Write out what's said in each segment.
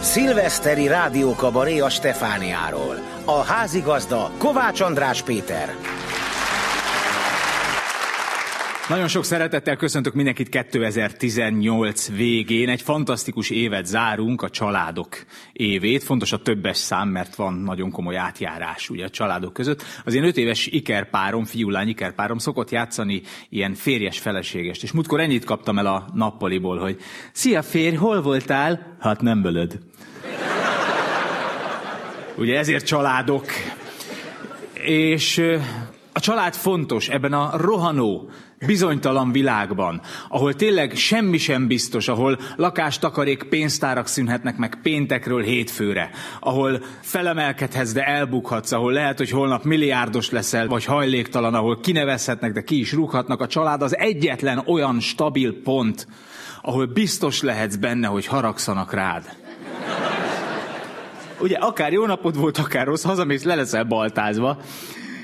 Szilveszteri rádiókabaré a Stefániáról. A házigazda Kovács András Péter. Nagyon sok szeretettel köszöntök mindenkit 2018 végén. Egy fantasztikus évet zárunk, a családok évét. Fontos a többes szám, mert van nagyon komoly átjárás ugye a családok között. Az én öt éves ikerpárom, fiúlány ikerpárom szokott játszani ilyen férjes feleségest. És múltkor ennyit kaptam el a nappaliból, hogy Szia férj, hol voltál? Hát nem bölöd. Ugye ezért családok. És a család fontos ebben a rohanó, bizonytalan világban, ahol tényleg semmi sem biztos, ahol lakástakarék pénztárak szűnhetnek meg péntekről hétfőre, ahol felemelkedhetsz, de elbukhatsz, ahol lehet, hogy holnap milliárdos leszel, vagy hajléktalan, ahol kinevezhetnek, de ki is rúghatnak. A család az egyetlen olyan stabil pont, ahol biztos lehetsz benne, hogy haragszanak rád. Ugye akár jó napod volt, akár rossz, hazamész, le leszel baltázva,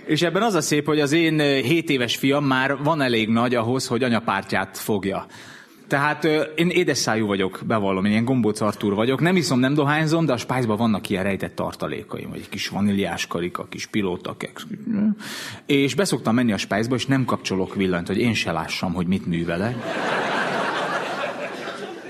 és ebben az a szép, hogy az én 7 éves fiam már van elég nagy ahhoz, hogy anyapártját fogja. Tehát én édesszájú vagyok, bevallom, én ilyen gombóc Artúr vagyok. Nem iszom, nem dohányzom, de a spájzban vannak ilyen rejtett tartalékaim, vagy egy kis vaníliás karika, kis pilóta, keks. És beszoktam menni a spájzba, és nem kapcsolok villanyt, hogy én se lássam, hogy mit művelek.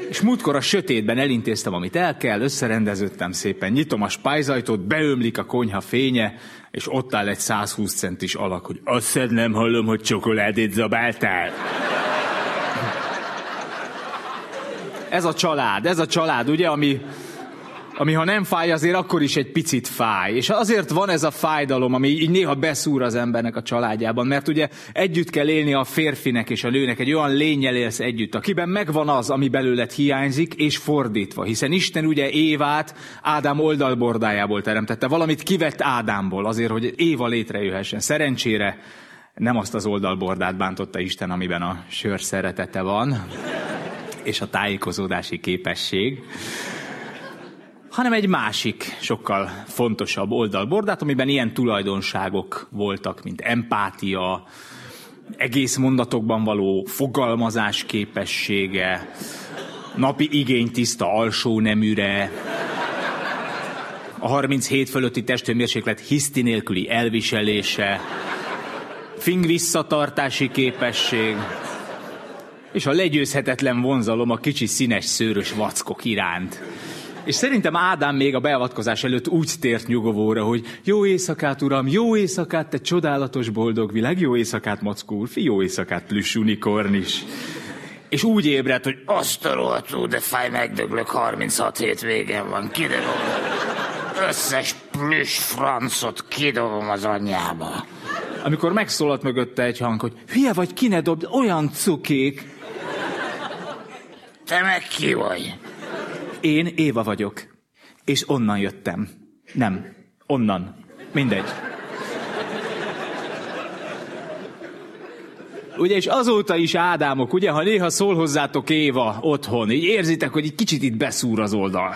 És múltkor a sötétben elintéztem, amit el kell, összerendeződtem szépen, nyitom a spájzajtót, beömlik a konyha fénye, és ott áll egy 120 centis alak, hogy azt nem hallom, hogy csokoládét zabáltál. Ez a család, ez a család, ugye, ami, ami ha nem fáj, azért akkor is egy picit fáj. És azért van ez a fájdalom, ami így néha beszúr az embernek a családjában, mert ugye együtt kell élni a férfinek és a nőnek, egy olyan lényel élsz együtt, akiben megvan az, ami belőled hiányzik, és fordítva. Hiszen Isten ugye Évát Ádám oldalbordájából teremtette, valamit kivett Ádámból azért, hogy Éva létrejöhessen. Szerencsére nem azt az oldalbordát bántotta Isten, amiben a sör szeretete van, és a tájékozódási képesség, hanem egy másik, sokkal fontosabb oldalbordát, amiben ilyen tulajdonságok voltak, mint empátia, egész mondatokban való fogalmazás képessége, napi igény tiszta alsó neműre, a 37 fölötti testhőmérséklet hiszti nélküli elviselése, fing visszatartási képesség, és a legyőzhetetlen vonzalom a kicsi színes szőrös vackok iránt. És szerintem Ádám még a beavatkozás előtt úgy tért nyugovóra, hogy jó éjszakát, uram, jó éjszakát, te csodálatos boldog világ, jó éjszakát, mackó úr, jó éjszakát, plüss unikorn is. És úgy ébredt, hogy azt a rohadtó, de fáj megdöglök, 36 hét végén van, kidobom. Összes plüss francot kidobom az anyjába. Amikor megszólalt mögötte egy hang, hogy hülye vagy, ki ne dobd, olyan cukék. Te meg ki vagy? Én Éva vagyok, és onnan jöttem. Nem, onnan. Mindegy. Ugye, és azóta is Ádámok, ugye, ha néha szól hozzátok Éva otthon, így érzitek, hogy egy kicsit itt beszúr az oldal.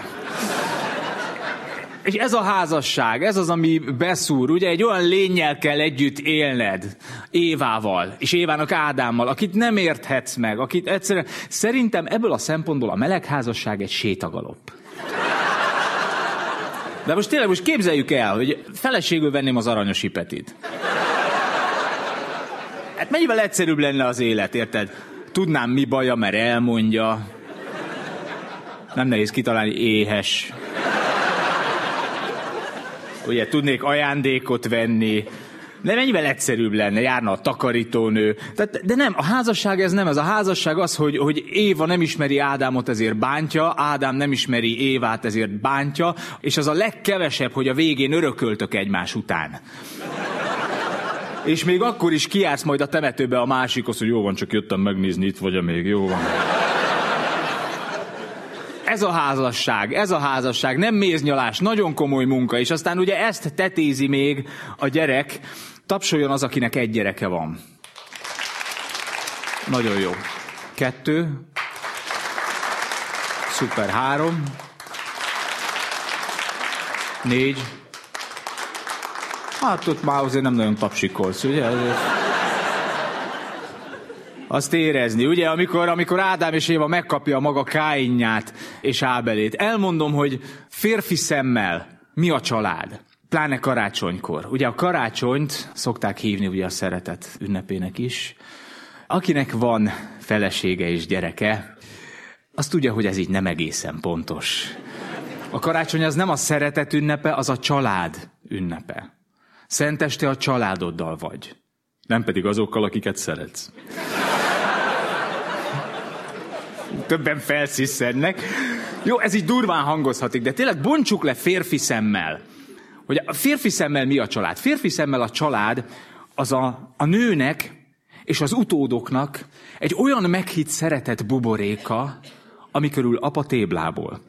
És ez a házasság, ez az, ami beszúr, ugye egy olyan lényel kell együtt élned, Évával, és Évának Ádámmal, akit nem érthetsz meg, akit egyszerűen, szerintem ebből a szempontból a melegházasság egy sétagalop. De most tényleg most képzeljük el, hogy feleségül venném az aranyos ipetit. Hát mennyivel egyszerűbb lenne az élet, érted? Tudnám, mi baja, mert elmondja. Nem nehéz kitalálni, éhes ugye tudnék ajándékot venni, de mennyivel egyszerűbb lenne, járna a takarítónő. De, de nem, a házasság ez nem, ez a házasság az, hogy, hogy Éva nem ismeri Ádámot, ezért bántja, Ádám nem ismeri Évát, ezért bántja, és az a legkevesebb, hogy a végén örököltök egymás után. És még akkor is kiársz majd a temetőbe a másikhoz, hogy jó van, csak jöttem megnézni, itt vagy -e még, jó van. Ez a házasság, ez a házasság, nem méznyalás, nagyon komoly munka, és aztán ugye ezt tetézi még a gyerek, tapsoljon az, akinek egy gyereke van. Nagyon jó. Kettő. Szuper. Három. Négy. Hát ott már azért nem nagyon tapsikolsz, ugye? Azt érezni, ugye? Amikor, amikor Ádám és Éva megkapja a maga káinját, és Ábelét. Elmondom, hogy férfi szemmel mi a család. Pláne karácsonykor. Ugye a karácsonyt szokták hívni ugye a szeretet ünnepének is. Akinek van felesége és gyereke, az tudja, hogy ez így nem egészen pontos. A karácsony az nem a szeretet ünnepe, az a család ünnepe. Szenteste a családoddal vagy. Nem pedig azokkal, akiket szeretsz. Többen felsziszennek. Jó, ez így durván hangozhatik, de tényleg bontsuk le férfi szemmel. Hogy a férfi szemmel mi a család? Férfi szemmel a család az a, a nőnek és az utódoknak egy olyan meghitt szeretet buboréka, ami körül apa téblából.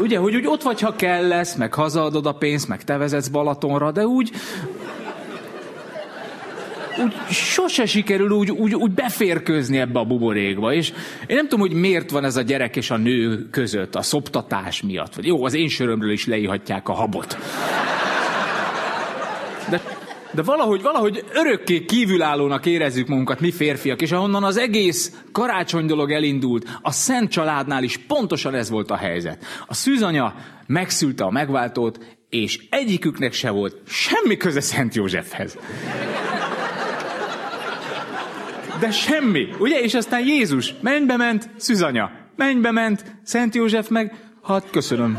Ugye, hogy úgy ott vagy, ha kell lesz, meg hazaadod a pénzt, meg te vezetsz Balatonra, de úgy, úgy sose sikerül úgy, úgy, úgy beférkőzni ebbe a buborékba. És én nem tudom, hogy miért van ez a gyerek és a nő között, a szoptatás miatt. Vagy jó, az én sörömről is leíhatják a habot. De, de valahogy, valahogy örökké kívülállónak érezzük magunkat mi férfiak, és ahonnan az egész karácsony dolog elindult, a Szent családnál is pontosan ez volt a helyzet. A szűzanya megszülte a megváltót, és egyiküknek se volt semmi köze Szent Józsefhez. De semmi, ugye? És aztán Jézus mennybe ment, szűzanya. Mennybe ment, Szent József meg, hát köszönöm.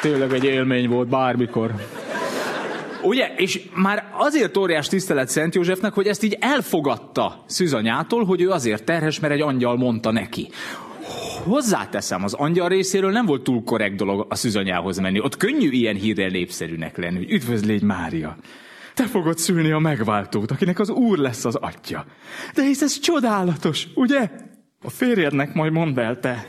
Tényleg egy élmény volt bármikor. Ugye? És már azért óriás tisztelet Szent Józsefnek, hogy ezt így elfogadta szűzanyától, hogy ő azért terhes, mert egy angyal mondta neki hozzáteszem, az angyal részéről nem volt túl korrekt dolog a szüzanyához menni. Ott könnyű ilyen hírre népszerűnek lenni, hogy üdvözlégy Mária. Te fogod szülni a megváltót, akinek az úr lesz az atya. De hisz ez csodálatos, ugye? A férjednek majd mondd el te.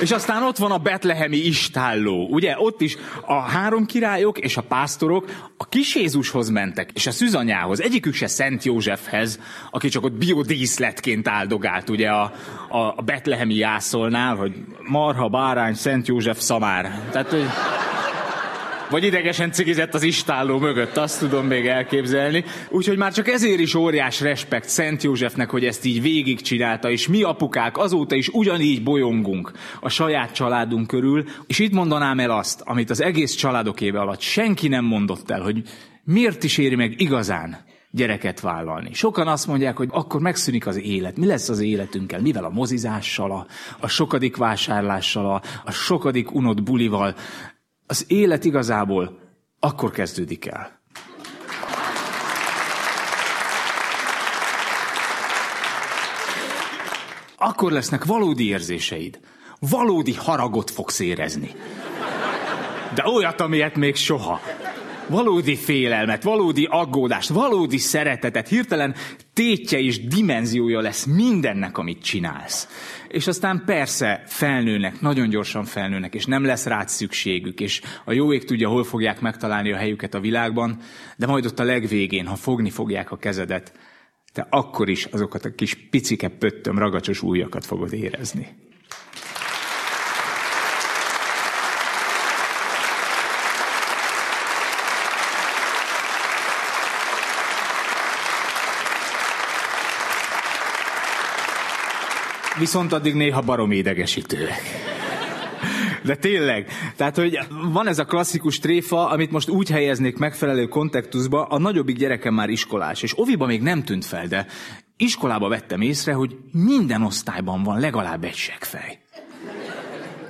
És aztán ott van a betlehemi istálló, ugye? Ott is a három királyok és a pásztorok a kis Jézushoz mentek, és a szüzanyához. Egyikük se Szent Józsefhez, aki csak ott biodíszletként áldogált, ugye a, a, a betlehemi jászolnál, hogy marha, bárány, Szent József szamár. Tehát, hogy vagy idegesen cigizett az istálló mögött, azt tudom még elképzelni. Úgyhogy már csak ezért is óriás respekt Szent Józsefnek, hogy ezt így végigcsinálta, és mi apukák azóta is ugyanígy bolyongunk a saját családunk körül, és itt mondanám el azt, amit az egész családok éve alatt senki nem mondott el, hogy miért is éri meg igazán gyereket vállalni. Sokan azt mondják, hogy akkor megszűnik az élet. Mi lesz az életünkkel? Mivel a mozizással, a, a sokadik vásárlással, a, a sokadik unott bulival? Az élet igazából akkor kezdődik el. Akkor lesznek valódi érzéseid. Valódi haragot fogsz érezni. De olyat, amilyet még soha. Valódi félelmet, valódi aggódást, valódi szeretetet, hirtelen tétje és dimenziója lesz mindennek, amit csinálsz és aztán persze felnőnek, nagyon gyorsan felnőnek, és nem lesz rád szükségük, és a jó ég tudja, hol fogják megtalálni a helyüket a világban, de majd ott a legvégén, ha fogni fogják a kezedet, te akkor is azokat a kis picike pöttöm ragacsos újakat fogod érezni. Viszont addig néha baromi idegesítőek. De tényleg, tehát, hogy van ez a klasszikus tréfa, amit most úgy helyeznék megfelelő kontextusba, a nagyobbik gyerekem már iskolás, és oviba még nem tűnt fel, de iskolába vettem észre, hogy minden osztályban van legalább egy segfej.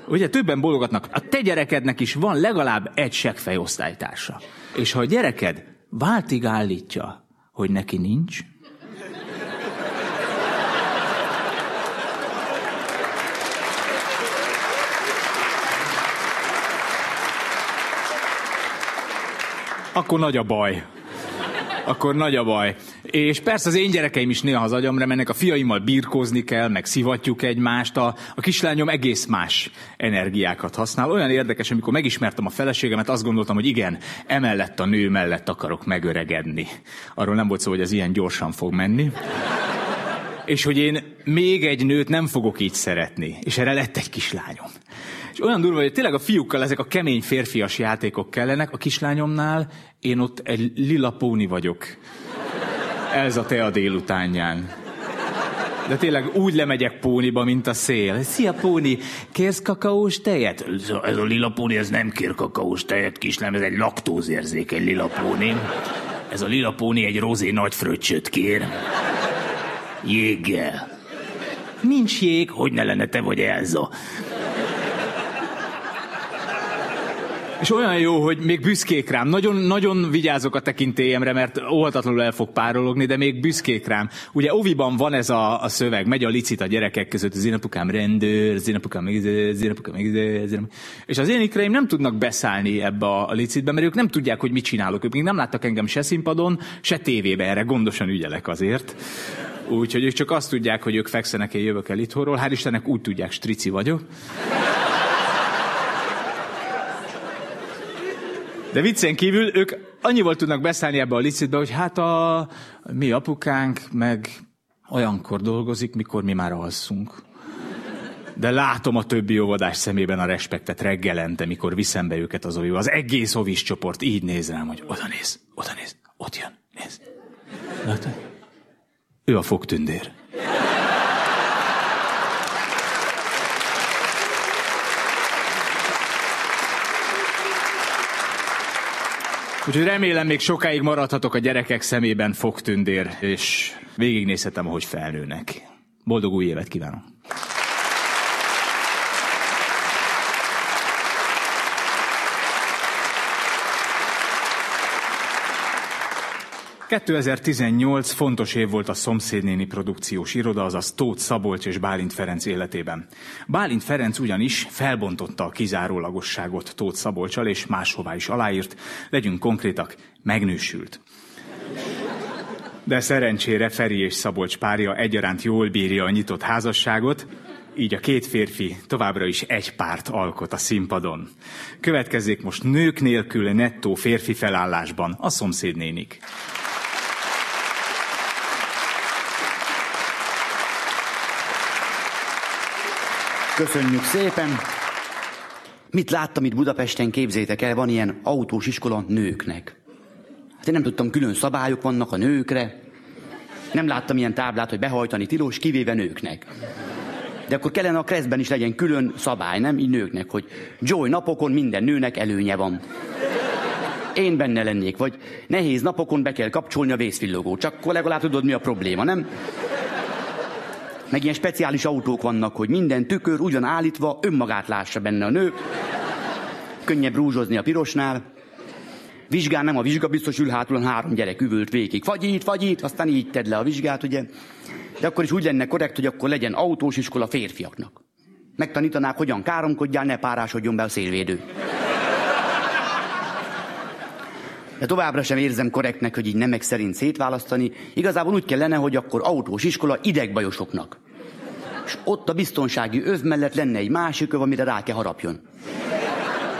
Ugye többen bologatnak, a te gyerekednek is van legalább egy segfej osztálytársa. És ha a gyereked váltig állítja, hogy neki nincs, akkor nagy a baj. Akkor nagy a baj. És persze az én gyerekeim is néha az agyamra mennek, a fiaimmal birkózni kell, meg szivatjuk egymást, a, a kislányom egész más energiákat használ. Olyan érdekes, amikor megismertem a feleségemet, azt gondoltam, hogy igen, emellett a nő mellett akarok megöregedni. Arról nem volt szó, hogy ez ilyen gyorsan fog menni. és hogy én még egy nőt nem fogok így szeretni. És erre lett egy kislányom. És olyan durva, hogy tényleg a fiúkkal ezek a kemény férfias játékok kellenek, a kislányomnál én ott egy lila póni vagyok. Ez a te a délutánján. De tényleg úgy lemegyek póniba, mint a szél. Szia póni, kérsz kakaós tejet? Ez a, lila póni, ez nem kér kakaós tejet, kislem, ez egy laktózérzékeny lila póni. Ez a lila póni egy rozé nagy fröccsöt kér. Jéggel. Nincs jég, hogy ne lenne te vagy Elza. És olyan jó, hogy még büszkék rám. Nagyon, nagyon vigyázok a tekintélyemre, mert óhatatlanul el fog párologni, de még büszkék rám. Ugye Oviban van ez a, a szöveg, megy a licit a gyerekek között, az énapukám rendőr, az énapukám meg, az énapukám meg, az És az én ikreim nem tudnak beszállni ebbe a, a licitbe, mert ők nem tudják, hogy mit csinálok. Ők még nem láttak engem se színpadon, se tévébe, erre gondosan ügyelek azért. Úgyhogy ők csak azt tudják, hogy ők fekszenek, én jövök el itthonról. Hál' Istennek úgy tudják, strici vagyok. De viccen kívül ők annyival tudnak beszállni ebbe a licitbe, hogy hát a mi apukánk meg olyankor dolgozik, mikor mi már alszunk. De látom a többi óvodás szemében a respektet reggelente, mikor viszem be őket az oviba. Az egész ovis csoport így néz rám, hogy oda néz, oda néz, ott jön, néz. Látod? Ő a fogtündér. Úgyhogy remélem még sokáig maradhatok a gyerekek szemében fogtündér, és végignézhetem, ahogy felnőnek. Boldog új évet kívánok! 2018 fontos év volt a Szomszédnéni produkciós iroda, azaz Tóth Szabolcs és Bálint Ferenc életében. Bálint Ferenc ugyanis felbontotta a kizárólagosságot Tóth Szabolcsal, és máshová is aláírt, legyünk konkrétak, megnősült. De szerencsére Feri és Szabolcs párja egyaránt jól bírja a nyitott házasságot, így a két férfi továbbra is egy párt alkot a színpadon. Következzék most nők nélkül nettó férfi felállásban a szomszédnénik. Köszönjük szépen! Mit láttam itt Budapesten, képzétek el, van ilyen autós iskola nőknek. Hát én nem tudtam, külön szabályok vannak a nőkre. Nem láttam ilyen táblát, hogy behajtani tilos, kivéve nőknek. De akkor kellene a kreszben is legyen külön szabály, nem? Így nőknek, hogy Joy napokon minden nőnek előnye van. Én benne lennék, vagy nehéz napokon be kell kapcsolni a vészvillogót, csak akkor legalább tudod, mi a probléma, nem? Meg ilyen speciális autók vannak, hogy minden tükör ugyan állítva önmagát lássa benne a nő. Könnyebb rúzsozni a pirosnál. Vizsgán nem a vizsga, biztos ül hátul három gyerek üvölt végig. Fagyít, fagyít, aztán így tedd le a vizsgát, ugye. De akkor is úgy lenne korrekt, hogy akkor legyen autós iskola férfiaknak. Megtanítanák, hogyan káromkodjál, ne párásodjon be a szélvédő. De továbbra sem érzem korrektnek, hogy így nemek szerint szétválasztani. Igazából úgy kellene, hogy akkor autós iskola idegbajosoknak. És ott a biztonsági öv mellett lenne egy másik öv, amire rá kell harapjon.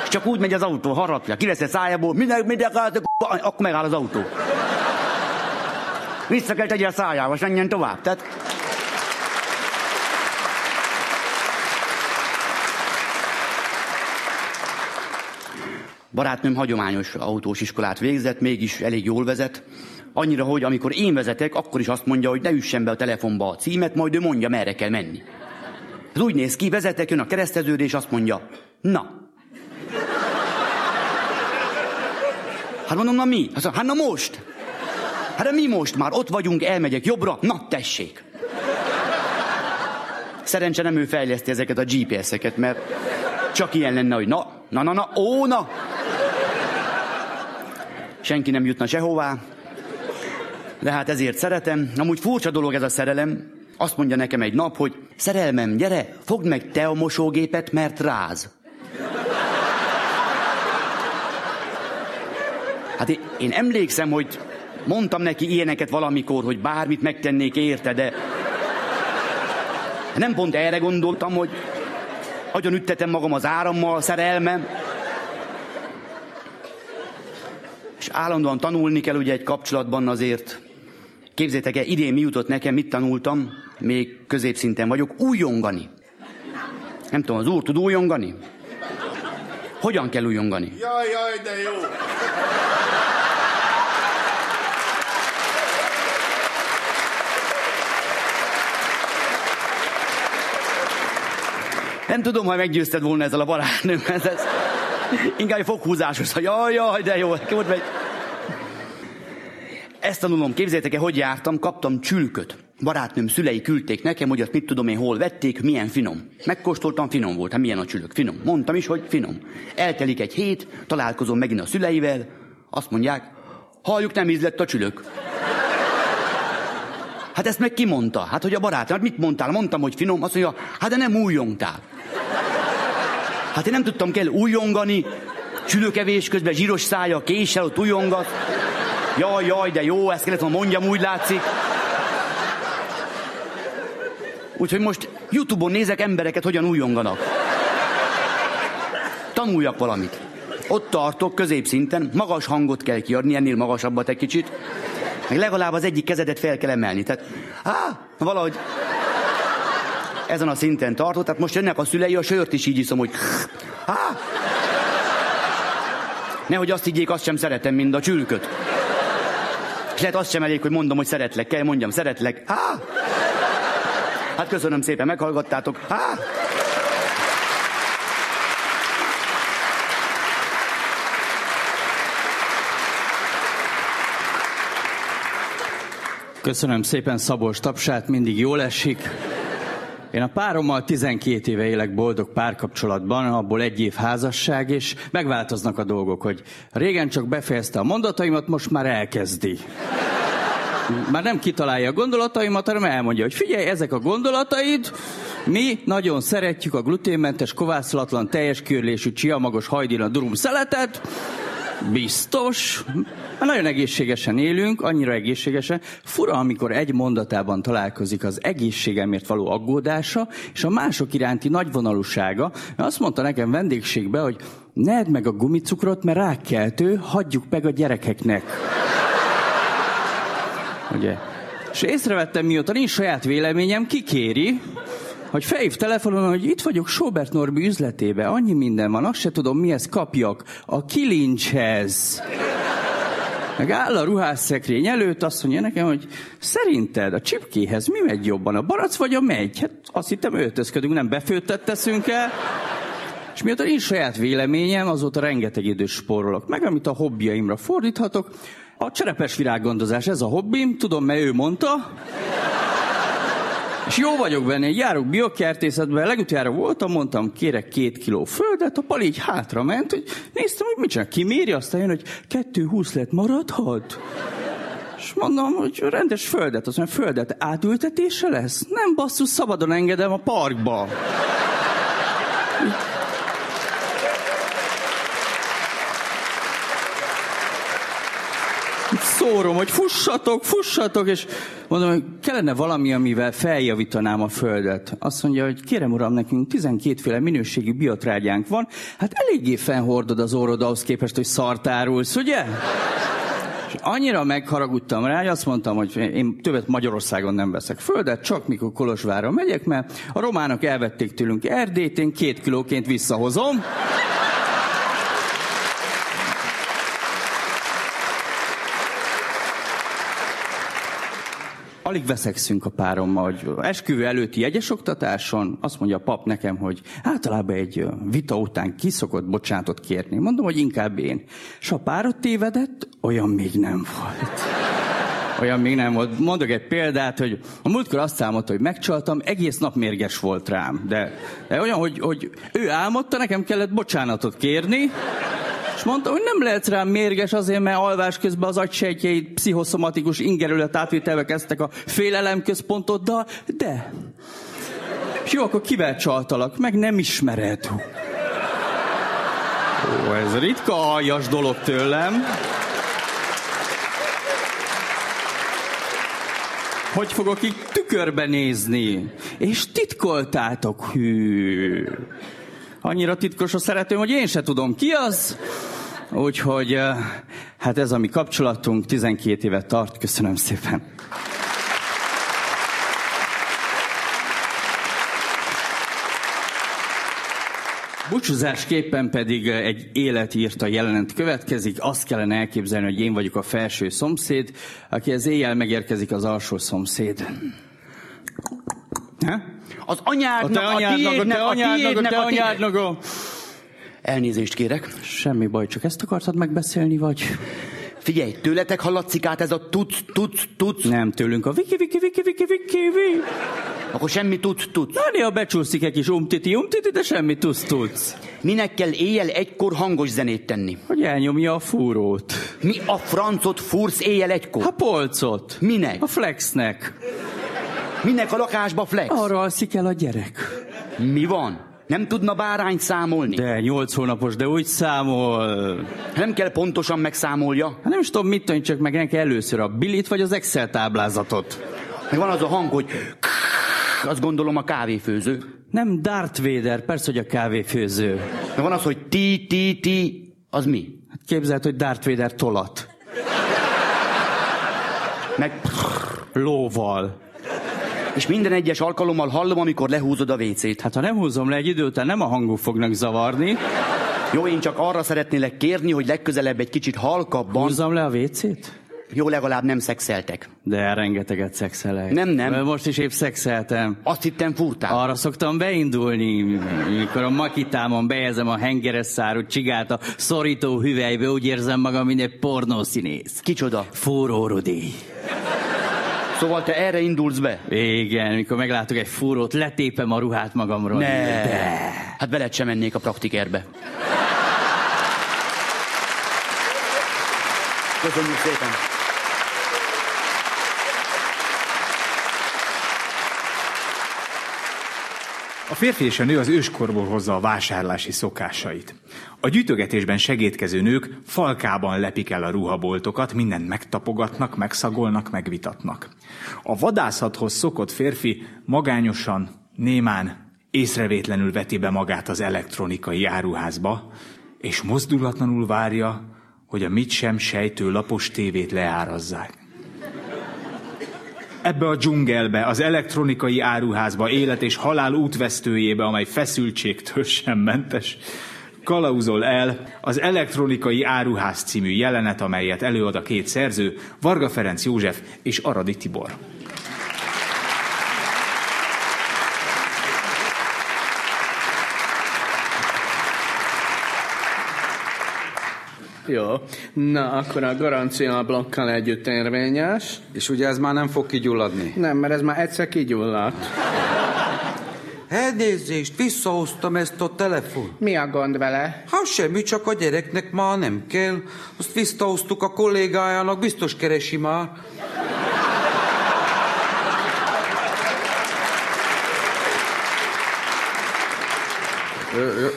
És csak úgy megy az autó, harapja, kivesz a szájából, minden, minden, akkor megáll az autó. Vissza kell tegye a szájába, és menjen tovább. Tehát Barátnőm hagyományos autós iskolát végzett, mégis elég jól vezet. Annyira, hogy amikor én vezetek, akkor is azt mondja, hogy ne üssen be a telefonba a címet, majd ő mondja, merre kell menni. Ez úgy néz ki, vezetek, jön a kereszteződés, azt mondja, na. Hát mondom, na mi? Mondja, hát na most. Hát mi most már? Ott vagyunk, elmegyek jobbra, na tessék. Szerencse nem ő fejleszti ezeket a GPS-eket, mert csak ilyen lenne, hogy na, na, na, na, ó, na senki nem jutna sehová, de hát ezért szeretem. Amúgy furcsa dolog ez a szerelem. Azt mondja nekem egy nap, hogy szerelmem, gyere, fogd meg te a mosógépet, mert ráz. Hát én, én emlékszem, hogy mondtam neki ilyeneket valamikor, hogy bármit megtennék érte, de nem pont erre gondoltam, hogy agyon üttetem magam az árammal, szerelmem. és állandóan tanulni kell ugye egy kapcsolatban azért. Képzétek el, idén mi jutott nekem, mit tanultam? még középszinten vagyok, újongani. Nem tudom, az úr tud újongani? Hogyan kell újongani? Jaj, jaj, de jó! Nem tudom, ha meggyőzted volna ezzel a barátnőm. Ez, inkább foghúzásos, hogy jaj, jaj, de jó, volt megy. Ezt tanulom, képzeljétek el, hogy jártam, kaptam csülköt. Barátnőm szülei küldték nekem, hogy azt mit tudom én, hol vették, milyen finom. Megkóstoltam, finom volt. Hát milyen a csülök? Finom. Mondtam is, hogy finom. Eltelik egy hét, találkozom megint a szüleivel, azt mondják, halljuk, nem ízlett a csülök. Hát ezt meg ki mondta? Hát, hogy a barátom, hát mit mondtál? Mondtam, hogy finom, azt mondja, hát de nem újongtál. Hát én nem tudtam, kell újongani, csülökevés közben zsíros szája, késsel ott újongat. Jaj, jaj, de jó, ezt kellett volna mondjam, úgy látszik. Úgyhogy most Youtube-on nézek embereket, hogyan újonganak. Tanuljak valamit. Ott tartok, középszinten, magas hangot kell kiadni, ennél magasabbat egy kicsit. Meg legalább az egyik kezedet fel kell emelni. Tehát, á, valahogy ezen a szinten tartott, tehát most jönnek a szülei, a sört is így iszom, hogy á. Nehogy azt higgyék, azt sem szeretem, mint a csülköt. És lehet azt sem elég, hogy mondom, hogy szeretlek, kell mondjam, szeretlek. Á. Hát köszönöm szépen, meghallgattátok. Á. Köszönöm szépen Szabolcs tapsát, mindig jól esik. Én a párommal 12 éve élek boldog párkapcsolatban, abból egy év házasság, és megváltoznak a dolgok, hogy régen csak befejezte a mondataimat, most már elkezdi. Már nem kitalálja a gondolataimat, hanem elmondja, hogy figyelj, ezek a gondolataid, mi nagyon szeretjük a gluténmentes, kovászolatlan, teljes körlésű, csiamagos hajdina durum szeletet, Biztos. Hát nagyon egészségesen élünk, annyira egészségesen. Fura, amikor egy mondatában találkozik az egészségemért való aggódása, és a mások iránti nagyvonalúsága. Azt mondta nekem vendégségbe, hogy ne edd meg a gumicukrot, mert rákkeltő, hagyjuk meg a gyerekeknek. Ugye? És észrevettem, mióta nincs saját véleményem, kikéri, hogy felhív telefonon, hogy itt vagyok Sobert Norbi üzletébe, annyi minden van, azt se tudom, mihez kapjak. A kilincshez. Meg áll a ruhásszekrény előtt, azt mondja nekem, hogy szerinted a csipkéhez mi megy jobban, a barac vagy a megy? Hát azt hittem öltözködünk, nem befőttet teszünk el. És mióta nincs saját véleményem, azóta rengeteg időt spórolok. Meg amit a hobbiaimra fordíthatok, a cserepes virággondozás, ez a hobbim, tudom, mert ő mondta. És jó vagyok benne, járok biokertészetben, legutoljára voltam, mondtam, kérek két kiló földet, a pali így hátra ment, hogy néztem, hogy mit csinál, kiméri, aztán jön, hogy kettő húsz lett, maradhat? És mondom, hogy rendes földet, azt mondja, földet átültetése lesz? Nem basszus, szabadon engedem a parkba. Szórom, hogy fussatok, fussatok, és mondom, hogy kellene valami, amivel feljavítanám a földet. Azt mondja, hogy kérem uram, nekünk 12 féle minőségi biotrágyánk van, hát eléggé fennhordod az orrod ahhoz képest, hogy szartárulsz, ugye? És annyira megharagudtam rá, hogy azt mondtam, hogy én többet Magyarországon nem veszek földet, csak mikor Kolozsvárra megyek, mert a románok elvették tőlünk Erdélyt, én két kilóként visszahozom. Alig veszekszünk a párommal, hogy esküvő előtti jegyes oktatáson azt mondja a pap nekem, hogy általában egy vita után kiszokott bocsánatot kérni. Mondom, hogy inkább én. És a párod tévedett, olyan még nem volt. Olyan még nem volt. Mondok egy példát, hogy a múltkor azt álmodta, hogy megcsaltam, egész nap mérges volt rám. De, de olyan, hogy, hogy ő álmodta, nekem kellett bocsánatot kérni, mondta, hogy nem lehet rám mérges azért, mert alvás közben az agysejtjeit pszichoszomatikus ingerület átvételbe kezdtek a félelemközpontoddal, de... És jó, akkor kivel csaltalak? Meg nem ismered. Ó, ez ritka aljas dolog tőlem. Hogy fogok így tükörbe nézni? És titkoltátok, hű annyira titkos a szeretőm, hogy én se tudom ki az. Úgyhogy eh, hát ez a mi kapcsolatunk, 12 évet tart, köszönöm szépen. Búcsúzásképpen pedig eh, egy életírta jelent következik. Azt kellene elképzelni, hogy én vagyok a felső szomszéd, aki az éjjel megérkezik az alsó szomszéd. Ha? Az A anyádnak, te a anyádnak, a tiédnek, a anyádnak, a tiédnek, a anyádnak, a... Elnézést kérek. Semmi baj, csak ezt akartad megbeszélni, vagy? Figyelj, tőletek hallatszik át ez a tuc, tuc, tuc. Nem tőlünk a viki, viki, viki, viki, viki, viki. Akkor semmi tuc, tuc. Na, néha becsúszik egy kis umtiti, umtiti, de semmi tudsz, tudsz. Minek kell éjjel egykor hangos zenét tenni? Hogy elnyomja a fúrót. Mi a francot fúrsz éjjel egykor? A polcot. Minek? A flexnek. Minek a lakásba flex? Arra alszik el a gyerek. Mi van? Nem tudna bárányt számolni? De nyolc hónapos, de úgy számol. Nem kell pontosan megszámolja. Hát nem is tudom, mit tanítsak meg neki először, a bilit vagy az Excel táblázatot. Meg van az a hang, hogy azt gondolom a kávéfőző. Nem Darth Vader, persze, hogy a kávéfőző. Meg van az, hogy ti, ti, ti, az mi? Hát képzeld, hogy Darth Vader tolat. Meg Lóval. És minden egyes alkalommal hallom, amikor lehúzod a vécét. Hát ha nem húzom le egy idő után, nem a hangok fognak zavarni. Jó, én csak arra szeretnélek kérni, hogy legközelebb egy kicsit halkabban. Húzzam le a vécét? Jó, legalább nem szexeltek. De rengeteget szexelek. Nem, nem. Most is épp szexeltem. Azt hittem furtál. Arra szoktam beindulni, mikor a makitámon bejezem a hengeres szárú csigát a szorító hüvelybe, úgy érzem magam, mint egy pornószínész. Kicsoda? Fúró Rudi. Szóval te erre indulsz be? Igen, mikor meglátok egy fúrót, letépem a ruhát magamról. Ne. De. Hát veled sem mennék a praktikerbe. Köszönjük szépen. A férfi és a nő az őskorból hozza a vásárlási szokásait. A gyűjtögetésben segítkező nők falkában lepik el a ruhaboltokat, mindent megtapogatnak, megszagolnak, megvitatnak. A vadászathoz szokott férfi magányosan, némán, észrevétlenül veti be magát az elektronikai áruházba, és mozdulatlanul várja, hogy a mit sem sejtő lapos tévét leárazzák. Ebbe a dzsungelbe, az elektronikai áruházba, élet és halál útvesztőjébe, amely feszültségtől sem mentes, kalauzol el az elektronikai áruház című jelenet, amelyet előad a két szerző, Varga Ferenc József és Aradi Tibor. Jó. Na, akkor a garancia blokkal együtt érvényes. És ugye ez már nem fog kigyulladni? Nem, mert ez már egyszer kigyulladt. Elnézést, visszahoztam ezt a telefon. Mi a gond vele? Hát semmi, csak a gyereknek már nem kell. Azt visszahoztuk a kollégájának, biztos keresi már.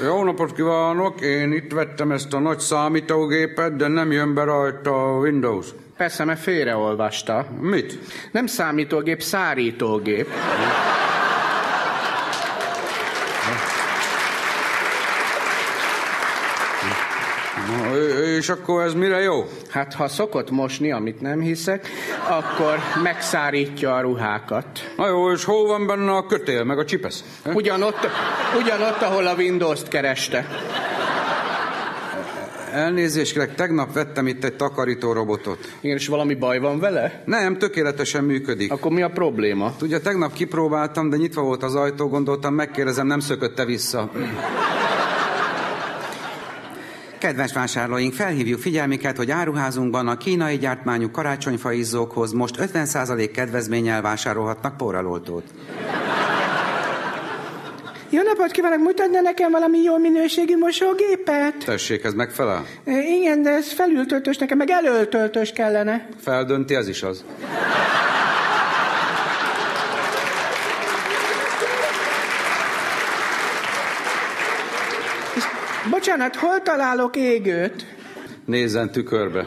Jó napot kívánok! Én itt vettem ezt a nagy számítógépet, de nem jön be rajta a Windows. Persze, mert félreolvasta. Mit? Nem számítógép, szárítógép. És akkor ez mire jó? Hát, ha szokott mosni, amit nem hiszek, akkor megszárítja a ruhákat. Na jó, és hol van benne a kötél, meg a csipesz? Ugyanott, ugyanott ahol a Windows-t kereste. Elnézést kérek, tegnap vettem itt egy takarító robotot. Igen, és valami baj van vele? Nem, tökéletesen működik. Akkor mi a probléma? Tudja, tegnap kipróbáltam, de nyitva volt az ajtó, gondoltam, megkérdezem, nem szökötte vissza. Kedves vásárlóink, felhívjuk figyelmüket, hogy áruházunkban a kínai gyártmányú karácsonyfa izzókhoz most 50% kedvezménnyel vásárolhatnak porraloltót. Jó napot kívánok, mutatna nekem valami jó minőségű mosógépet? Tessék, ez megfelel? E, Igen, de ez felültöltös, nekem meg elöltöltös kellene. Feldönti, ez is az. Bocsánat, hol találok égőt? Nézzen tükörbe.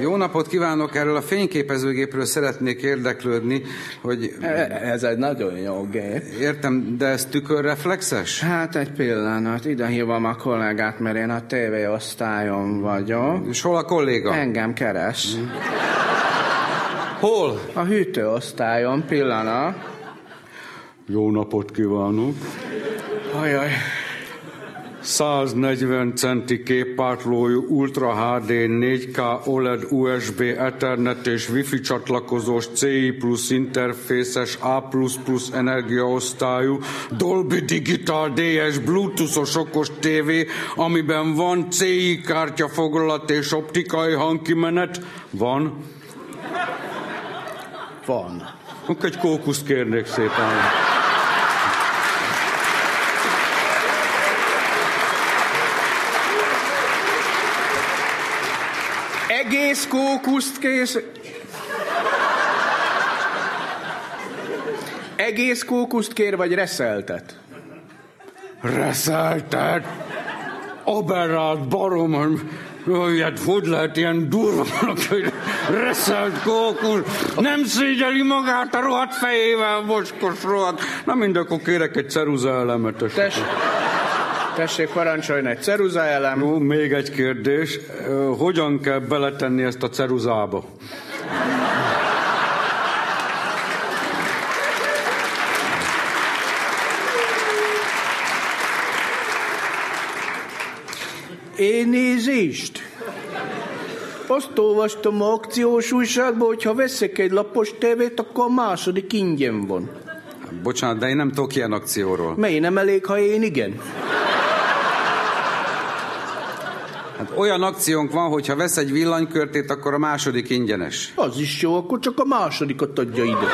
Jó napot kívánok! Erről a fényképezőgépről szeretnék érdeklődni, hogy Ez egy nagyon jó gép. értem, de ez tükörreflexes? Hát egy pillanat, ide hívom a kollégát, mert én a tévéosztályon vagyok. És hol a kolléga? Engem keres. Hol? A hűtőosztályon, pillanat. Jó napot kívánok! Ajaj. 140 centi képpártlójú Ultra HD 4K OLED USB Ethernet és Wi-Fi csatlakozós CI plus interfészes A++ energiaosztályú Dolby Digital DS Bluetoothos okos TV, amiben van CI kártya foglalat és optikai hangkimenet. Van? Van. Akkor egy kókuszt kérnék szépen. Egész kókuszt kész... Egész kókuszt kér, vagy reszeltet? Reszeltet! Aberrált barom, Jöjjed, hogy lehet ilyen durva, hogy reszelt kókusz, nem szégyeli magát a rohadt fejével, mocskos rohadt. Na mind, akkor kérek egy ceruza elemet. Tess, tessék, parancsoljon egy ceruza elem. Jó, még egy kérdés. Hogyan kell beletenni ezt a ceruzába? Énézést! Azt olvastam a akciós újságban, hogy ha veszek egy lapos tévét, akkor a második ingyen van. Bocsánat, de én nem tudok ilyen akcióról. Mely nem elég, ha én igen? Hát olyan akciónk van, hogy ha vesz egy villanykörtét, akkor a második ingyenes. Az is jó, akkor csak a másodikat adja ide.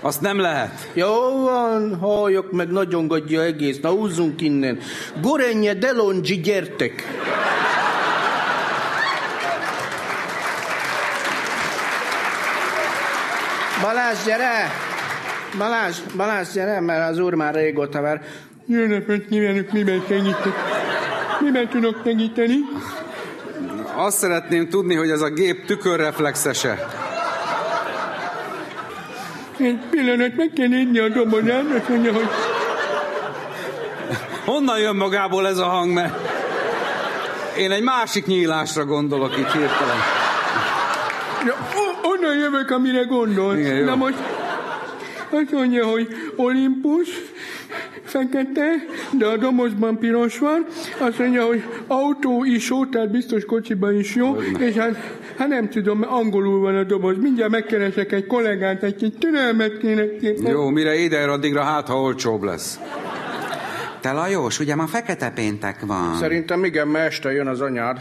Azt nem lehet. Jó van, halljak meg, nagyon gadja egész. Na, húzzunk innen. Gorenje, Delongyi, gyertek! Balázs, gyere! Balázs, Balázs, gyere, mert az úr már régóta vár. Jó napot kívánok, miben segítek? Miben tudok segíteni? Azt szeretném tudni, hogy ez a gép tükörreflexese. Egy pillanat, meg kell nézni a dobozát, azt mondja, hogy Honnan jön magából ez a hang, mert én egy másik nyílásra gondolok itt hirtelen. ja, onnan jövök, amire gondolsz. Igen, jó. Na most azt mondja, hogy Olympus, fekete, de a dobozban piros van. Azt mondja, hogy autó is jó, tehát biztos kocsiban is jó. És hát, hát nem tudom, mert angolul van a doboz. Mindjárt megkeresek egy kollégát, egy kis türelmet kéne. Jó, mire ide addigra hát, ha olcsóbb lesz. Te Lajos, ugye ma fekete péntek van? Szerintem igen, mert este jön az anyád.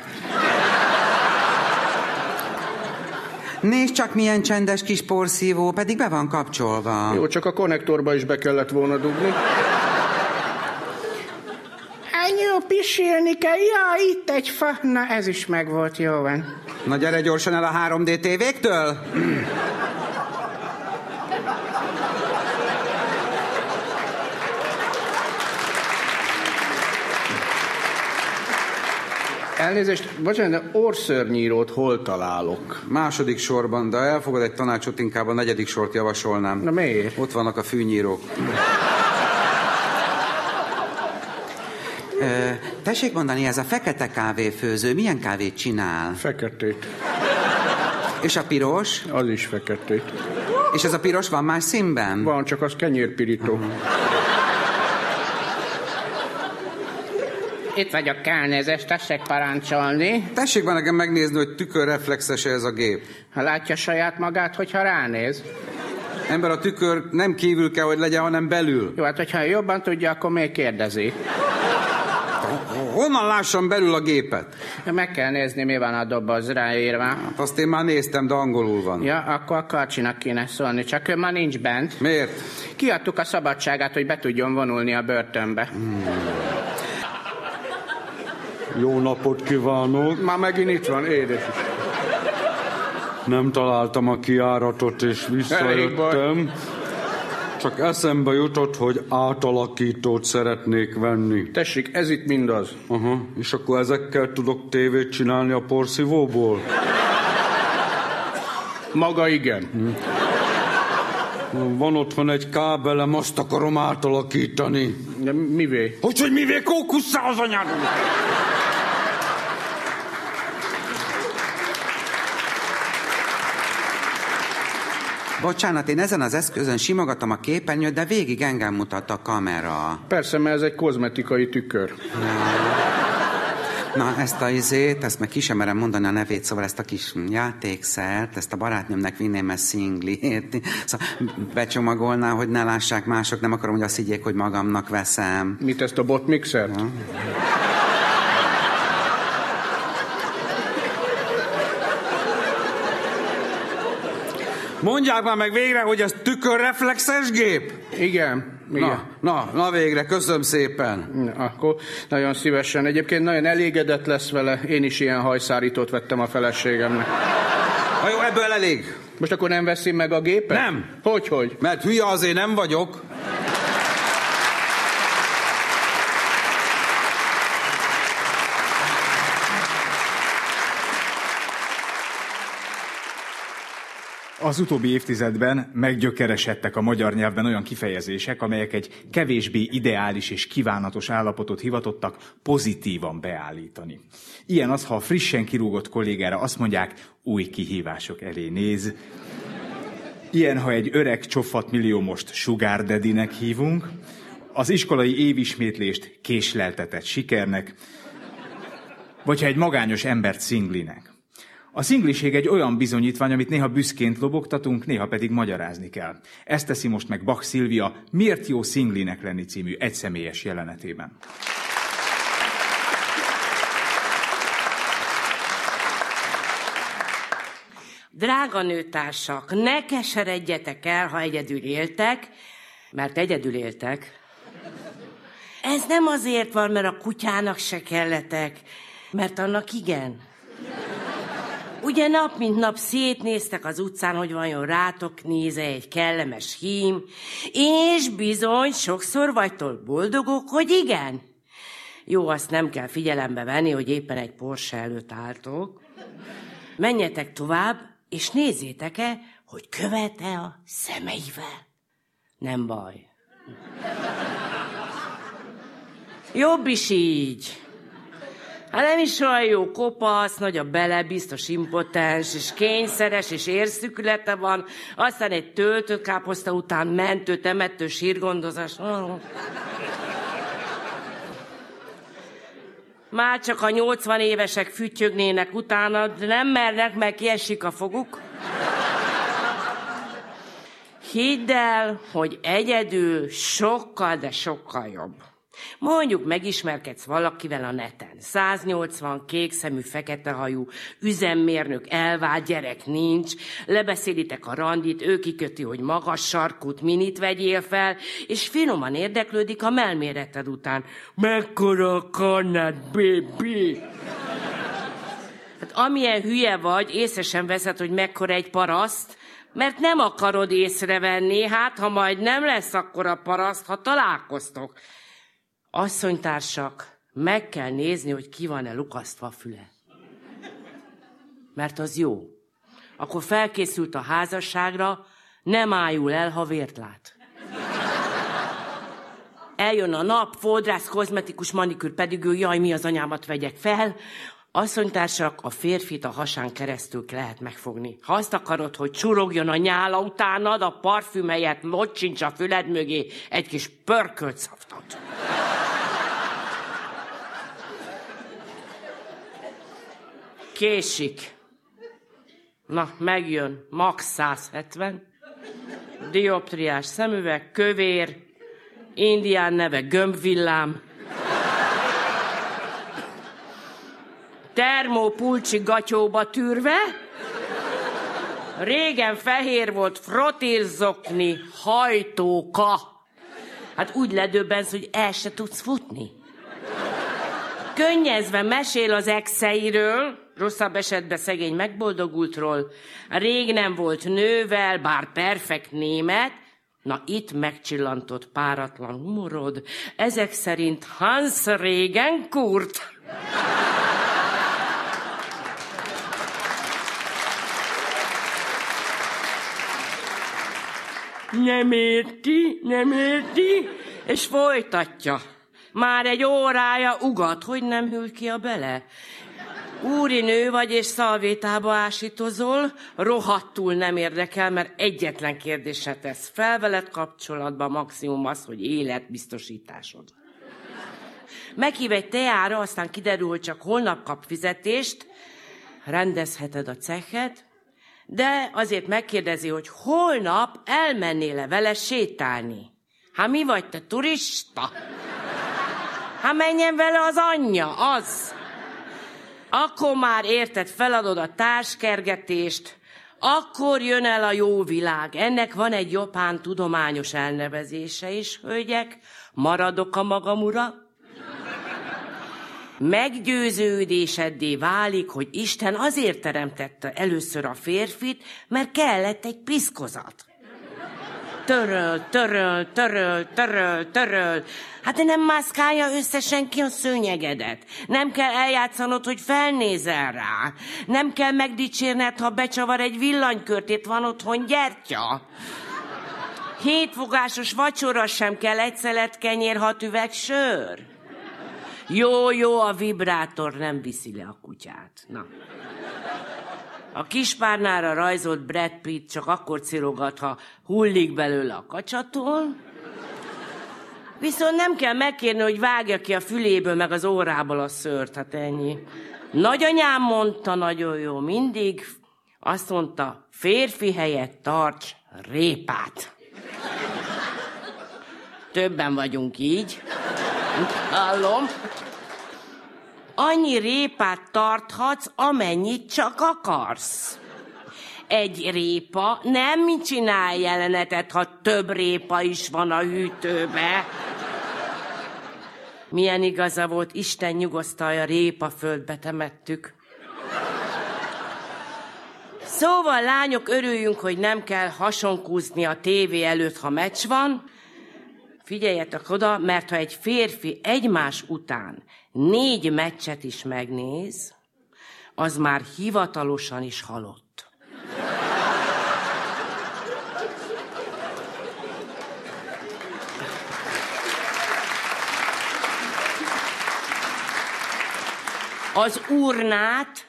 Nézd csak, milyen csendes kis porszívó, pedig be van kapcsolva. Jó, csak a konnektorba is be kellett volna dugni. Pisilni kell. Ja, itt egy fa. Na, ez is megvolt, jó van. Na gyere gyorsan el a 3D tévéktől. Elnézést, bocsánat, de orszörnyírót hol találok? Második sorban, de ha elfogad egy tanácsot, inkább a negyedik sort javasolnám. Na miért? Ott vannak a fűnyírók. Ö, tessék mondani, ez a fekete kávéfőző milyen kávét csinál? Feketét. És a piros? Az is feketét. És ez a piros van más színben? Van, csak az kenyérpirító. Itt vagyok, elnézést, tessék parancsolni. Tessék be nekem megnézni, hogy tükörreflexese ez a gép. Ha látja saját magát, hogyha ránéz. Ember, a tükör nem kívül kell, hogy legyen, hanem belül. Jó, hát hogyha jobban tudja, akkor még kérdezi. Honnan lássam belül a gépet? Meg kell nézni, mi van a dobozra írva. Hát azt én már néztem, de angolul van. Ja, akkor a Karcsinak kéne szólni, csak ő ma nincs bent. Miért? Kiadtuk a szabadságát, hogy be tudjon vonulni a börtönbe. Jó napot kívánok! Már megint itt van, édes is. Nem találtam a kiáratot, és Elég visszajöttem. Csak eszembe jutott, hogy átalakítót szeretnék venni. Tessék, ez itt mindaz. Aha, és akkor ezekkel tudok tévét csinálni a porszívóból? Maga igen. Van otthon egy kábelem, azt akarom átalakítani. De mivé? Hogy, hogy mivé kókusszá az anyád? Bocsánat, én ezen az eszközön simogatom a képernyőt, de végig engem mutat a kamera. Persze, mert ez egy kozmetikai tükör. Na, ezt a izét, ezt meg ki sem merem mondani a nevét, szóval ezt a kis játékszert, ezt a barátnőmnek vinném ezt szinglét. Szóval becsomagolná, hogy ne lássák mások, nem akarom, hogy azt higgyék, hogy magamnak veszem. Mit ezt a botmixert? Mondják már meg végre, hogy ez tükörreflexes gép? Igen. Igen. Na, na, na végre, köszönöm szépen. Na, akkor nagyon szívesen. Egyébként nagyon elégedett lesz vele. Én is ilyen hajszárítót vettem a feleségemnek. Na jó, ebből elég. Most akkor nem veszi meg a gépet? Nem. Hogy, hogy? Mert hülye azért nem vagyok. Az utóbbi évtizedben meggyökeresedtek a magyar nyelvben olyan kifejezések, amelyek egy kevésbé ideális és kívánatos állapotot hivatottak pozitívan beállítani. Ilyen az, ha a frissen kirúgott kollégára azt mondják, új kihívások elé néz. Ilyen, ha egy öreg csofat milliómost sugar daddy-nek hívunk, az iskolai évismétlést késleltetett sikernek, vagy ha egy magányos embert szinglinek. A szingliség egy olyan bizonyítvány, amit néha büszként lobogtatunk, néha pedig magyarázni kell. Ezt teszi most meg Bach Szilvia Miért jó szinglinek lenni című egyszemélyes jelenetében. Drága nőtársak, ne keseredjetek el, ha egyedül éltek, mert egyedül éltek. Ez nem azért van, mert a kutyának se kelletek, mert annak igen. Ugye nap mint nap szétnéztek az utcán, hogy vajon rátok néze egy kellemes hím, és bizony sokszor vagytok boldogok, hogy igen. Jó, azt nem kell figyelembe venni, hogy éppen egy Porsche előtt álltok. Menjetek tovább, és nézzétek-e, hogy követe a szemeivel. Nem baj. Jobb is így. Hát nem is olyan jó kopasz, nagy a bele, biztos impotens, és kényszeres, és érszükülete van, aztán egy töltött káposzta után mentő, temető, sírgondozás. Már csak a 80 évesek fütyögnének utána, de nem mernek, mert kiesik a foguk. Hidd el, hogy egyedül sokkal, de sokkal jobb. Mondjuk megismerkedsz valakivel a neten. 180, kékszemű, feketehajú, üzemmérnök, elvált gyerek nincs, lebeszélitek a randit, ő kiköti, hogy magas sarkút minit vegyél fel, és finoman érdeklődik a melméreted után. Mekkora a kannát, baby! Hát amilyen hülye vagy, észre veszed, hogy mekkora egy paraszt, mert nem akarod észrevenni, hát ha majd nem lesz akkor a paraszt, ha találkoztok. Asszonytársak, meg kell nézni, hogy ki van-e lukasztva füle. Mert az jó. Akkor felkészült a házasságra, nem ájul el, ha vért lát. Eljön a nap, fodrász, kozmetikus, manikűr, pedig ő, jaj, mi az anyámat vegyek fel. Asszonytársak, a férfit a hasán keresztül lehet megfogni. Ha azt akarod, hogy csurogjon a nyála utánad, a parfümelyet locsincs a füled mögé egy kis pörkölt szaftot. Késik. Na, megjön. Max 170. Dioptriás szemüveg, kövér, indián neve gömbvillám. Termópulcsi gatyóba tűrve. Régen fehér volt, frotírzokni, hajtóka. Hát úgy ledöbbensz, hogy el se tudsz futni. Könnyezve mesél az exeiről, rosszabb esetben szegény megboldogultról, rég nem volt nővel, bár perfekt német, na itt megcsillantott páratlan humorod, ezek szerint Hans régen Kurt. Nem érti, nem érti, és folytatja. Már egy órája ugat, hogy nem hűl ki a bele. Úri nő vagy és szalvétába ásítozol, rohadtul nem érdekel, mert egyetlen kérdésre tesz fel veled kapcsolatban, maximum az, hogy életbiztosításod. Meghív egy teára, aztán kiderül, hogy csak holnap kap fizetést, rendezheted a cechet, de azért megkérdezi, hogy holnap elmennél-e vele sétálni. Hát mi vagy te, turista? Hát menjen vele az anyja, az. Akkor már érted, feladod a társkergetést, akkor jön el a jó világ. Ennek van egy japán tudományos elnevezése is, hölgyek. Maradok a magam ura. Meggyőződéseddé válik, hogy Isten azért teremtette először a férfit, mert kellett egy piszkozat töröl, töröl, töröl, töröl, töröl. Hát nem mászkálja össze senki a szőnyegedet. Nem kell eljátszanod, hogy felnézel rá. Nem kell megdicsérned, ha becsavar egy villanykörtét, van otthon gyertya. Hétfogásos vacsora sem kell, egy szelet kenyér, hat üveg sör. Jó, jó, a vibrátor nem viszi le a kutyát. Na. A kispárnára rajzolt Brad Pitt csak akkor cirogat, ha hullik belőle a kacsatól. Viszont nem kell megkérni, hogy vágja ki a füléből, meg az órából a szőrt, hát ennyi. Nagyanyám mondta nagyon jó mindig, azt mondta, férfi helyett tarts répát. Többen vagyunk így. Hallom annyi répát tarthatsz, amennyit csak akarsz. Egy répa nem csinál jelenetet, ha több répa is van a hűtőbe. Milyen igaza volt, Isten nyugosztalja, répa földbe temettük. Szóval, lányok, örüljünk, hogy nem kell hasonkúzni a tévé előtt, ha meccs van. Figyeljetek oda, mert ha egy férfi egymás után négy meccset is megnéz, az már hivatalosan is halott. Az urnát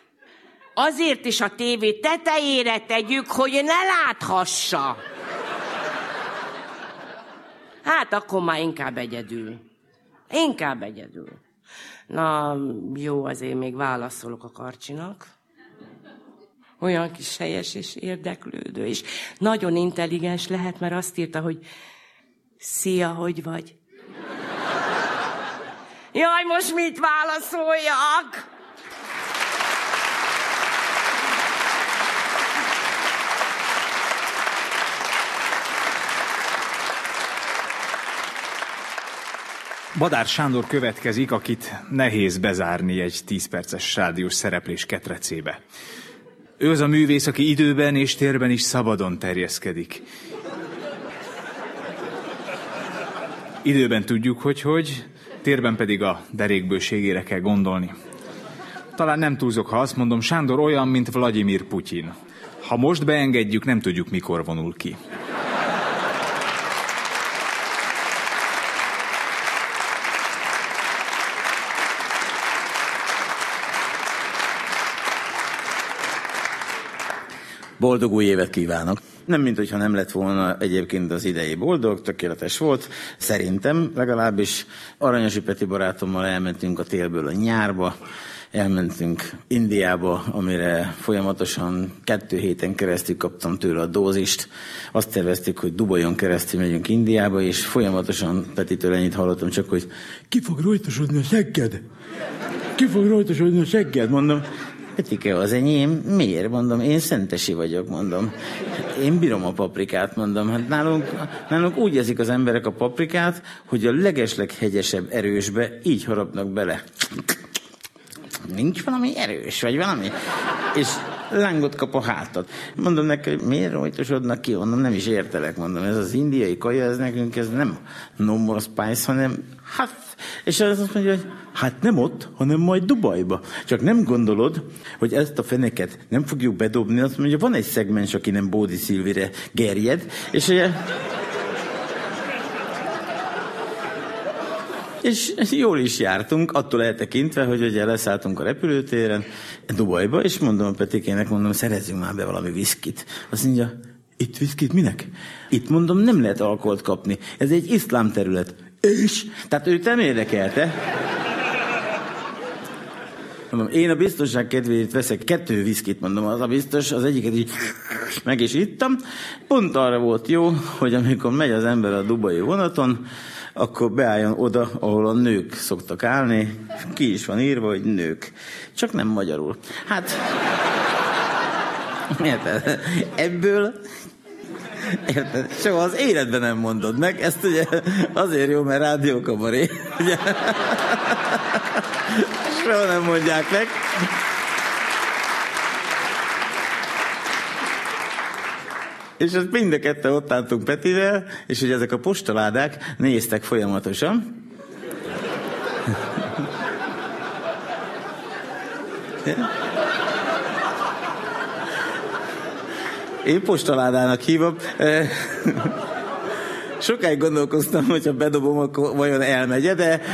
azért is a tévé tetejére tegyük, hogy ne láthassa. Hát akkor már inkább egyedül. Inkább egyedül. Na, jó, azért még válaszolok a karcsinak. Olyan kis helyes és érdeklődő, és nagyon intelligens lehet, mert azt írta, hogy Szia, hogy vagy? Jaj, most mit válaszoljak? Badár Sándor következik, akit nehéz bezárni egy 10 perces rádiós szereplés ketrecébe. Ő az a művész, aki időben és térben is szabadon terjeszkedik. Időben tudjuk, hogy hogy, térben pedig a derékbőségére kell gondolni. Talán nem túlzok, ha azt mondom, Sándor olyan, mint Vladimir Putyin. Ha most beengedjük, nem tudjuk, mikor vonul ki. Boldog új évet kívánok! Nem, mint hogyha nem lett volna egyébként az idei boldog, tökéletes volt. Szerintem legalábbis Aranyosi Peti barátommal elmentünk a télből a nyárba, elmentünk Indiába, amire folyamatosan kettő héten keresztül kaptam tőle a dózist. Azt terveztük, hogy Dubajon keresztül megyünk Indiába, és folyamatosan Petitől ennyit hallottam, csak hogy ki fog rajtosodni a segged? Ki fog rajtosodni a segged? Mondom, Petike, az enyém, miért? Mondom, én szentesi vagyok, mondom. Én bírom a paprikát, mondom. Hát nálunk, nálunk úgy eszik az emberek a paprikát, hogy a legesleg hegyesebb erősbe így harapnak bele. Nincs valami erős, vagy valami? És lángot kap a hátat. Mondom neki, hogy miért rajtosodnak ki? Mondom, nem is értelek, mondom. Ez az indiai kaja, ez nekünk ez nem no more spice, hanem hát és az azt mondja, hogy hát nem ott, hanem majd Dubajba. Csak nem gondolod, hogy ezt a feneket nem fogjuk bedobni, azt mondja, van egy szegmens, aki nem Bódi Szilvire gerjed, és ugye... És jól is jártunk, attól eltekintve, hogy ugye leszálltunk a repülőtéren Dubajba, és mondom a Petikének, mondom, szerezzünk már be valami viszkit. Azt mondja, itt viszkit minek? Itt mondom, nem lehet alkoholt kapni. Ez egy iszlám terület. És? Tehát őt nem érdekelte. Mondom, én a biztonság kedvéért veszek kettő viszkit, mondom, az a biztos, az egyiket így meg is ittam. Pont arra volt jó, hogy amikor megy az ember a dubai vonaton, akkor beálljon oda, ahol a nők szoktak állni, ki is van írva, hogy nők. Csak nem magyarul. Hát, érted? Ebből Érted? Soha az életben nem mondod meg, ezt ugye azért jó, mert rádiókabaré. Ugye? Soha nem mondják meg. És ezt mind a kettő ott álltunk Petivel, és hogy ezek a postaládák néztek folyamatosan. Én postaládának hívom. Sokáig gondolkoztam, hogyha bedobom, akkor vajon elmegy de...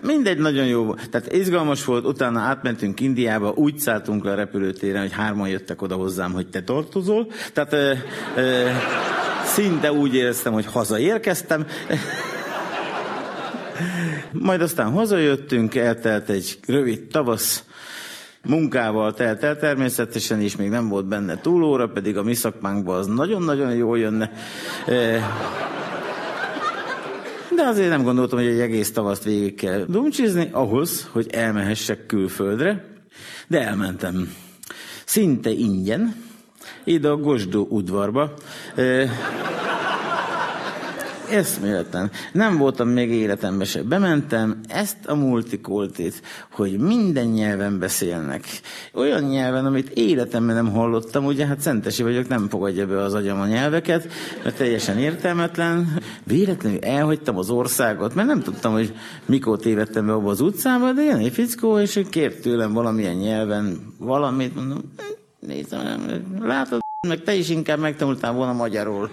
Mindegy, nagyon jó volt. Tehát izgalmas volt, utána átmentünk Indiába, úgy szálltunk le a repülőtéren, hogy hárman jöttek oda hozzám, hogy te tartozol. Tehát ö, ö, szinte úgy éreztem, hogy hazaérkeztem. Majd aztán hazajöttünk, eltelt egy rövid tavasz, munkával telt el természetesen, és még nem volt benne túlóra, pedig a mi szakmánkban az nagyon-nagyon jól jönne. De azért nem gondoltam, hogy egy egész tavaszt végig kell dumcsizni, ahhoz, hogy elmehessek külföldre. De elmentem. Szinte ingyen, ide a Gosdó udvarba. Eszméletlen. Nem voltam még életemben se. Bementem ezt a multikultit, hogy minden nyelven beszélnek. Olyan nyelven, amit életemben nem hallottam, ugye hát szentesi vagyok, nem fogadja be az agyam a nyelveket, mert teljesen értelmetlen. Véletlenül elhagytam az országot, mert nem tudtam, hogy mikor tévedtem be abba az utcába, de jön egy fickó, és kért tőlem valamilyen nyelven valamit, mondom, nézem, látod, meg te is inkább megtanultál volna magyarul.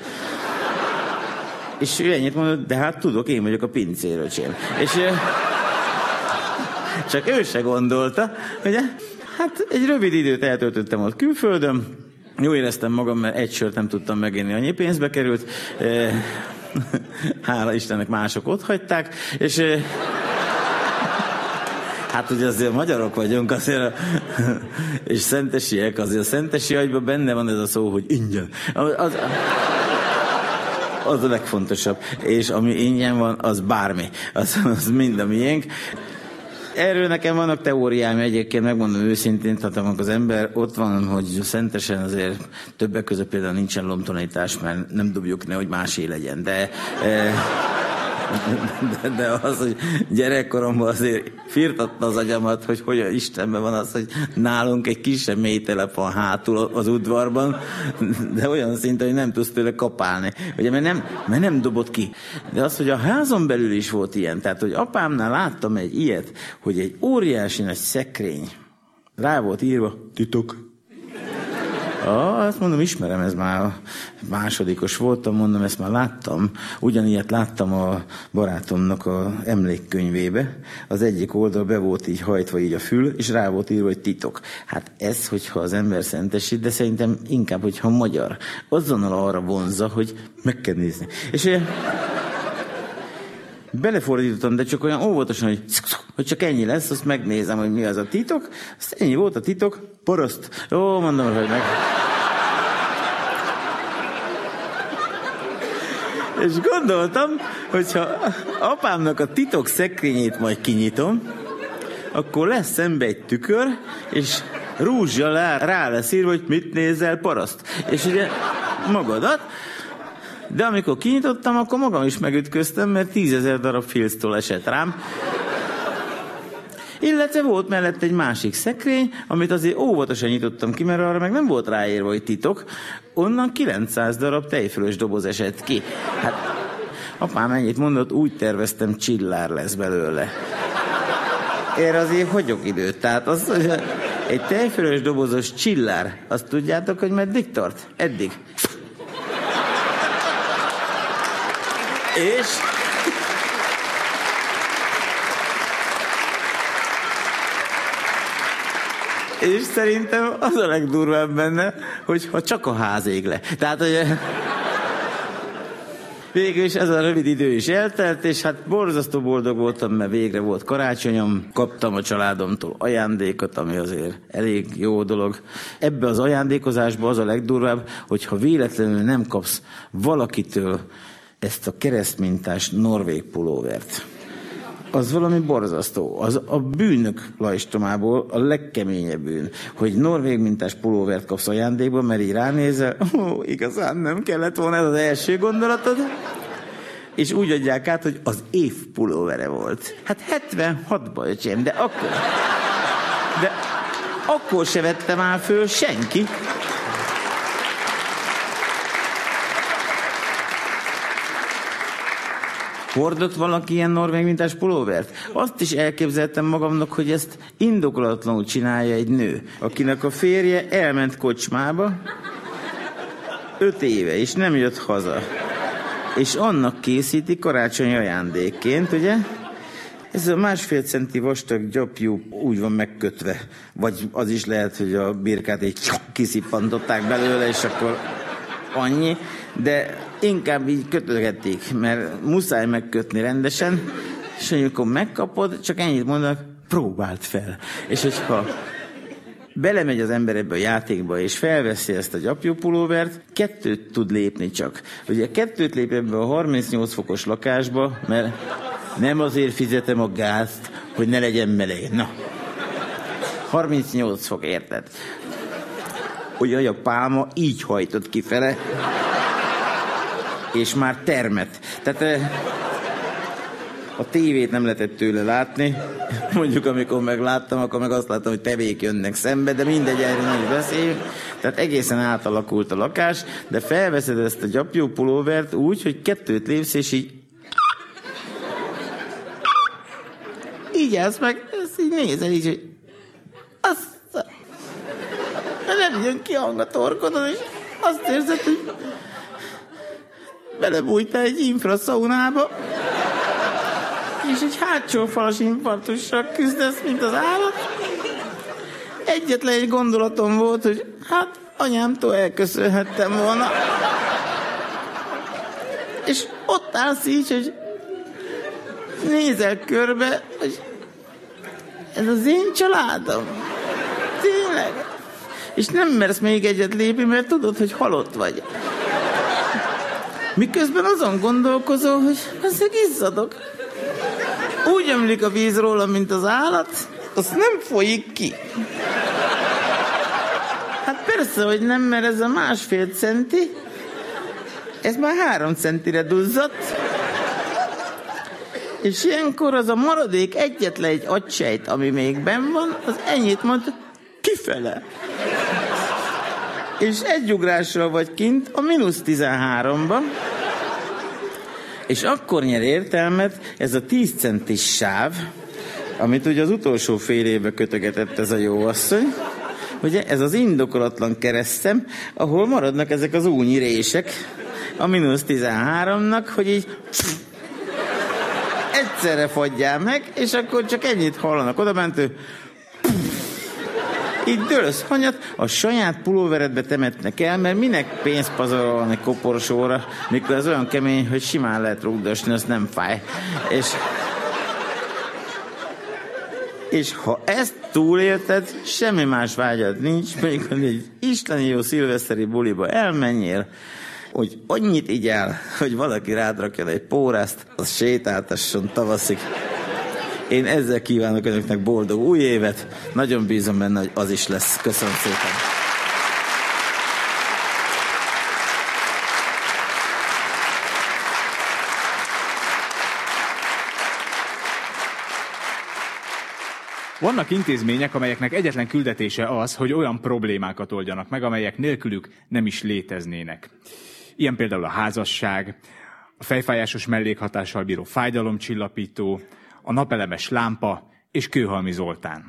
És ő ennyit mondott, de hát tudok, én vagyok a pincéröcsém. És csak ő se gondolta, ugye? Hát egy rövid időt eltöltöttem ott külföldön, jó éreztem magam, mert egy sört nem tudtam meginni, annyi pénzbe került. Hála Istennek mások ott hagyták, és Hát ugye azért magyarok vagyunk, azért, és szentesiek, azért a szentesi agyban benne van ez a szó, hogy ingyen. Az, az, az a legfontosabb. És ami ingyen van, az bármi. Az, az mind a miénk. Erről nekem vannak teóriáim egyébként, megmondom őszintén, tehát amikor az ember ott van, hogy szentesen azért többek között például nincsen lomtonítás, mert nem dobjuk ne, hogy másé legyen, de... E, de, de az, hogy gyerekkoromban azért firtatta az agyamat, hogy hogyan Istenben van az, hogy nálunk egy kisebb mélytelep hátul az udvarban, de olyan szinte, hogy nem tudsz tőle kapálni. Ugye, mert nem, mert nem dobott ki. De az, hogy a házon belül is volt ilyen, tehát, hogy apámnál láttam egy ilyet, hogy egy óriási nagy szekrény, rá volt írva, titok, Ah, azt mondom, ismerem, ez már másodikos voltam, mondom, ezt már láttam. Ugyanilyet láttam a barátomnak a emlékkönyvébe. Az egyik oldal be volt így hajtva így a fül, és rá volt írva, hogy titok. Hát ez, hogyha az ember szentesít, de szerintem inkább, hogyha magyar. Azonnal arra vonza, hogy meg kell nézni. És ugye, belefordítottam, de csak olyan óvatosan, hogy, hogy csak ennyi lesz, azt megnézem, hogy mi az a titok. Azt ennyi volt a titok, paraszt. Jó, mondom, hogy meg. És gondoltam, hogyha apámnak a titok szekrényét majd kinyitom, akkor lesz szembe egy tükör, és rúzsja rá lesz írva, hogy mit nézel paraszt. És ugye magadat, de amikor kinyitottam, akkor magam is megütköztem, mert tízezer darab filctól esett rám. Illetve volt mellett egy másik szekrény, amit azért óvatosan nyitottam ki, mert arra meg nem volt ráírva, hogy titok. Onnan 900 darab tejfölös doboz esett ki. Hát apám ennyit mondott, úgy terveztem, csillár lesz belőle. Erre azért hagyok időt. Tehát az, Egy tejfölös dobozos csillár, azt tudjátok, hogy meddig tart? Eddig. És... És szerintem az a legdurvább benne, hogy ha csak a ház ég le. Tehát, hogy végül is ez a rövid idő is eltelt, és hát borzasztó boldog voltam, mert végre volt karácsonyom, kaptam a családomtól ajándékot, ami azért elég jó dolog. Ebbe az ajándékozásba az a legdurvább, hogy ha véletlenül nem kapsz valakitől ezt a keresztmintás norvég pulóvert, az valami borzasztó. Az a bűnök lajstomából a legkeményebb bűn, hogy norvég mintás pulóvert kapsz ajándékba, mert így ránézel, ó, igazán nem kellett volna ez az első gondolatod, és úgy adják át, hogy az év pulóvere volt. Hát 76-ban, öcsém, de akkor... De akkor se vette már föl senki. Hordott valaki ilyen norvég mintás pulóvert? Azt is elképzeltem magamnak, hogy ezt indokolatlanul csinálja egy nő, akinek a férje elment kocsmába öt éve, és nem jött haza. És annak készíti karácsony ajándékként, ugye? Ez a másfél centi vastag gyapjú úgy van megkötve. Vagy az is lehet, hogy a birkát egy kiszippantották belőle, és akkor annyi. De inkább így kötögették, mert muszáj megkötni rendesen, és amikor megkapod, csak ennyit mondanak, próbált fel. És hogyha belemegy az ember ebbe a játékba, és felveszi ezt a gyapjúpulóvert, kettőt tud lépni csak. Ugye kettőt lép ebbe a 38 fokos lakásba, mert nem azért fizetem a gázt, hogy ne legyen meleg. Na, 38 fok, érted? Ugye a pálma így hajtott kifele, és már termet. Tehát eh, a tévét nem lehetett tőle látni. Mondjuk, amikor megláttam, akkor meg azt láttam, hogy tevék jönnek szembe, de mindegy, erről nem is beszéljünk. Tehát egészen átalakult a lakás, de felveszed ezt a gyapjú pulóvert úgy, hogy kettőt lépsz, és így így állsz meg, ezt így nézel, így, hogy azt nem jön ki hang a torkodon, és azt érzed, hogy belebújtál egy infraszaunába, és egy hátsó falas infarktussal küzdesz, mint az állat. Egyetlen egy gondolatom volt, hogy hát anyámtól elköszönhettem volna. És ott állsz így, hogy nézel körbe, hogy ez az én családom. Tényleg. És nem mersz még egyet lépni, mert tudod, hogy halott vagy. Miközben azon gondolkozol, hogy ezek izzadok. Úgy ömlik a víz róla, mint az állat, az nem folyik ki. Hát persze, hogy nem, mert ez a másfél centi, ez már három centire duzzadt. És ilyenkor az a maradék egyetlen egy agysejt, ami még benn van, az ennyit mond, kifele. És egy ugrásra vagy kint a mínusz 13-ban, és akkor nyer értelmet ez a 10 centis sáv, amit ugye az utolsó fél évbe kötögetett ez a jó asszony, ugye ez az indokolatlan keresztem, ahol maradnak ezek az únyi rések a mínusz 13-nak, hogy így egyszerre fagyjál meg, és akkor csak ennyit hallanak oda bent, ő így dőlsz hanyat, a saját pulóveredbe temetnek el, mert minek pénzt pazarolni koporsóra, mikor ez olyan kemény, hogy simán lehet rúgdosni, az nem fáj. És, és ha ezt túlélted, semmi más vágyad nincs, hogy egy isteni jó szilveszteri buliba elmenjél, hogy annyit igyál, hogy valaki rádrakjon egy pórászt, az sétáltasson tavaszig. Én ezzel kívánok önöknek boldog új évet. Nagyon bízom benne, hogy az is lesz. Köszönöm szépen. Vannak intézmények, amelyeknek egyetlen küldetése az, hogy olyan problémákat oldjanak meg, amelyek nélkülük nem is léteznének. Ilyen például a házasság, a fejfájásos mellékhatással bíró fájdalomcsillapító, a napelemes lámpa és Kőhalmi Zoltán.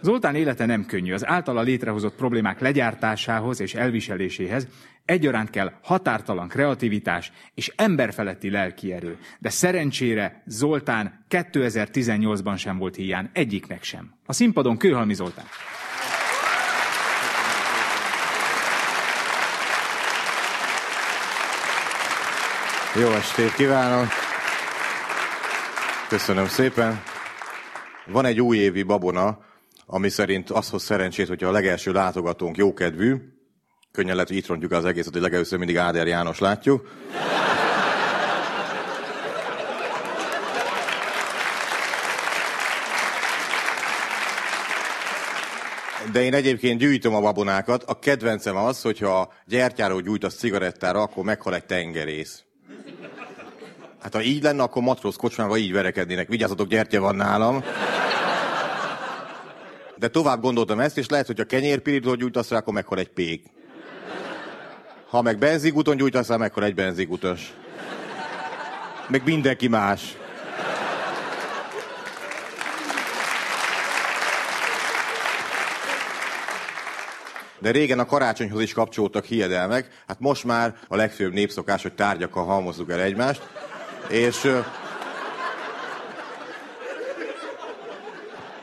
Zoltán élete nem könnyű. Az általa létrehozott problémák legyártásához és elviseléséhez egyaránt kell határtalan kreativitás és emberfeletti lelkierő. De szerencsére Zoltán 2018-ban sem volt hiány, egyiknek sem. A színpadon Kőhalmi Zoltán. Jó estét kívánok! Köszönöm szépen. Van egy újévi babona, ami szerint az hoz szerencsét, hogyha a legelső látogatónk jókedvű, könnyen lehet, hogy itt rontjuk az egészet, hogy legelőször mindig Áder János látjuk. De én egyébként gyűjtöm a babonákat. A kedvencem az, hogyha gyertyáról gyújtasz cigarettára, akkor meghal egy tengerész. Hát ha így lenne, akkor matróz kocsmában így verekednének. Vigyázzatok, gyertya van nálam. De tovább gondoltam ezt, és lehet, hogy a kenyérpirítót gyújtasz rá, akkor meghal egy pék. Ha meg benzigúton gyújtasz rá, meghal egy benzigutas. Meg mindenki más. De régen a karácsonyhoz is kapcsolódtak hiedelmek, hát most már a legfőbb népszokás, hogy tárgyakkal halmozzuk el egymást. És,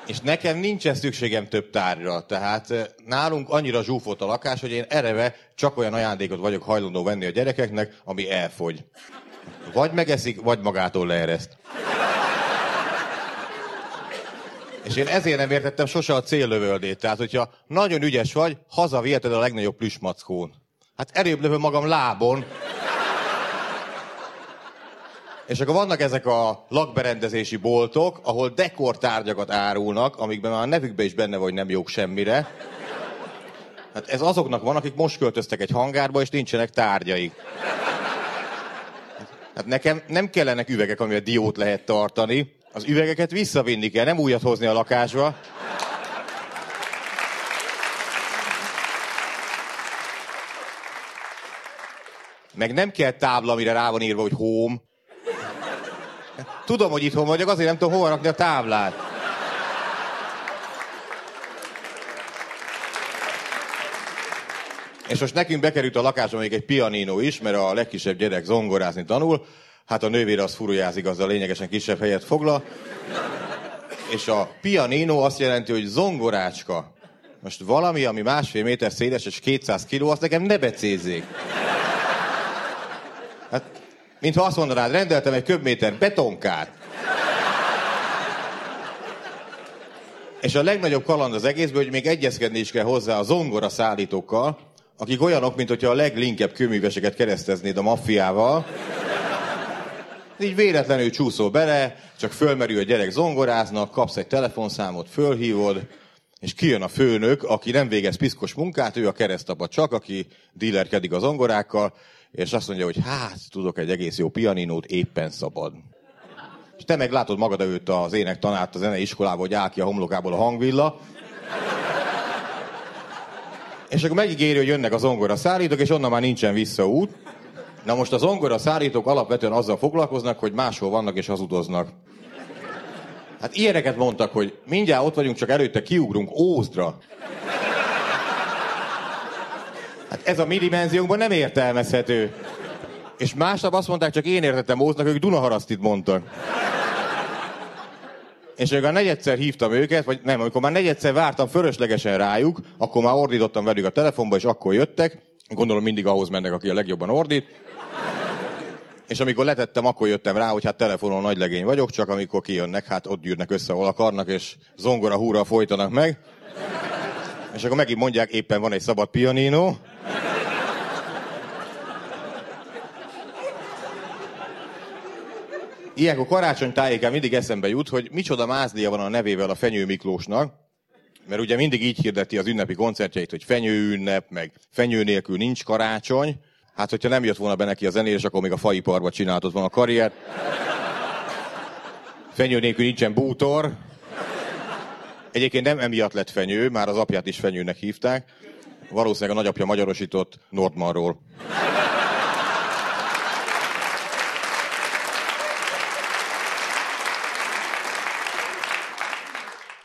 és nekem nincsen szükségem több tárgyra, tehát nálunk annyira zsúfolt a lakás, hogy én ereve csak olyan ajándékot vagyok hajlandó venni a gyerekeknek, ami elfogy. Vagy megeszik, vagy magától leereszt. És én ezért nem értettem sose a céllövöldét. Tehát, hogyha nagyon ügyes vagy, hazaviheted a legnagyobb plüsmackón. Hát erőbb lövöm magam lábon, és akkor vannak ezek a lakberendezési boltok, ahol dekortárgyakat árulnak, amikben már a nevükben is benne vagy nem jók semmire. Hát ez azoknak van, akik most költöztek egy hangárba, és nincsenek tárgyaik. Hát nekem nem kellenek üvegek, amivel diót lehet tartani. Az üvegeket visszavinni kell, nem újat hozni a lakásba. Meg nem kell tábla, amire rá van írva, hogy home. Tudom, hogy itthon vagyok, azért nem tudom hova rakni a táblát. És most nekünk bekerült a lakásba még egy pianino is, mert a legkisebb gyerek zongorázni tanul. Hát a nővére az furujázik, az a lényegesen kisebb helyet foglal. És a pianino azt jelenti, hogy zongorácska. Most valami, ami másfél méter széles és 200 kiló, azt nekem ne becézzék. Hát Mintha azt mondanád, rendeltem egy köbméter betonkát. És a legnagyobb kaland az egészből, hogy még egyezkedni is kell hozzá a zongora szállítókkal, akik olyanok, mint hogyha a leglinkebb kőműveseket kereszteznéd a maffiával. Így véletlenül csúszol bele, csak fölmerül a gyerek zongoráznak, kapsz egy telefonszámot, fölhívod, és kijön a főnök, aki nem végez piszkos munkát, ő a keresztapa csak, aki dílerkedik a zongorákkal, és azt mondja, hogy hát, tudok egy egész jó pianinót, éppen szabad. És te meg látod magad előtt az ének tanárt a zeneiskolába, hogy áll ki a homlokából a hangvilla, és akkor megígéri, hogy jönnek az zongora szállítók, és onnan már nincsen visszaút. Na most az zongora szállítók alapvetően azzal foglalkoznak, hogy máshol vannak és hazudoznak. Hát ilyeneket mondtak, hogy mindjárt ott vagyunk, csak előtte kiugrunk Ózdra. Hát ez a mi dimenziónkban nem értelmezhető. És másnap azt mondták, csak én értettem Óznak, ők Dunaharasztit mondtak. És amikor negyedszer hívtam őket, vagy nem, amikor már negyedszer vártam fölöslegesen rájuk, akkor már ordítottam velük a telefonba, és akkor jöttek. Gondolom mindig ahhoz mennek, aki a legjobban ordít. És amikor letettem, akkor jöttem rá, hogy hát telefonon nagy legény vagyok, csak amikor kijönnek, hát ott gyűrnek össze, ahol akarnak, és zongora húra folytanak meg. És akkor megint mondják, éppen van egy szabad pianino. Ilyenkor karácsony tájékán mindig eszembe jut, hogy micsoda mázlia van a nevével a Fenyő Miklósnak, mert ugye mindig így hirdeti az ünnepi koncertjeit, hogy fenyő ünnep, meg fenyő nélkül nincs karácsony. Hát, hogyha nem jött volna be neki a zenélés, akkor még a faiparba csináltott volna a karriert. Fenyő nélkül nincsen bútor. Egyébként nem emiatt lett fenyő, már az apját is fenyőnek hívták. Valószínűleg a nagyapja magyarosított Nordmanról.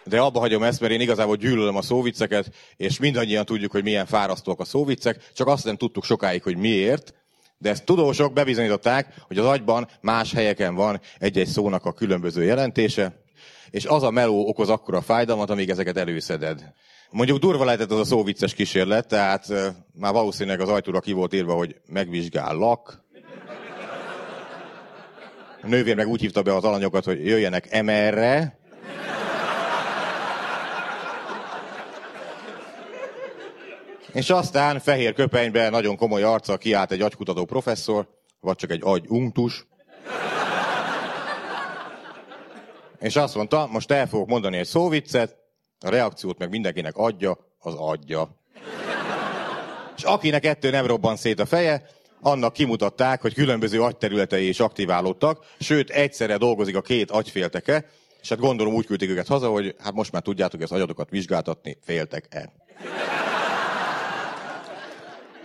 de abba hagyom ezt, mert én igazából gyűlölöm a szóvicceket, és mindannyian tudjuk, hogy milyen fárasztóak a szóviccek, csak azt nem tudtuk sokáig, hogy miért, de ezt tudósok bebizonyították, hogy az agyban más helyeken van egy-egy szónak a különböző jelentése, és az a meló okoz akkora fájdalmat, amíg ezeket előszeded. Mondjuk durva lehetett az a szóvicces kísérlet, tehát már valószínűleg az ajtóra ki volt írva, hogy megvizsgállak. A nővér meg úgy hívta be az alanyokat, hogy jöjjenek emerre. És aztán fehér köpenyben nagyon komoly arccal kiállt egy agykutató professzor, vagy csak egy agyunktus. És azt mondta, most el fogok mondani egy szóviccet, a reakciót meg mindenkinek adja, az adja. És akinek ettől nem robban szét a feje, annak kimutatták, hogy különböző agyterületei is aktiválódtak, sőt egyszerre dolgozik a két agyfélteke, és hát gondolom úgy küldték őket haza, hogy hát most már tudjátok ezt agyatokat vizsgáltatni, féltek-e.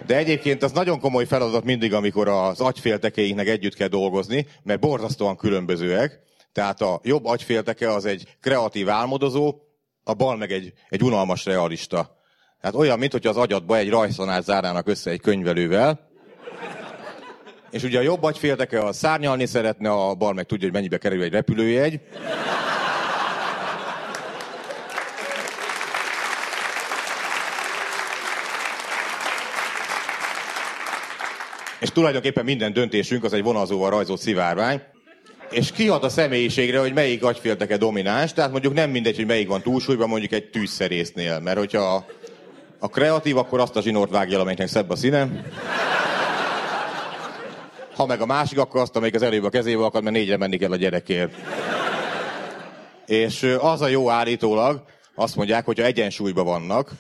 De egyébként az nagyon komoly feladat mindig, amikor az agyféltekeinknek együtt kell dolgozni, mert borzasztóan különbözőek. Tehát a jobb agyfélteke az egy kreatív álmodozó, a bal meg egy, egy unalmas realista. Tehát olyan, mint hogy az agyadba egy rajzszonát zárnának össze egy könyvelővel, és ugye a jobb agyfélteke a szárnyalni szeretne, a bal meg tudja, hogy mennyibe kerül egy repülőjegy. És tulajdonképpen minden döntésünk az egy vonalzóval rajzolt szivárvány, és kihat a személyiségre, hogy melyik agyfélteke domináns, tehát mondjuk nem mindegy, hogy melyik van túlsúlyban, mondjuk egy tűzszerésznél, mert hogyha a, a kreatív, akkor azt a zsinort vágja, amelyiknek szebb a színe. Ha meg a másik, akkor azt, amelyik az előbb a kezébe akad, mert négyre menni kell a gyerekért. És az a jó állítólag, azt mondják, hogyha egyensúlyban vannak,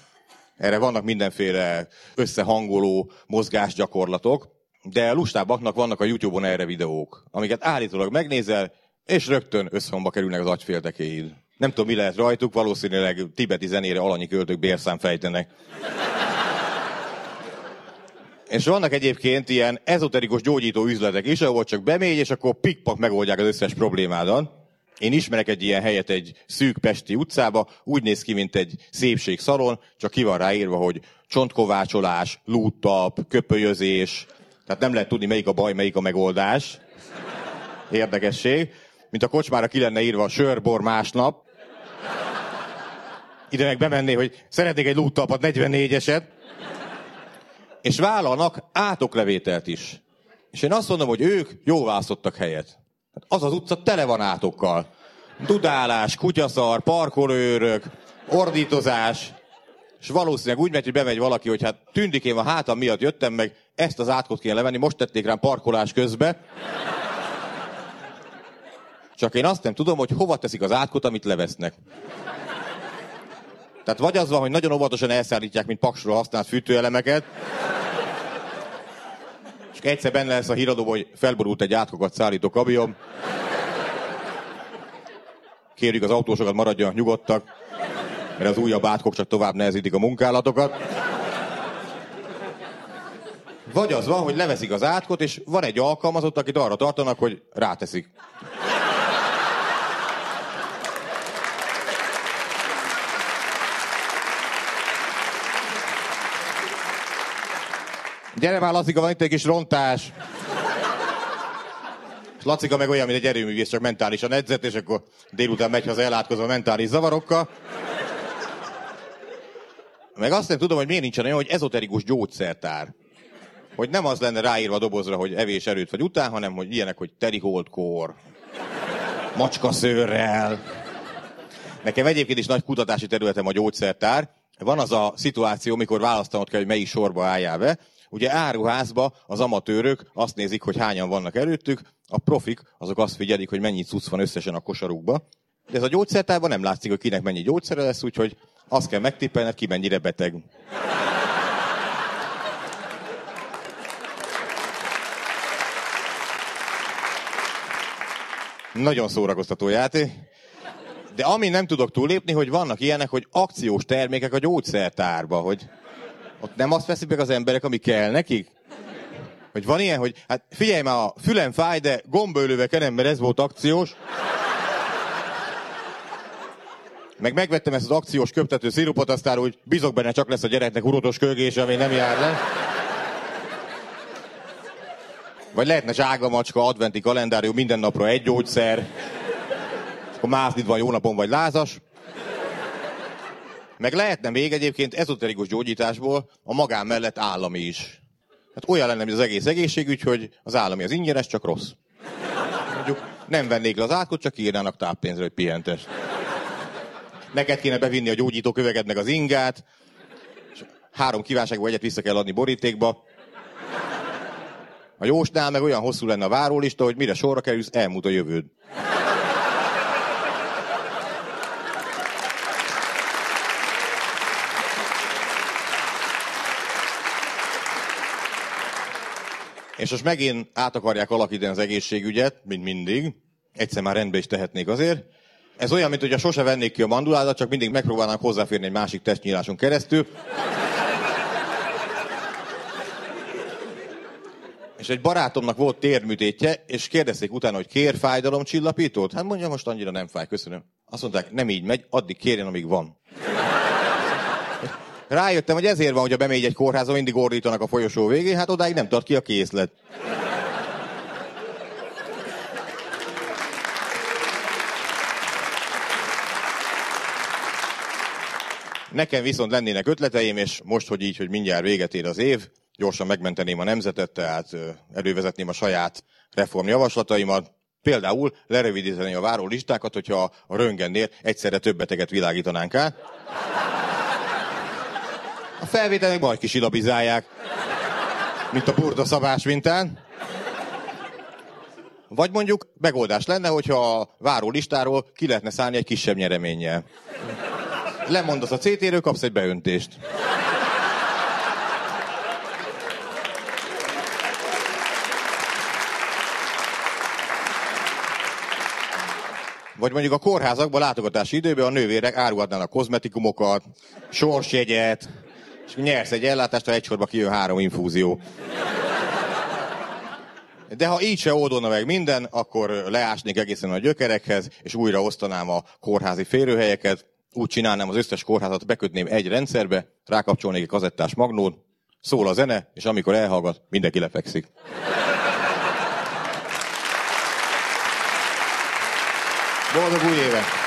erre vannak mindenféle összehangoló mozgásgyakorlatok, de lustábbaknak vannak a YouTube-on erre videók, amiket állítólag megnézel, és rögtön összhangba kerülnek az agyféltekéid. Nem tudom, mi lehet rajtuk, valószínűleg tibeti zenére alanyi költők bérszám fejtenek. És vannak egyébként ilyen ezoterikus gyógyító üzletek is, ahol csak bemégy, és akkor pikpak megoldják az összes problémádat. Én ismerek egy ilyen helyet egy szűk pesti utcába, úgy néz ki, mint egy szépségszalon, csak ki van ráírva, hogy csontkovácsolás, lúttap, köpölyözés, tehát nem lehet tudni, melyik a baj, melyik a megoldás. Érdekesség. Mint a kocsmára ki lenne írva sörbor másnap. Ide meg bemenné, hogy szeretnék egy lúttapat, 44-eset. És vállalnak átoklevételt is. És én azt mondom, hogy ők jó választottak helyet. Az az utca tele van átokkal. Dudálás, kutyaszar, parkolőrök, ordítozás. És valószínűleg úgy megy, hogy bemegy valaki, hogy hát tündikém a hátam miatt jöttem, meg ezt az átkot kéne levenni, most tették rám parkolás közbe. Csak én azt nem tudom, hogy hova teszik az átkot, amit levesznek. Tehát vagy az van, hogy nagyon óvatosan elszállítják, mint paksról használt fűtőelemeket, és egyszer benne lesz a híradó, hogy felborult egy átkokat szállító kamion. Kérjük az autósokat maradjanak nyugodtak, mert az újabb átkok csak tovább nehezítik a munkálatokat. Vagy az van, hogy leveszik az átkot, és van egy alkalmazott, akit arra tartanak, hogy ráteszik. Gyere már, Lacika, van itt egy kis rontás. És Lacika meg olyan, mint egy erőművész, csak mentálisan edzett, és akkor délután megy haza elátkozva mentális zavarokkal. Meg azt nem tudom, hogy miért nincsen olyan, hogy ezoterikus gyógyszertár. Hogy nem az lenne ráírva a dobozra, hogy evés erőt vagy után, hanem hogy ilyenek, hogy teri holdkor, macska szőrrel. Nekem egyébként is nagy kutatási területem a gyógyszertár. Van az a szituáció, mikor választanod kell, hogy melyik sorba álljál be. Ugye áruházba az amatőrök azt nézik, hogy hányan vannak előttük, a profik azok azt figyelik, hogy mennyi cucc van összesen a kosarukba. De ez a gyógyszertárban nem látszik, hogy kinek mennyi gyógyszere lesz, úgyhogy azt kell megtippelned, ki mennyire beteg. Nagyon szórakoztató játék. De ami nem tudok túlépni, hogy vannak ilyenek, hogy akciós termékek a gyógyszertárba, hogy ott nem azt veszik meg az emberek, ami kell nekik? Hogy van ilyen, hogy hát figyelj már, a fülem fáj, de gombölőve kenem, mert ez volt akciós. Meg megvettem ezt az akciós köptető szirupot, aztán úgy bizok benne, csak lesz a gyereknek urotos kölgése, ami nem jár le. Vagy lehetne zsága adventi kalendárium, minden napra egy gyógyszer. Akkor másznid van jó napon, vagy lázas. Meg lehetne még egyébként ezoterikus gyógyításból a magán mellett állami is. Hát olyan lenne, az egész egészségügy, hogy az állami az ingyenes, csak rossz. Mondjuk nem vennék le az átkot, csak írnának táppénzre, hogy pihentes. Neked kéne bevinni a gyógyító köveged meg az ingát, és három kívánságból egyet vissza kell adni borítékba. A jósnál meg olyan hosszú lenne a várólista, hogy mire sorra kerülsz, elmúlt a jövőd. És most megint át akarják alakítani az egészségügyet, mint mindig. Egyszer már rendbe is tehetnék azért. Ez olyan, mint hogy a sose vennék ki a manduládat, csak mindig megpróbálnak hozzáférni egy másik testnyíláson keresztül. És egy barátomnak volt térműtétje, és kérdezték utána, hogy kér fájdalomcsillapítót? Hát mondja, most annyira nem fáj, köszönöm. Azt mondták, nem így megy, addig kérjen, amíg van. Rájöttem, hogy ezért van, hogy a bemegy egy kórházba, mindig ordítanak a folyosó végén, hát odáig nem tart ki a készlet. Nekem viszont lennének ötleteim, és most, hogy így, hogy mindjárt véget ér az év, gyorsan megmenteném a nemzetet, tehát elővezetném a saját reformjavaslataimat. Például lerövidíteni a várólistákat, hogyha a röngennél egyszerre több beteget világítanánk át. A felvételek majd kisilabizálják, mint a burda szabás mintán. Vagy mondjuk megoldás lenne, hogyha a várólistáról ki lehetne szállni egy kisebb nyereménnyel. Lemondasz a CT-ről, kapsz egy beöntést. Vagy mondjuk a kórházakban látogatási időben a nővérek árulhatnának kozmetikumokat, sorsjegyet, és nyersz egy ellátást, ha egy sorba kijön három infúzió. De ha így se oldódna meg minden, akkor leásnék egészen a gyökerekhez, és újra osztanám a kórházi férőhelyeket, úgy csinálnám az összes kórházat, bekötném egy rendszerbe, rákapcsolnék egy kazettás magnót, szól a zene, és amikor elhallgat, mindenki lefekszik. Boldog új évet!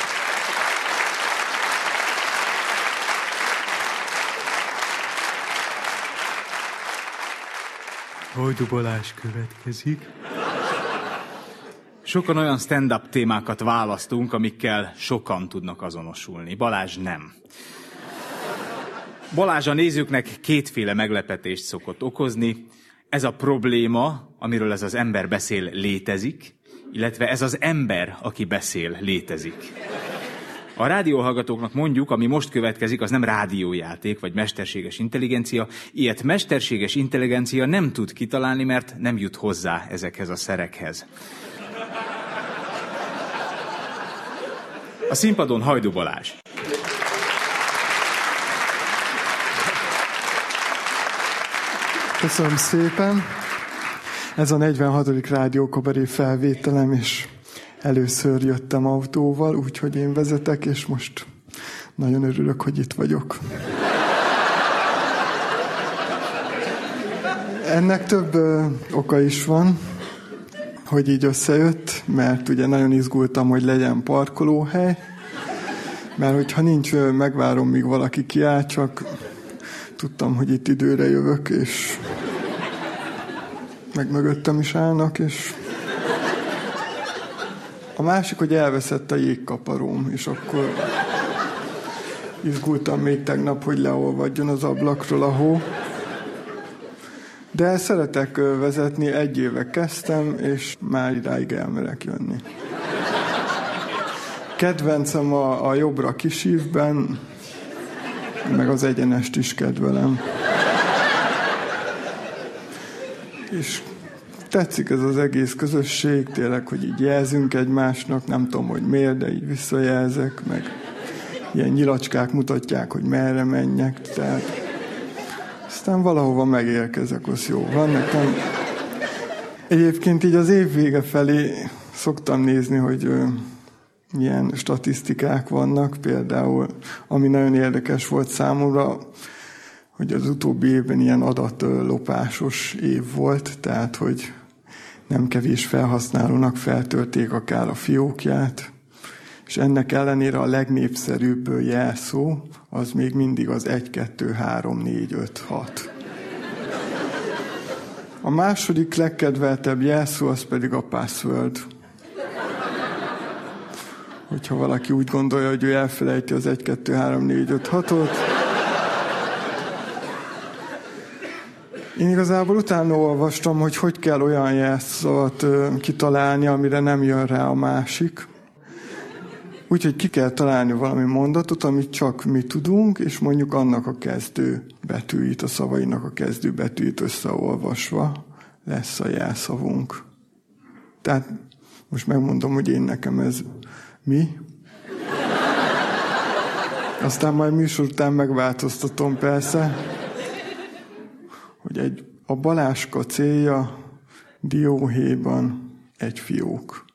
Balázs következik. Sokan olyan stand-up témákat választunk, amikkel sokan tudnak azonosulni. Balázs nem. Balázs a nézőknek kétféle meglepetést szokott okozni. Ez a probléma, amiről ez az ember beszél, létezik, illetve ez az ember, aki beszél, létezik. A rádióhallgatóknak mondjuk, ami most következik, az nem rádiójáték vagy mesterséges intelligencia. Ilyet mesterséges intelligencia nem tud kitalálni, mert nem jut hozzá ezekhez a szerekhez. A színpadon Hajdu Balázs. Köszönöm szépen. Ez a 46. rádiókabaré felvételem, és először jöttem autóval, úgyhogy én vezetek, és most nagyon örülök, hogy itt vagyok. Ennek több ö, oka is van, hogy így összejött, mert ugye nagyon izgultam, hogy legyen parkolóhely, mert hogyha nincs, megvárom, míg valaki kiáll, csak tudtam, hogy itt időre jövök, és meg mögöttem is állnak, és a másik, hogy elveszett a jégkaparóm, és akkor izgultam még tegnap, hogy leolvadjon az ablakról a hó. De szeretek vezetni, egy éve kezdtem, és már idáig elmerek jönni. Kedvencem a, a jobbra kisívben, meg az egyenest is kedvelem. És tetszik ez az egész közösség, tényleg, hogy így jelzünk egymásnak, nem tudom, hogy miért, de így visszajelzek, meg ilyen nyilacskák mutatják, hogy merre menjek, tehát aztán valahova megérkezek, az jó van nekem. Egyébként így az év vége felé szoktam nézni, hogy ilyen statisztikák vannak, például, ami nagyon érdekes volt számomra, hogy az utóbbi évben ilyen adatlopásos év volt, tehát hogy nem kevés felhasználónak feltörték akár a fiókját, és ennek ellenére a legnépszerűbb jelszó az még mindig az 1, 2, 3, 4, 5, 6. A második legkedveltebb jelszó az pedig a password. Hogyha valaki úgy gondolja, hogy ő elfelejti az 1, 2, 3, 4, 5, 6-ot, Én igazából utána olvastam, hogy hogy kell olyan jelszavat kitalálni, amire nem jön rá a másik. Úgyhogy ki kell találni valami mondatot, amit csak mi tudunk, és mondjuk annak a kezdő betűit, a szavainak a kezdő betűit összeolvasva lesz a jelszavunk. Tehát most megmondom, hogy én nekem ez mi. Aztán majd műsor után megváltoztatom persze, hogy egy, a baláska célja dióhéjban egy fiók.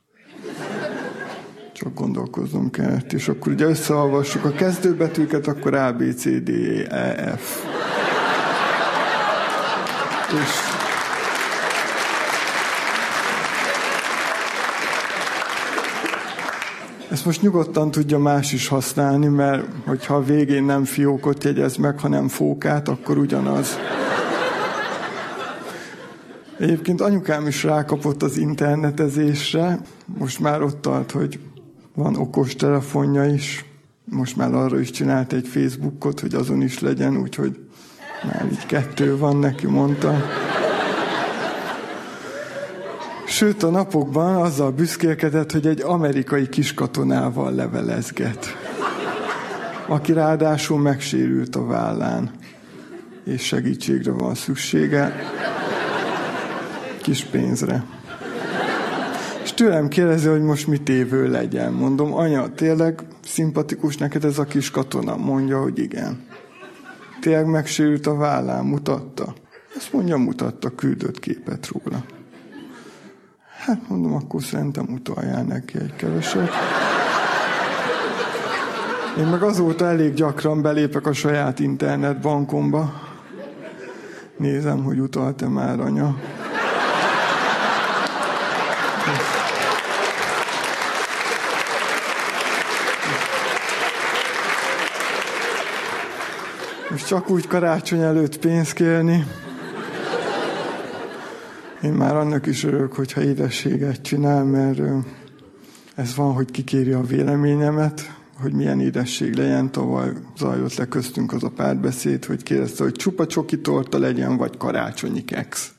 Csak gondolkoznom kellett, és akkor ugye összeolvassuk a kezdőbetűket, akkor A, B, C, D, E, F. És Ezt most nyugodtan tudja más is használni, mert hogyha a végén nem fiókot jegyez meg, hanem fókát, akkor ugyanaz. Egyébként anyukám is rákapott az internetezésre, most már ott tart, hogy van okos telefonja is, most már arra is csinált egy Facebookot, hogy azon is legyen, úgyhogy már így kettő van neki, mondta. Sőt, a napokban azzal büszkélkedett, hogy egy amerikai kiskatonával levelezget, aki ráadásul megsérült a vállán, és segítségre van szüksége, kis pénzre. Tőlem kérdezi, hogy most mit évő legyen. Mondom, anya, tényleg szimpatikus neked ez a kis katona? Mondja, hogy igen. Tényleg megsérült a vállán, mutatta. Azt mondja, mutatta, küldött képet róla. Hát mondom, akkor szerintem utaljál neki egy keveset. Én meg azóta elég gyakran belépek a saját internetbankomba. Nézem, hogy utalt-e már anya. Most csak úgy karácsony előtt pénzt kérni. Én már annak is örülök, hogyha édességet csinál, mert ez van, hogy kikéri a véleményemet, hogy milyen édesség legyen. Tavaly zajlott le köztünk az a párbeszéd, hogy kérdezte, hogy csupa csoki torta legyen, vagy karácsonyi keksz.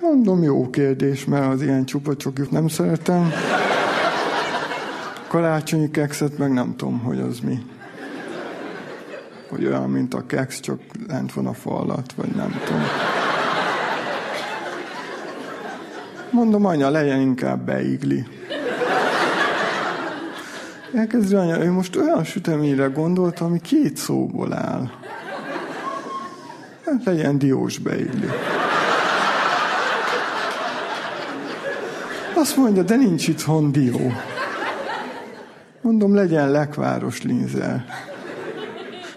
Mondom, jó kérdés, mert az ilyen csupa csokit nem szeretem. Karácsonyi kekszet meg nem tudom, hogy az mi. Hogy olyan, mint a keksz, csak lent van a falat, vagy nem tudom. Mondom, anya, legyen inkább beigli. Elkezdi anya, ő most olyan süteményre gondolt, ami két szóból áll. Hát legyen diós beigli. Azt mondja, de nincs itthon dió. Mondom, legyen lekváros linzel.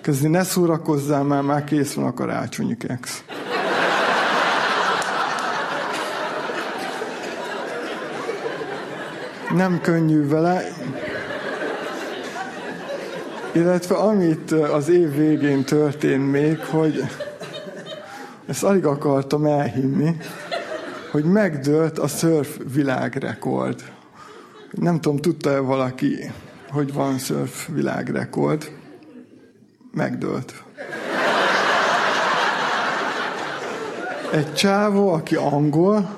Kezdi, ne szórakozzál már, már kész van a karácsonyi keksz. Nem könnyű vele. Illetve amit az év végén történt még, hogy ezt alig akartam elhinni, hogy megdőlt a szörf világrekord. Nem tudom, tudta-e valaki, hogy van szörf világrekord? Megdőlt. Egy csávó, aki angol,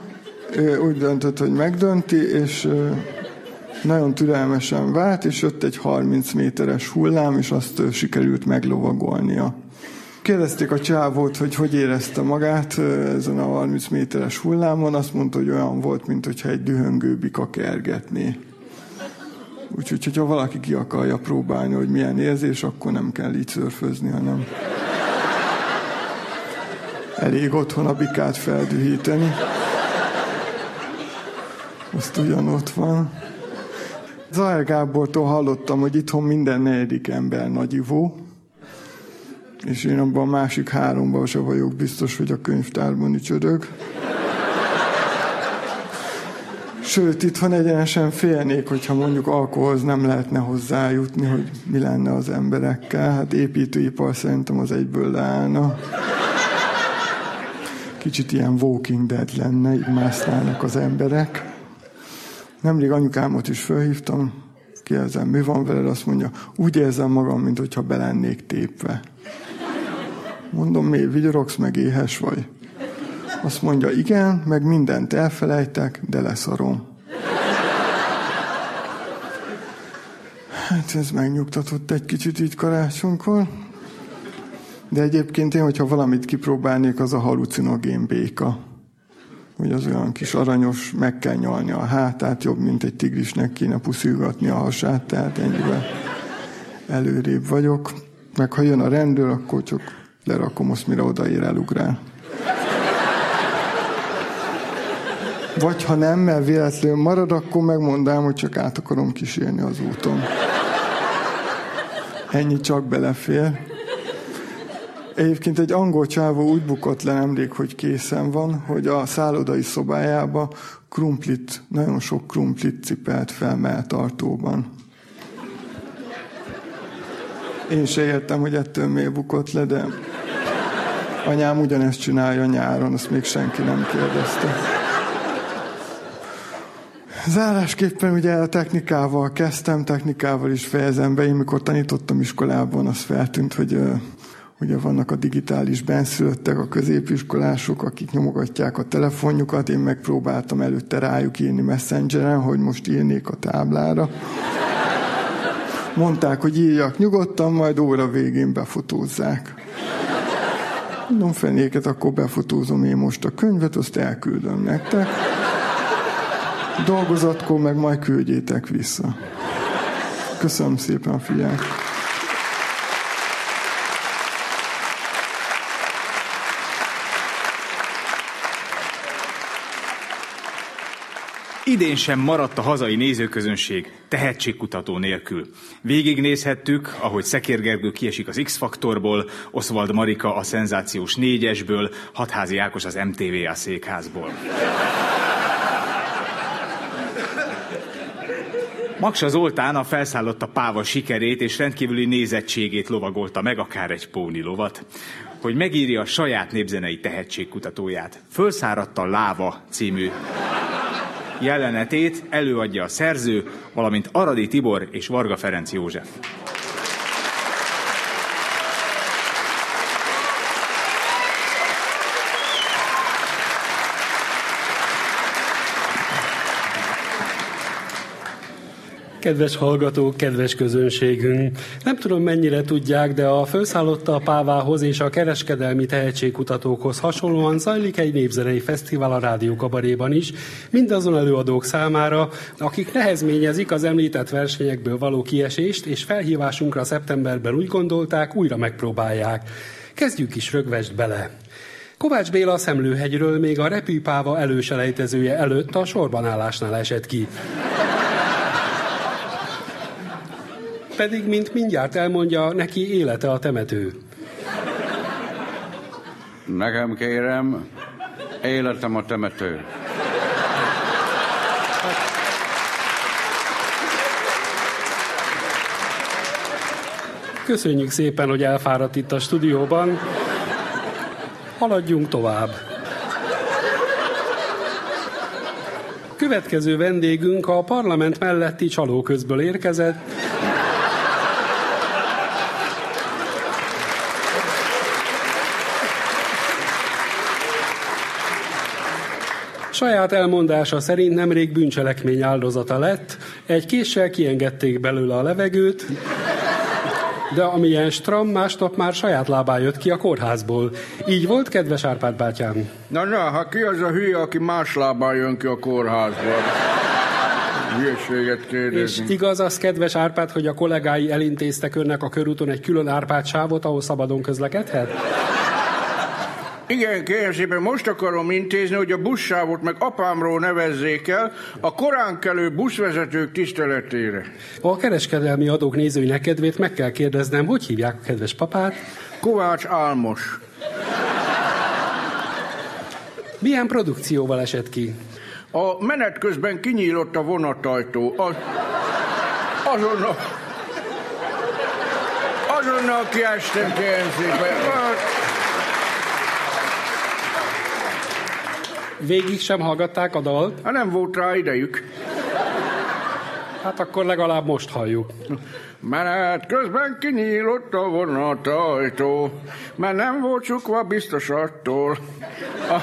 ő úgy döntött, hogy megdönti, és nagyon türelmesen vált, és jött egy 30 méteres hullám, és azt sikerült meglovagolnia. Kérdezték a csávót, hogy hogy érezte magát ezen a 30 méteres hullámon, azt mondta, hogy olyan volt, mint hogyha egy dühöngő bika kergetné. Úgyhogy, hogyha valaki ki akarja próbálni, hogy milyen érzés, akkor nem kell így szörfözni, hanem elég otthon a bikát feldühíteni. Azt ugyan ott van. Zahel Gábortól hallottam, hogy itthon minden negyedik ember nagyivó, és én abban a másik háromban se vagyok biztos, hogy a könyvtárban csödög. Sőt, itt van egyenesen félnék, hogyha mondjuk alkoholhoz nem lehetne hozzájutni, hogy mi lenne az emberekkel. Hát építőipar szerintem az egyből leállna. Kicsit ilyen Walking Dead lenne, így másznának az emberek. Nemrég anyukámot is felhívtam, kérdezem, mi van veled? Azt mondja, úgy érzem magam, mint hogyha belennék tépve. Mondom, mi vigyorogsz, meg éhes vagy? Azt mondja, igen, meg mindent elfelejtek, de leszarom. Hát ez megnyugtatott egy kicsit így karácsonykor. De egyébként én, hogyha valamit kipróbálnék, az a halucinogén béka. Hogy az olyan kis aranyos, meg kell nyalni a hátát, jobb, mint egy tigrisnek kéne puszilgatni a hasát, tehát ennyivel előrébb vagyok. Meg ha jön a rendőr, akkor csak lerakom azt, mire odaér, elugrál. Vagy ha nem, mert véletlenül marad, akkor megmondám, hogy csak át akarom kísérni az úton. Ennyi csak belefér. Egyébként egy angol csávó úgy bukott le nemrég, hogy készen van, hogy a szállodai szobájába krumplit, nagyon sok krumplit cipelt fel melltartóban. Én se értem, hogy ettől miért bukott le, de anyám ugyanezt csinálja nyáron, azt még senki nem kérdezte. Zárásképpen ugye a technikával kezdtem, technikával is fejezem be. Én mikor tanítottam iskolában, az feltűnt, hogy ugye vannak a digitális benszülöttek, a középiskolások, akik nyomogatják a telefonjukat. Én megpróbáltam előtte rájuk írni messengeren, hogy most írnék a táblára. Mondták, hogy írjak nyugodtan, majd óra végén befotózzák. Mondom, fenéket, akkor befotózom én most a könyvet, azt elküldöm nektek dolgozatkor meg majd küldjétek vissza. Köszönöm szépen a figyelmet. Idén sem maradt a hazai nézőközönség tehetségkutató nélkül. Végignézhettük, ahogy Szekér Gergő kiesik az X-faktorból, Oswald Marika a szenzációs négyesből, Hatházi Ákos az MTV a székházból. Maksa Zoltán a felszállott a páva sikerét és rendkívüli nézettségét lovagolta meg, akár egy póni lovat, hogy megírja a saját népzenei tehetségkutatóját. Fölszáradt a Láva című jelenetét előadja a szerző, valamint Aradi Tibor és Varga Ferenc József. Kedves hallgatók, kedves közönségünk! Nem tudom mennyire tudják, de a felszállotta a pávához és a kereskedelmi tehetségkutatókhoz hasonlóan zajlik egy népzenei fesztivál a Rádió Kabaréban is, mindazon előadók számára, akik nehezményezik az említett versenyekből való kiesést, és felhívásunkra szeptemberben úgy gondolták, újra megpróbálják. Kezdjük is rögvest bele. Kovács Béla a Szemlőhegyről még a repűpáva előselejtezője előtt a sorbanállásnál esett ki. Pedig, mint mindjárt elmondja, neki élete a temető. Nekem kérem, életem a temető. Köszönjük szépen, hogy elfáradt itt a stúdióban. Haladjunk tovább. Következő vendégünk a parlament melletti csalóközből érkezett, Saját elmondása szerint nemrég bűncselekmény áldozata lett, egy késsel kiengedték belőle a levegőt, de amilyen stram, másnap már saját lábá jött ki a kórházból. Így volt, kedves Árpád bátyám? Na, na, hát ki az a hülye, aki más lábá jön ki a kórházból? Hülyeséget És igaz az, kedves Árpád, hogy a kollégái elintéztek önnek a körúton egy külön Árpád sávot, ahol szabadon közlekedhet? Igen, kérem szépen, most akarom intézni, hogy a buszsávot meg apámról nevezzék el a koránkelő buszvezetők tiszteletére. A kereskedelmi adók nézőinek kedvét meg kell kérdeznem, hogy hívják a kedves papát? Kovács Álmos. Milyen produkcióval esett ki? A menet közben kinyílott a vonatajtó. Az, azonnal... Azonnal kiestem, kérem szépen. Végig sem hallgatták a dalt? Hát nem volt rá idejük. Hát akkor legalább most halljuk. Menet közben kinyílott a vonatajtó, mert nem volt csukva biztos attól. A,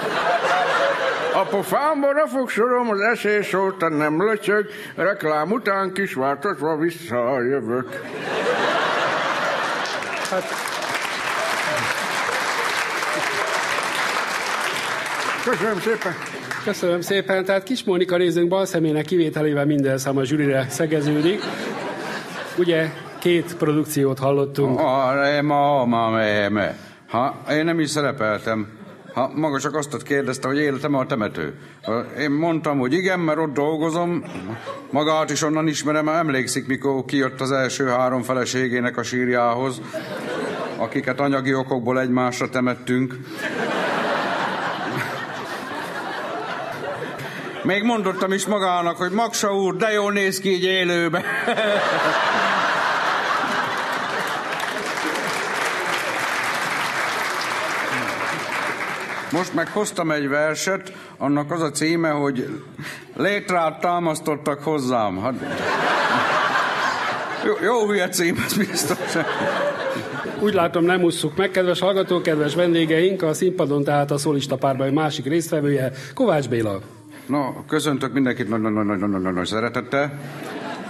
a pofámba rafog sorom az esés óta nem löcsög, reklám után kis változva visszajövök. Hát... Köszönöm szépen. Köszönöm szépen. Tehát Kis Mónika nézőnk bal szemének kivételével minden szám a zsűrire szegeződik. Ugye két produkciót hallottunk. A, ma. Ha, én nem is szerepeltem. Ha maga csak azt kérdezte, hogy életem a temető. Én mondtam, hogy igen, mert ott dolgozom. Magát is onnan ismerem, emlékszik, mikor kijött az első három feleségének a sírjához, akiket anyagi okokból egymásra temettünk. Még mondottam is magának, hogy Maksa úr, de jól néz ki így élőbe. Most meghoztam egy verset, annak az a címe, hogy létrát támasztottak hozzám. Hát, jó, jó hülye cím, ez biztos. Úgy látom, nem ússzuk meg, kedves hallgatók, kedves vendégeink, a színpadon tehát a szólista párban másik résztvevője, Kovács Béla. No, köszöntök mindenkit nagy-nagy-nagy szeretettel.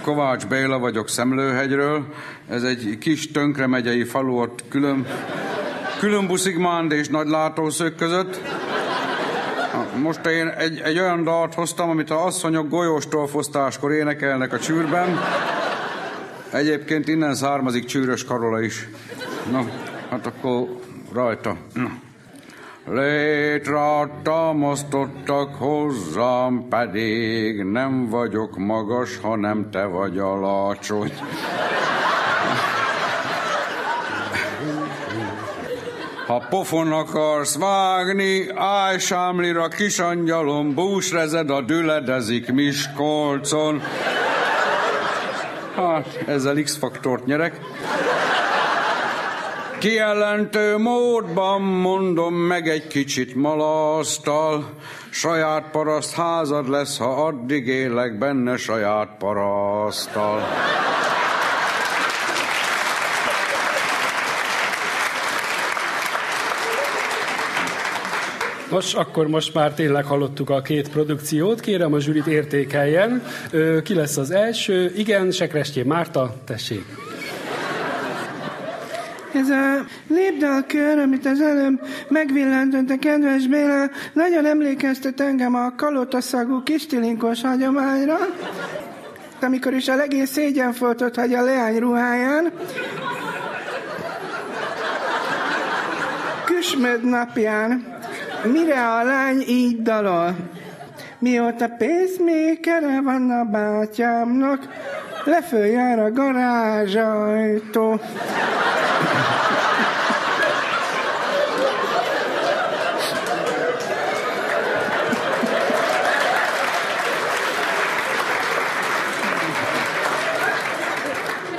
Kovács Béla vagyok Szemlőhegyről. Ez egy kis tönkre megyei falu ott külön, külön Buszigmánd és Nagy Látószög között. Most én egy, egy olyan dalt hoztam, amit a asszonyok golyóstól fosztáskor énekelnek a csűrben. Egyébként innen származik Csűrös Karola is. Na, hát akkor rajta. Na. Létre támasztottak hozzám, pedig nem vagyok magas, hanem te vagy alacsony. Ha pofon akarsz vágni, állj sámlira, kisangyalom, búsrezed a düledezik Miskolcon. Hát, ezzel X-faktort nyerek. Kijelentő módban mondom meg egy kicsit malasztal, saját paraszt házad lesz, ha addig élek benne saját parasztal. Nos, akkor most már tényleg hallottuk a két produkciót. Kérem a zsűrit értékeljen. Ki lesz az első? Igen, Sekrestjé Márta, tessék. Ez a lépdalkör, amit az előbb megvillantott a kedves Béla, nagyon emlékeztet engem a kalotaszagú kistilinkos hagyományra, amikor is a legény szégyenfoltot hagy a leány ruháján. Küsmöd napján, mire a lány így dalol. Mióta pacemaker van a bátyámnak, leföljár a garázsajtó.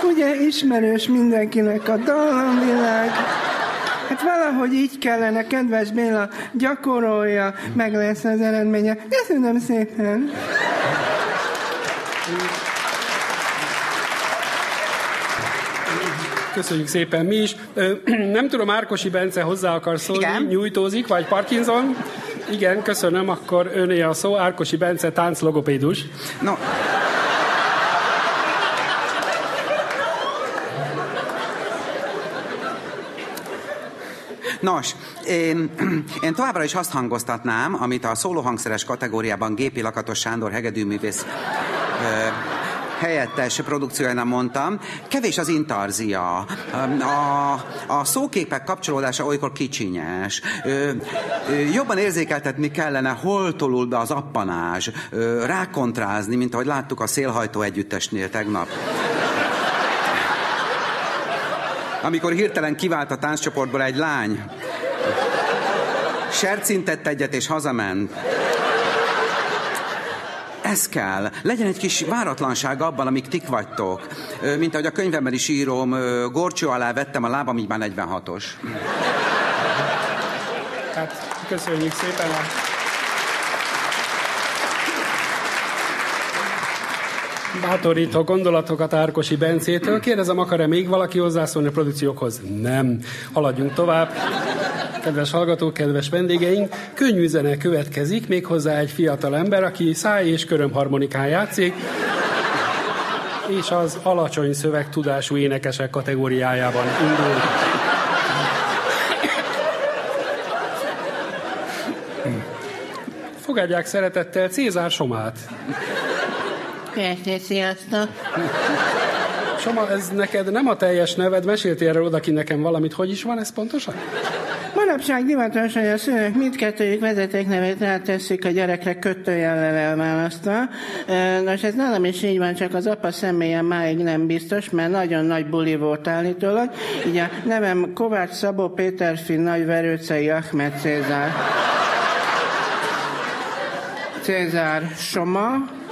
Ugye ismerős mindenkinek a dallamvilág. Hát valahogy így kellene, kedves Béla, gyakorolja, meg lesz az eredménye. Köszönöm szépen! Köszönjük szépen mi is. Nem tudom, Árkosi Bence hozzá akar szólni, Igen. nyújtózik, vagy Parkinson? Igen, köszönöm, akkor öné a szó. Árkosi Bence, tánclogopédus. No, Nos, én, én továbbra is azt hangoztatnám, amit a szólóhangszeres kategóriában gépi lakatos Sándor hegedűművész ö, helyettes produkciójánál mondtam, kevés az intarzia. A, a szóképek kapcsolódása olykor kicsinyes. Ö, ö, jobban érzékeltetni kellene, hol tolul be az appanázs. Ö, rákontrázni, mint ahogy láttuk a szélhajtó együttesnél tegnap. Amikor hirtelen kivált a tánccsoportból egy lány. Sercintett egyet és hazament. Ez kell. Legyen egy kis váratlanság abban, amik tik vagytok. Mint ahogy a könyvemben is írom, gorcsó alá vettem a lábam, így már 46-os. Hát, köszönjük szépen a... Bátorító gondolatokat Árkosi Bencétől. Kérdezem, akar-e még valaki hozzászólni a produkciókhoz? Nem. Haladjunk tovább. Kedves hallgatók, kedves vendégeink, könnyű zene következik, méghozzá egy fiatal ember, aki száj és körömharmonikán játszik, és az alacsony szövegtudású énekesek kategóriájában indul. Fogadják szeretettel Cézár Somát. Persze, sziasztok. Soma, ez neked nem a teljes neved, meséltél erről odaki nekem valamit, hogy is van ez pontosan? Manapság divatos, hogy a szülők mindkettőjük vezeték nevét ráteszik a gyerekre kötőjellel elválasztva. Nos, ez nálam is így van, csak az apa személyen máig nem biztos, mert nagyon nagy buli volt állítólag. Így a nevem Kovács Szabó Péterfi Nagy Verőcei Ahmed Cézár. Cézár Soma.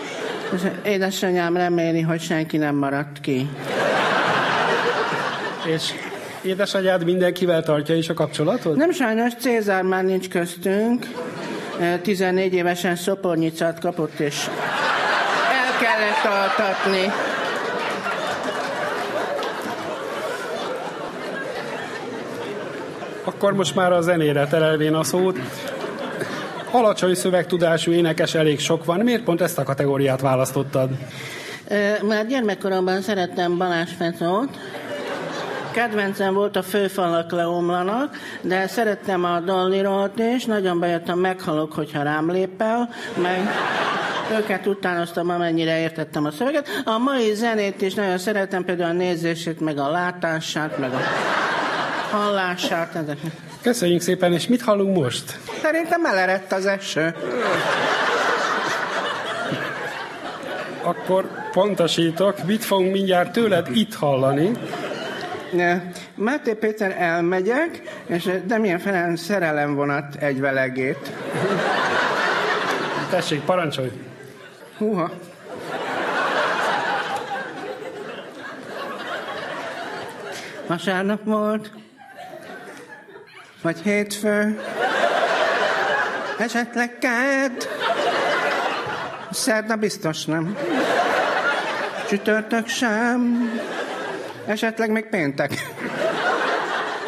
És édesanyám reméli, hogy senki nem maradt ki. És édesanyád mindenkivel tartja is a kapcsolatot? Nem sajnos, Cézár már nincs köztünk. Eh, 14 évesen szopornyicát kapott, és el kellett altatni. Akkor most már a zenére terelvén a szót. Alacsony szövegtudású énekes elég sok van. Miért pont ezt a kategóriát választottad? Már gyermekkoromban szerettem Balázs Fecót. Kedvencem volt a főfalak leomlanak, de szerettem a Dolly Rolt is, nagyon bejött a meghalok, hogyha rám lépel, meg őket utánoztam, amennyire értettem a szöveget. A mai zenét is nagyon szeretem, például a nézését, meg a látását, meg a hallását. Ezeket. Köszönjük szépen, és mit hallunk most? Szerintem elerett az eső. Akkor pontosítok, mit fogunk mindjárt tőled itt hallani. Ne, Máté Péter elmegyek, és Demien Ferenc szerelemvonat egy velegét. Tessék, parancsolj! Húha. Vasárnap volt, vagy hétfő, esetleg kedd, szerda biztos nem, csütörtök sem, esetleg még péntek.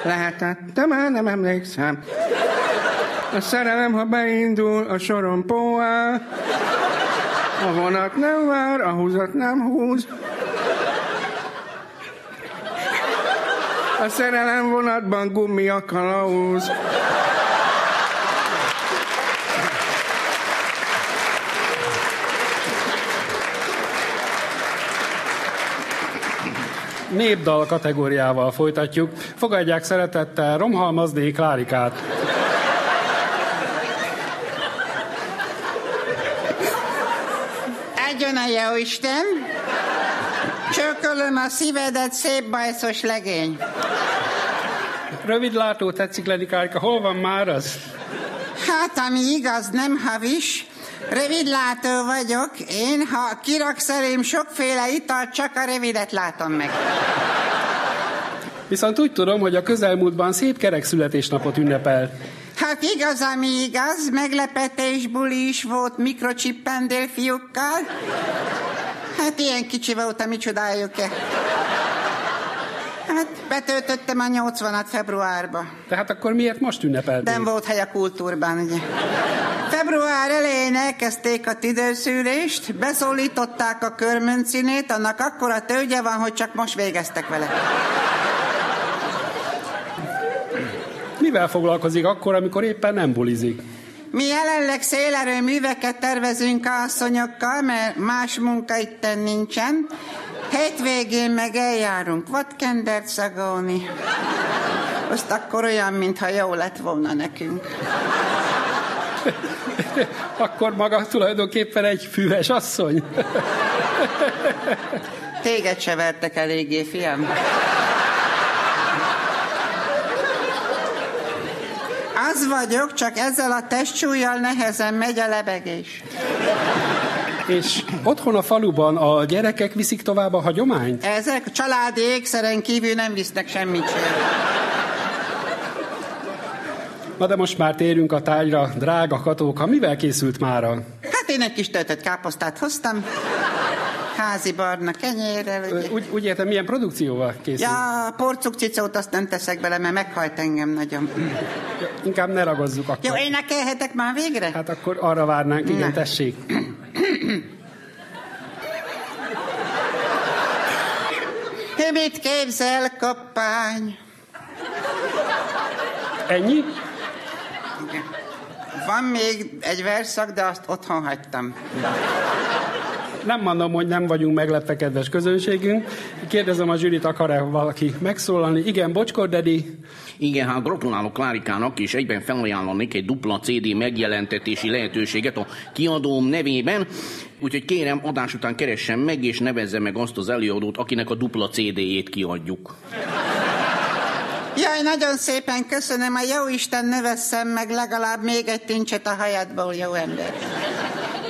Lehetett, de már nem emlékszem. A szerelem, ha beindul, a sorompó áll, a vonat nem vár, a húzat nem húz. A szerelem vonatban gumi a kalauz. Népdal kategóriával folytatjuk. Fogadják szeretettel Romhalmazné Klárikát. Áldjon a jó Isten! Csökölöm a szívedet, szép bajszos legény. Rövidlátó tetszik, Ledi Klárika. Hol van már az? Hát, ami igaz, nem havis. Rövidlátó vagyok. Én, ha kiraksz elém sokféle italt, csak a rövidet látom meg. Viszont úgy tudom, hogy a közelmúltban szép kerek születésnapot ünnepel. Hát igaz, ami igaz, meglepetés buli is volt mikrocsippendél fiúkkal. Hát ilyen kicsi voltam, mi csodáljuk-e. Hát betöltöttem a 80-at februárba. Tehát akkor miért most ünnepelték? Nem volt hely a kultúrban, ugye. Február elején elkezdték a tüdőszűrést, beszólították a körmöncínét, annak akkora tőgye van, hogy csak most végeztek vele. Mivel foglalkozik akkor, amikor éppen nem bulizik? Mi jelenleg szélerőműveket tervezünk a asszonyokkal, mert más munka itten nincsen. Hétvégén meg eljárunk vadkendert szagolni. Azt akkor olyan, mintha jó lett volna nekünk. Akkor maga tulajdonképpen egy füves asszony. Téged se vertek eléggé, fiam. Az vagyok, csak ezzel a testsúlyjal nehezen megy a lebegés. És otthon a faluban a gyerekek viszik tovább a hagyományt? Ezek családi ékszeren kívül nem visznek semmit sem. Na de most már térünk a tájra, drága katóka, mivel készült mára? Hát én egy kis töltött káposztát hoztam, házi barna kenyérrel. Ugye. Úgy, úgy értem, milyen produkcióval készült? Ja, porcukcicót azt nem teszek bele, mert meghajt engem nagyon. Inkább ne ragozzuk akkor. Jó, énekelhetek már végre? Hát akkor arra várnánk, igen, Na. tessék. Te mit képzel, kappány? Ennyi? Van még egy verszak, de azt otthon hagytam. Nem mondom, hogy nem vagyunk meglepve, kedves közönségünk. Kérdezem a zsűrit, akar-e valaki megszólalni? Igen, Bocskor Dedi. Igen, hát gratulálok Klárikának, és egyben felajánlanék egy dupla CD megjelentetési lehetőséget a kiadóm nevében. Úgyhogy kérem, adás után keressen meg, és nevezze meg azt az előadót, akinek a dupla CD-jét kiadjuk. Jaj, nagyon szépen köszönöm, a jó Isten növesszem meg legalább még egy tincset a hajadból, jó ember.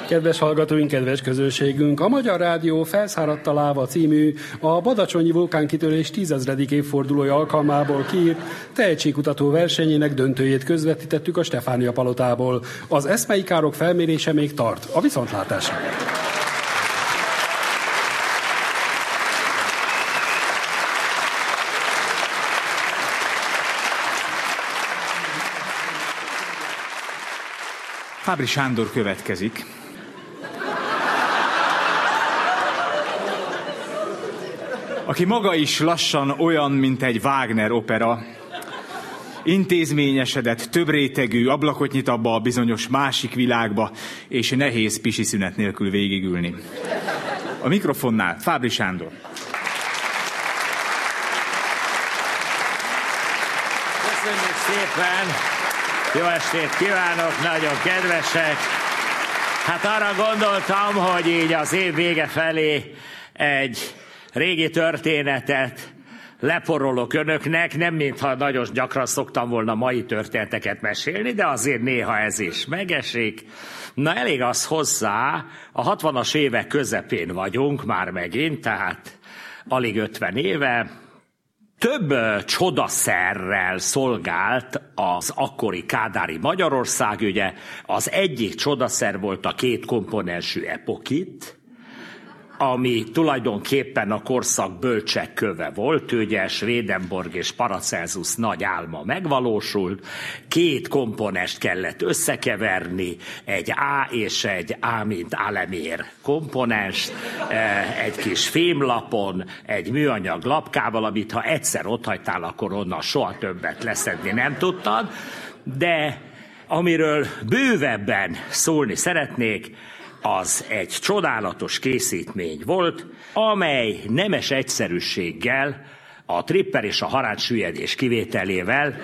Kedves hallgatóink, kedves közönségünk, a Magyar Rádió Felszáradt a láva című a Badacsonyi vulkánkitörés tízezredik évfordulója alkalmából kiírt tehetségkutató versenyének döntőjét közvetítettük a Stefánia palotából. Az eszmei károk felmérése még tart. A viszontlátásra! Fábri Sándor következik. Aki maga is lassan olyan, mint egy Wagner opera, intézményesedett, több rétegű, ablakot nyit abba a bizonyos másik világba, és nehéz pisi szünet nélkül végigülni. A mikrofonnál Fábri Sándor. Köszönjük szépen! Jó estét kívánok, nagyon kedvesek! Hát arra gondoltam, hogy így az év vége felé egy régi történetet leporolok önöknek, nem mintha nagyon gyakran szoktam volna mai történeteket mesélni, de azért néha ez is megesik. Na elég az hozzá, a 60-as évek közepén vagyunk már megint, tehát alig 50 éve, több csodaszerrel szolgált az akkori kádári Magyarország, ugye az egyik csodaszer volt a két komponensű epokit, ami tulajdonképpen a korszak bölcsek köve volt, ugye Swedenborg és Paracelsus nagy álma megvalósult, két komponest kellett összekeverni, egy A és egy A, mint Alemér komponens, eh, egy kis fémlapon, egy műanyag lapkával, amit ha egyszer otthagytál, akkor onnan soha többet leszedni nem tudtad, de amiről bővebben szólni szeretnék, az egy csodálatos készítmény volt, amely nemes egyszerűséggel a tripper és a harácsüllyedés kivételével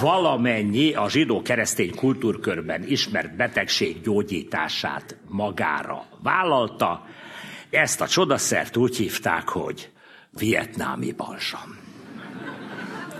valamennyi a zsidó-keresztény kultúrkörben ismert betegség gyógyítását magára vállalta. Ezt a csodaszert úgy hívták, hogy vietnámi balzsam.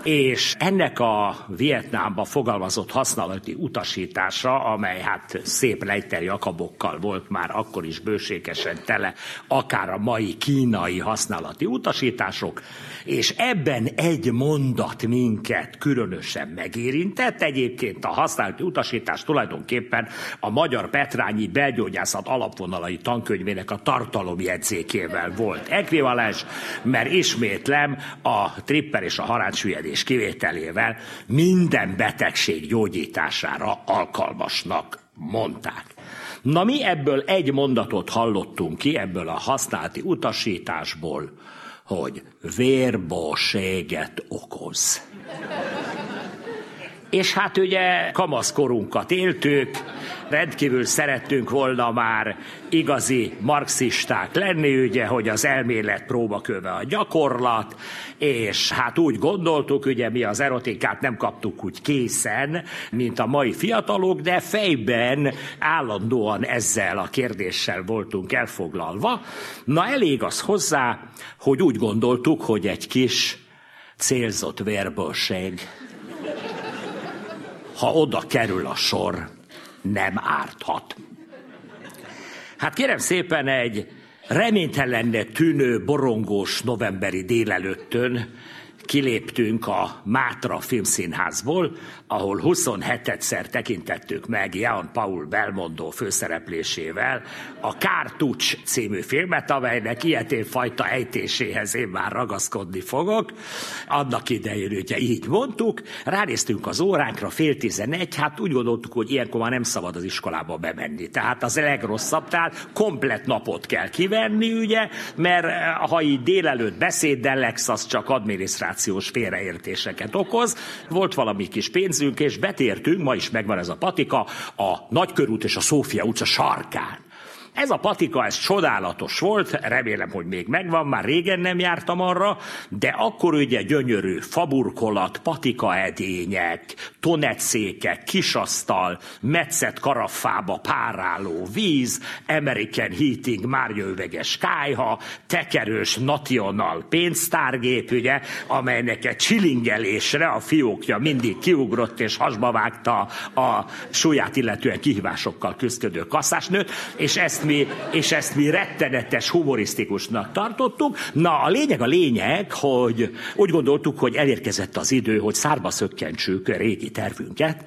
És ennek a Vietnámba fogalmazott használati utasítása, amely hát szép lejteri akabokkal volt már akkor is bőségesen tele, akár a mai kínai használati utasítások, és ebben egy mondat minket különösen megérintett. Egyébként a használati utasítás tulajdonképpen a Magyar Petrányi Belgyógyászat alapvonalai tankönyvének a tartalomjegyzékével volt ekvivalens, mert ismétlem a tripper és a harácsüllyedés kivételével minden betegség gyógyítására alkalmasnak mondták. Na mi ebből egy mondatot hallottunk ki, ebből a használati utasításból, hogy vérborséget okoz. És hát ugye kamaszkorunkat éltük, rendkívül szerettünk volna már igazi marxisták lenni, ugye, hogy az elmélet próbaköve a gyakorlat, és hát úgy gondoltuk, ugye mi az erotikát nem kaptuk úgy készen, mint a mai fiatalok, de fejben állandóan ezzel a kérdéssel voltunk elfoglalva. Na elég az hozzá, hogy úgy gondoltuk, hogy egy kis célzott vérbőség, ha oda kerül a sor, nem árthat. Hát kérem szépen egy reménytelennek tűnő borongós novemberi délelőttön kiléptünk a Mátra Filmszínházból, ahol 27-szer tekintettük meg Jan Paul Belmondo főszereplésével a Kártucs című filmet, amelynek ilyetén fajta ejtéséhez én már ragaszkodni fogok. Annak idején ugye így mondtuk, ránéztünk az óránkra, fél tizenegy, hát úgy gondoltuk, hogy ilyenkor már nem szabad az iskolába bemenni. Tehát az legrosszabb, tehát komplet napot kell kivenni, ugye, mert ha így délelőtt beszéddel lesz, az csak adminisztrációs félreértéseket okoz. Volt valami kis pénzünk, és betértünk, ma is megvan ez a patika, a Nagykörút és a Szófia utca sarkán. Ez a patika, ez csodálatos volt, remélem, hogy még megvan, már régen nem jártam arra, de akkor ugye gyönyörű faburkolat, patika edények, tonetszékek, kisasztal, metszett karaffába páráló víz, American Heating márjaüveges kájha, tekerős National pénztárgép, ugye, amelynek egy csilingelésre a fiókja mindig kiugrott és hasba vágta a súlyát illetően kihívásokkal küzdködő kasszásnőt, és ezt ezt mi, és ezt mi rettenetes, humorisztikusnak tartottuk. Na, a lényeg a lényeg, hogy úgy gondoltuk, hogy elérkezett az idő, hogy szárba szökkentsük régi tervünket,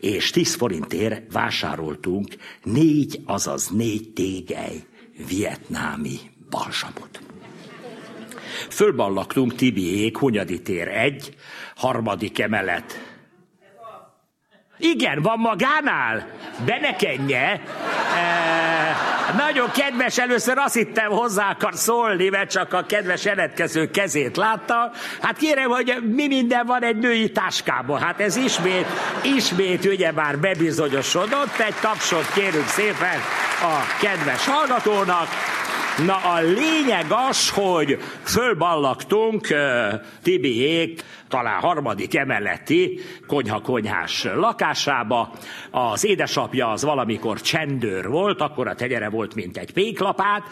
és 10 forintért vásároltunk négy, azaz négy tégely vietnámi balsamot. Fölballaktunk Tibiék, Hunyadi tér 1, harmadik emelet, igen, van magánál? Benekenje. E, nagyon kedves, először azt hittem hozzá akar szólni, mert csak a kedves jelentkező kezét látta. Hát kérem, hogy mi minden van egy női táskában. Hát ez ismét, ismét ugye bebizonyosodott. Egy tapsot kérünk szépen a kedves hallgatónak. Na a lényeg az, hogy fölballaktunk uh, Tibiék talán harmadik emeleti konyha-konyhás lakásába. Az édesapja az valamikor csendőr volt, akkor a tegyere volt, mint egy péklapát.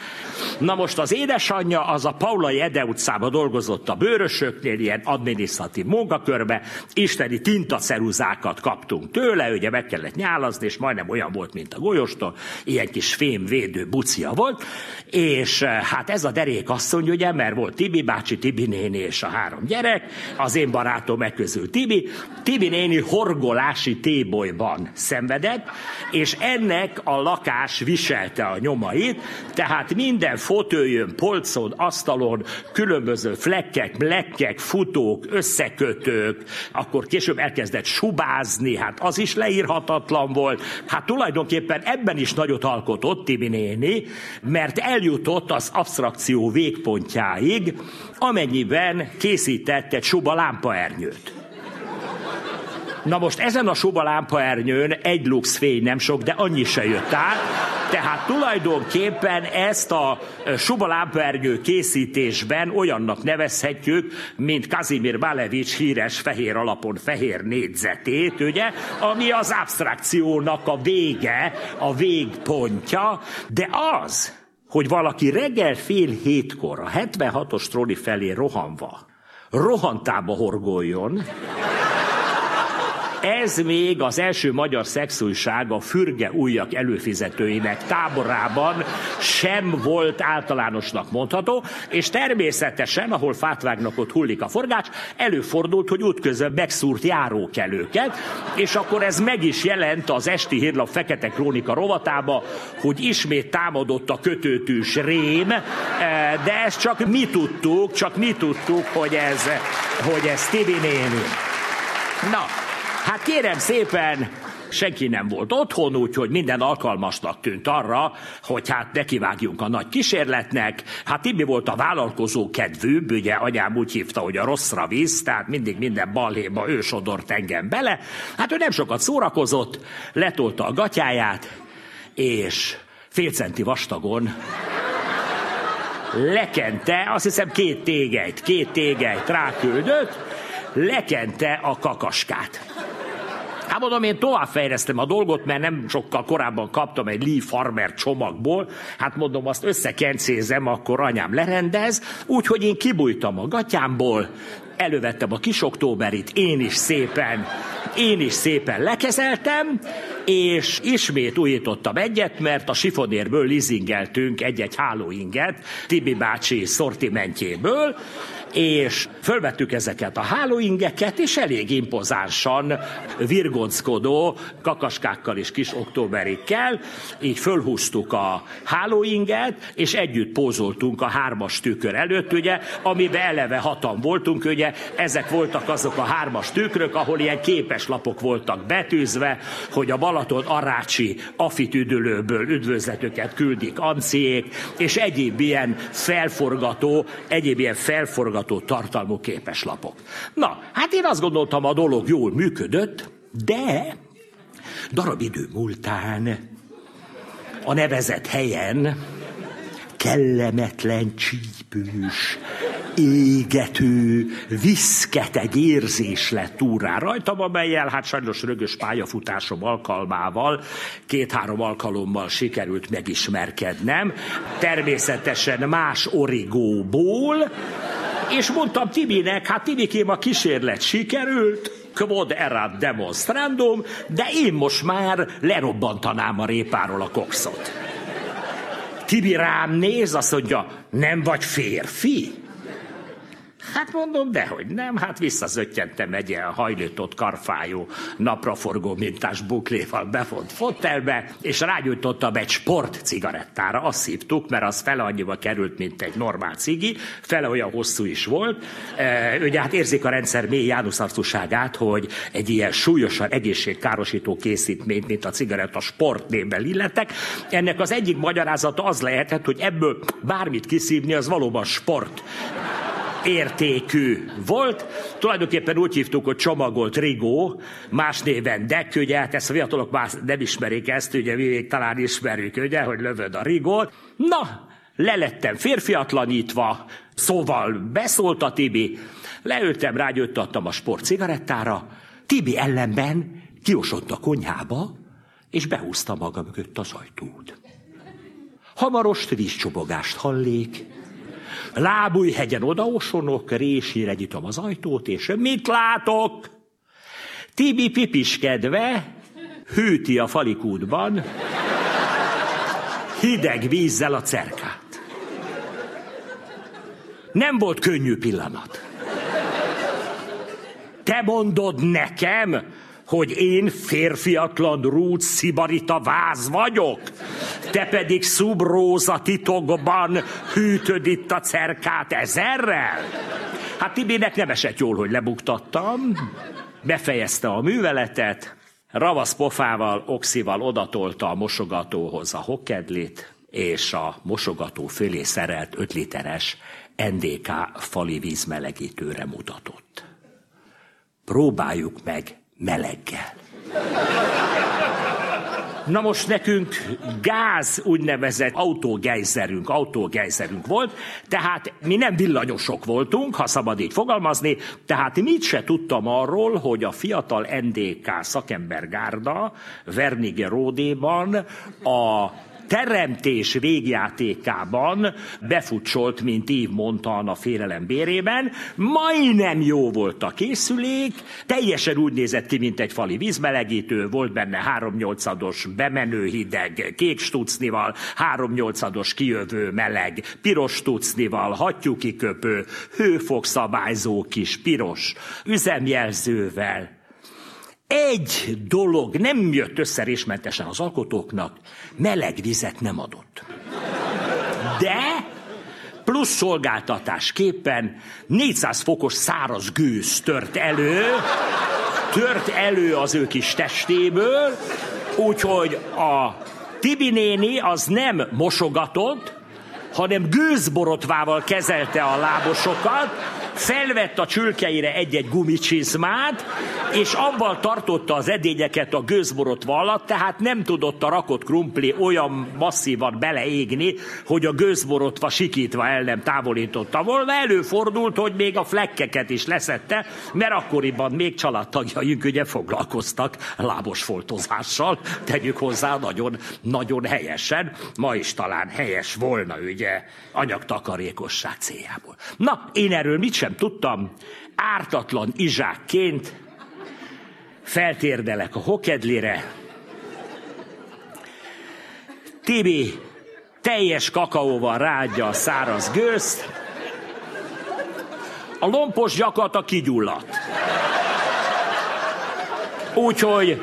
Na most az édesanyja az a Paulai Ede utcába dolgozott a bőrösöknél, ilyen adminisztratív munkakörbe, isteni tintaceruzákat kaptunk tőle, ugye meg kellett nyálazni, és majdnem olyan volt, mint a golyostól, ilyen kis fémvédő bucia volt, és hát ez a derék asszony, ugye, mert volt Tibi bácsi, Tibi néni és a három gyerek, az én barátom e közül Tibi. Tibi néni horgolási tébolyban szenvedett, és ennek a lakás viselte a nyomait, tehát minden fotöljön, polcon, asztalon, különböző flekkek, blekkek, futók, összekötők, akkor később elkezdett subázni, hát az is leírhatatlan volt. Hát tulajdonképpen ebben is nagyot alkotott Tibi néni, mert eljutott az abstrakció végpontjáig, amennyiben készített egy suba lámpaernyőt. Na most ezen a suba lámpaernyőn egy lux fény nem sok, de annyi se jött át. Tehát tulajdonképpen ezt a suba lámpaernyő készítésben olyannak nevezhetjük, mint Kazimir Malevics híres fehér alapon fehér négyzetét, ugye, ami az abstrakciónak a vége, a végpontja, de az, hogy valaki reggel fél hétkor a 76-os troli felé rohanva, rohantába horgoljon, ez még az első magyar szexújság a fürge újak előfizetőinek táborában sem volt általánosnak mondható, és természetesen, ahol fát vágnak, ott hullik a forgács, előfordult, hogy útközben megszúrt járókelőket, és akkor ez meg is jelent az esti hírlap fekete krónika rovatába, hogy ismét támadott a kötőtűs rém, eh, de ezt csak mi tudtuk, csak mi tudtuk, hogy ez, hogy ez Tibi néni. Na, Hát kérem szépen, senki nem volt otthon, úgyhogy minden alkalmasnak tűnt arra, hogy hát nekivágjunk a nagy kísérletnek. Hát Tibi volt a vállalkozó kedvűbb, ugye anyám úgy hívta, hogy a rosszra visz, tehát mindig minden balhéba ő sodort engem bele. Hát ő nem sokat szórakozott, letolta a gatyáját, és fél centi vastagon lekente, azt hiszem két tégelyt, két tégelyt ráküldött, lekente a kakaskát. Hát mondom, én továbbfejlesztem a dolgot, mert nem sokkal korábban kaptam egy Lee Farmer csomagból. Hát mondom, azt összekencézem, akkor anyám lerendez. Úgyhogy én kibújtam a gatyámból, elővettem a kis októberit, én is szépen, én is szépen lekezeltem, és ismét újítottam egyet, mert a sifonérből leasingeltünk egy-egy hálóinget Tibi bácsi szortimentjéből, és fölvettük ezeket a hálóingeket, és elég impozánsan virgonckodó kakaskákkal és kis októberikkel, így fölhúztuk a hálóinget, és együtt pózoltunk a hármas tükör előtt, ugye, amiben eleve hatan voltunk, ugye, ezek voltak azok a hármas tükrök, ahol ilyen képeslapok voltak betűzve, hogy a Balaton Arácsi afitüdülőből üdvözletüket küldik anciék, és egyéb ilyen felforgató, egyéb ilyen felforgató hallgató tartalmú képeslapok. Na, hát én azt gondoltam, a dolog jól működött, de darab idő múltán a nevezett helyen kellemetlen csípős, égető, viszketeg érzés lett úrá rajtam, amelyel hát sajnos rögös pályafutásom alkalmával két-három alkalommal sikerült megismerkednem. Természetesen más origóból, és mondtam Tibinek, hát Tibikém a kísérlet sikerült, quod erat demonstrandum, de én most már lerobbantanám a répáról a kokszot. Tibi rám néz, azt mondja, nem vagy férfi? Hát mondom, dehogy nem, hát visszazöttyentem egy ilyen hajlított karfájú, napraforgó mintás bukléval befont fotelbe, és rágyújtottam egy sport cigarettára, azt hívtuk, mert az fele annyiba került, mint egy normál cigi, fele olyan hosszú is volt. E, ugye hát érzik a rendszer mély jánuszarcúságát, hogy egy ilyen súlyosan egészségkárosító készítményt, mint a cigaretta sport névben illetek. Ennek az egyik magyarázata az lehetett, hogy ebből bármit kiszívni, az valóban sport értékű volt. Tulajdonképpen úgy hívtuk, hogy csomagolt Rigó, más néven Deck, ugye, hát ezt a fiatalok már nem ismerik ezt, ugye mi még talán ismerjük, ugye, hogy lövöd a Rigót. Na, lelettem férfiatlanítva, szóval beszólt a Tibi, leültem, rágyöttattam a sport cigarettára, Tibi ellenben kiosott a konyhába, és behúzta maga mögött az ajtót. Hamarost vízcsobogást hallék, Lábújhegyen odaosonok, résére nyitom az ajtót, és mit látok? Tibi pipiskedve, hűti a falikútban, hideg vízzel a cerkát. Nem volt könnyű pillanat. Te mondod nekem, hogy én férfiatlan rút szibarita váz vagyok? Te pedig szubróza titokban hűtöd itt a cerkát ezerrel? Hát Tibinek nem esett jól, hogy lebuktattam. Befejezte a műveletet, ravasz pofával, oxival odatolta a mosogatóhoz a hokkedlit, és a mosogató fölé szerelt 5 literes NDK fali vízmelegítőre mutatott. Próbáljuk meg meleggel. Na most nekünk gáz úgynevezett autógejzerünk, autógejzerünk volt, tehát mi nem villanyosok voltunk, ha szabad így fogalmazni, tehát mit se tudtam arról, hogy a fiatal NDK szakembergárda Vernigeródéban a teremtés végjátékában befutcsolt, mint Ív mondta a félelem bérében, majdnem jó volt a készülék, teljesen úgy nézett ki, mint egy fali vízmelegítő, volt benne háromnyolcados bemenő hideg, kék stucnival, háromnyolcados kijövő meleg, piros stucnival, hattyúkiköpő, hőfokszabályzó kis piros, üzemjelzővel, egy dolog nem jött össze résmentesen az alkotóknak, meleg vizet nem adott. De plusz szolgáltatásképpen 400 fokos száraz gőz tört elő, tört elő az ő kis testéből, úgyhogy a Tibi néni az nem mosogatott, hanem gőzborotvával kezelte a lábosokat, felvett a csülkeire egy-egy gumicsizmát, és abban tartotta az edényeket a gőzborotva alatt, tehát nem tudott a rakott krumpli olyan masszívan beleégni, hogy a gőzborotva sikítva el nem távolította volna. Előfordult, hogy még a flekkeket is leszette, mert akkoriban még családtagjaink ugye foglalkoztak lábos foltozással, tegyük hozzá nagyon, nagyon helyesen, ma is talán helyes volna, ugye, anyagtakarékosság céljából. Na, én erről mit sem tudtam, ártatlan izsákként feltérdelek a hokedlire. Tibi teljes kakaóval ráadja a száraz gőzt, a lompos gyakorlatilag kigyulladt. Úgyhogy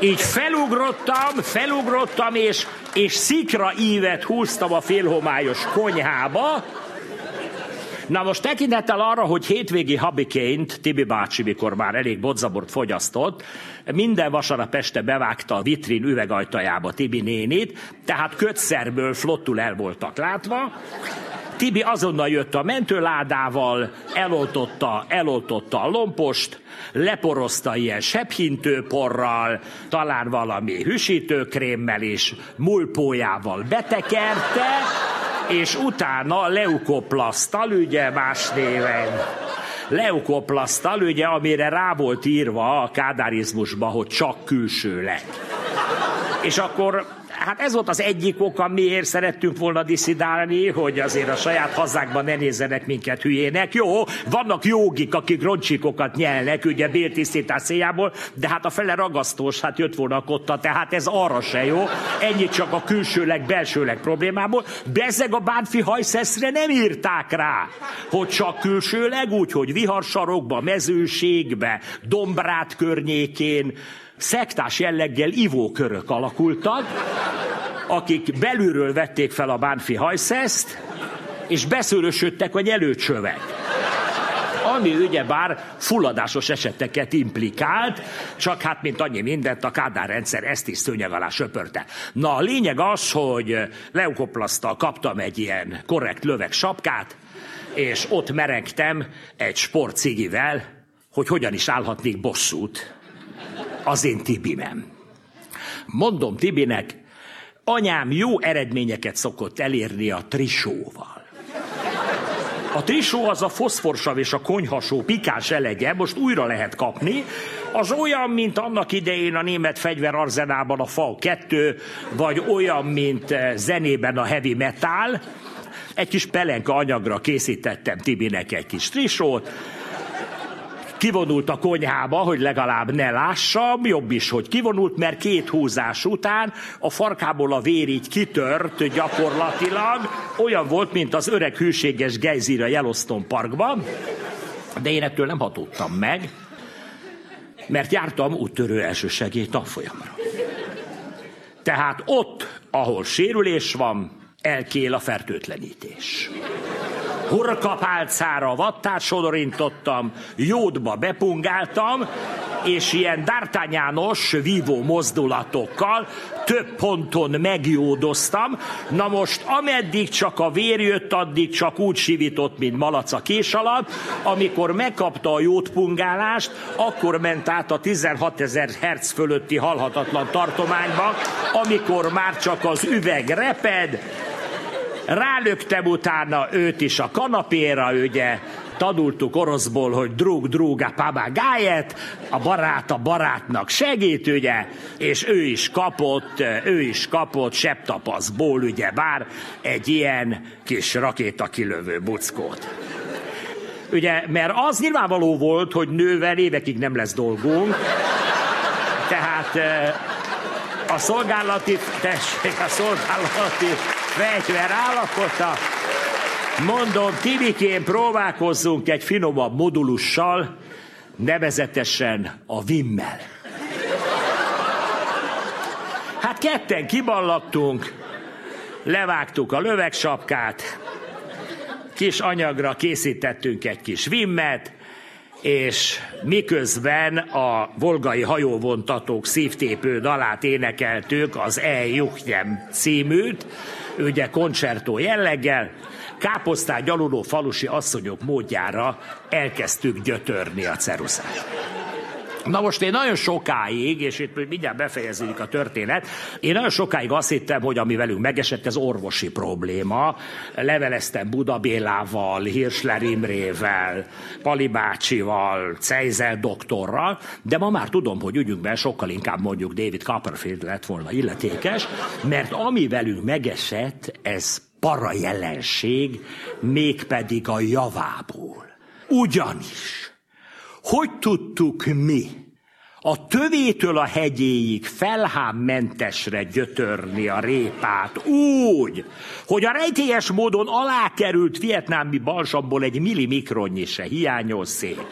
így felugrottam, felugrottam, és, és szikra ívet húztam a félhomályos konyhába, Na most tekintettel arra, hogy hétvégi habiként Tibi bácsi, mikor már elég bodzabort fogyasztott, minden vasarnap este bevágta a vitrin üvegajtajába Tibi nénit, tehát kötszerből flottul el voltak látva, Tibi azonnal jött a mentőládával, eloltotta, eloltotta a lompost, leporozta ilyen sebhintőporral, talán valami hűsítőkrémmel és mulpójával betekerte, és utána leukoplasztal, ugye más néven, leukoplasztal, ugye, amire rá volt írva a kádárizmusba, hogy csak külsőleg. És akkor hát ez volt az egyik oka, miért szerettünk volna diszidálni, hogy azért a saját hazákban ne nézzenek minket hülyének. Jó, vannak jogik, akik roncsikokat nyelnek, ugye béltisztítás céljából, de hát a fele ragasztós, hát jött volna kotta, tehát ez arra se jó. Ennyit csak a külsőleg, belsőleg problémából. Bezeg a bánfi hajszeszre nem írták rá, hogy csak külsőleg, úgy, hogy viharsarokba, mezőségbe, Dombrát környékén, szektás jelleggel ivókörök alakultak, akik belülről vették fel a bánfi hajszeszt, és beszőrösödtek a nyelőcsövek. Ami ugye bár fulladásos eseteket implikált, csak hát mint annyi mindent a Kádár rendszer ezt is szőnyeg alá söpörte. Na a lényeg az, hogy leukoplasztal kaptam egy ilyen korrekt löveg sapkát, és ott merengtem egy sportcigivel, hogy hogyan is állhatnék bosszút az én Tibimem. Mondom Tibinek, anyám jó eredményeket szokott elérni a trisóval. A trisó az a foszforsav és a konyhasó pikáns elegye, most újra lehet kapni. Az olyan, mint annak idején a német fegyverarzenában a FAU 2, vagy olyan, mint eh, zenében a heavy metal. Egy kis pelenka anyagra készítettem Tibinek egy kis trisót, kivonult a konyhába, hogy legalább ne lássam, jobb is, hogy kivonult, mert két húzás után a farkából a vér így kitört gyakorlatilag, olyan volt, mint az öreg hűséges gejzír a Yellowstone parkban, de én ettől nem hatottam meg, mert jártam úttörő elsősegély tanfolyamra. Tehát ott, ahol sérülés van, elkél a fertőtlenítés hurkapálcára vattát sodorintottam, jódba bepungáltam, és ilyen dártányános vívó mozdulatokkal több ponton megjódoztam. Na most, ameddig csak a vér jött, addig csak úgy sivított, mint malac a kés alatt. Amikor megkapta a jódpungálást, akkor ment át a 16 ezer hertz fölötti halhatatlan tartományba, amikor már csak az üveg reped, Rálöktem utána őt is a kanapéra, ugye, tanultuk oroszból, hogy drug druga pabagájet, a barát a barátnak segít, ugye, és ő is kapott, ő is kapott septapaszból, ugye, bár egy ilyen kis rakétakilövő buckót. Ugye, mert az nyilvánvaló volt, hogy nővel évekig nem lesz dolgunk, tehát a szolgálati, tessék, a szolgálati fegyver állapota. Mondom, Tibikén próbálkozzunk egy finomabb modulussal, nevezetesen a Vimmel. Hát ketten kiballagtunk, levágtuk a lövegsapkát, kis anyagra készítettünk egy kis vimmet, és miközben a volgai hajóvontatók szívtépő dalát énekeltük, az E Juhnyem címűt, ugye koncertó jelleggel, káposztát gyaluló falusi asszonyok módjára elkezdtük gyötörni a ceruszát. Na most én nagyon sokáig, és itt mindjárt befejeződik a történet, én nagyon sokáig azt hittem, hogy ami velünk megesett, ez orvosi probléma. Leveleztem Buda Bélával, Hirsler Imrével, Pali bácsival, Cejzel doktorral, de ma már tudom, hogy ügyünkben sokkal inkább mondjuk David Copperfield lett volna illetékes, mert ami velünk megesett, ez para jelenség, mégpedig a javából. Ugyanis hogy tudtuk mi a tövétől a hegyéig felhámmentesre gyötörni a répát úgy, hogy a rejtélyes módon alákerült vietnámi balsamból egy millimikronyi se hiányozzék.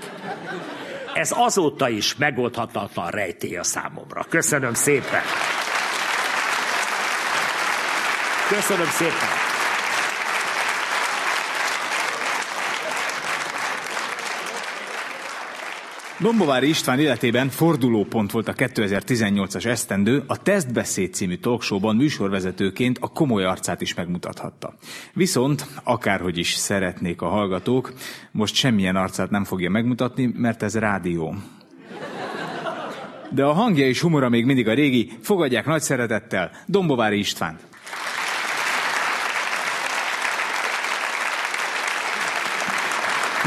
Ez azóta is megoldhatatlan rejtély a számomra. Köszönöm szépen! Köszönöm szépen! Dombovári István életében fordulópont volt a 2018-as esztendő, a Testbeszéd című talkshowban műsorvezetőként a komoly arcát is megmutathatta. Viszont, akárhogy is szeretnék a hallgatók, most semmilyen arcát nem fogja megmutatni, mert ez rádió. De a hangja és humora még mindig a régi, fogadják nagy szeretettel Dombovári István.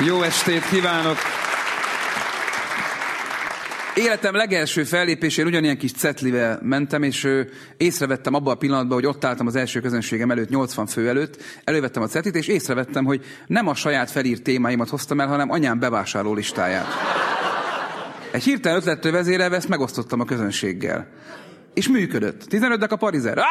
Jó estét kívánok! Életem legelső fellépésén ugyanilyen kis cetlivel mentem, és észrevettem abban a pillanatban, hogy ott álltam az első közönségem előtt, 80 fő előtt, elővettem a cetlit, és észrevettem, hogy nem a saját felírt témáimat hoztam el, hanem anyám bevásárló listáját. Egy hirtelen ötlettől vezérelve ezt megosztottam a közönséggel. És működött. 15 a parizer.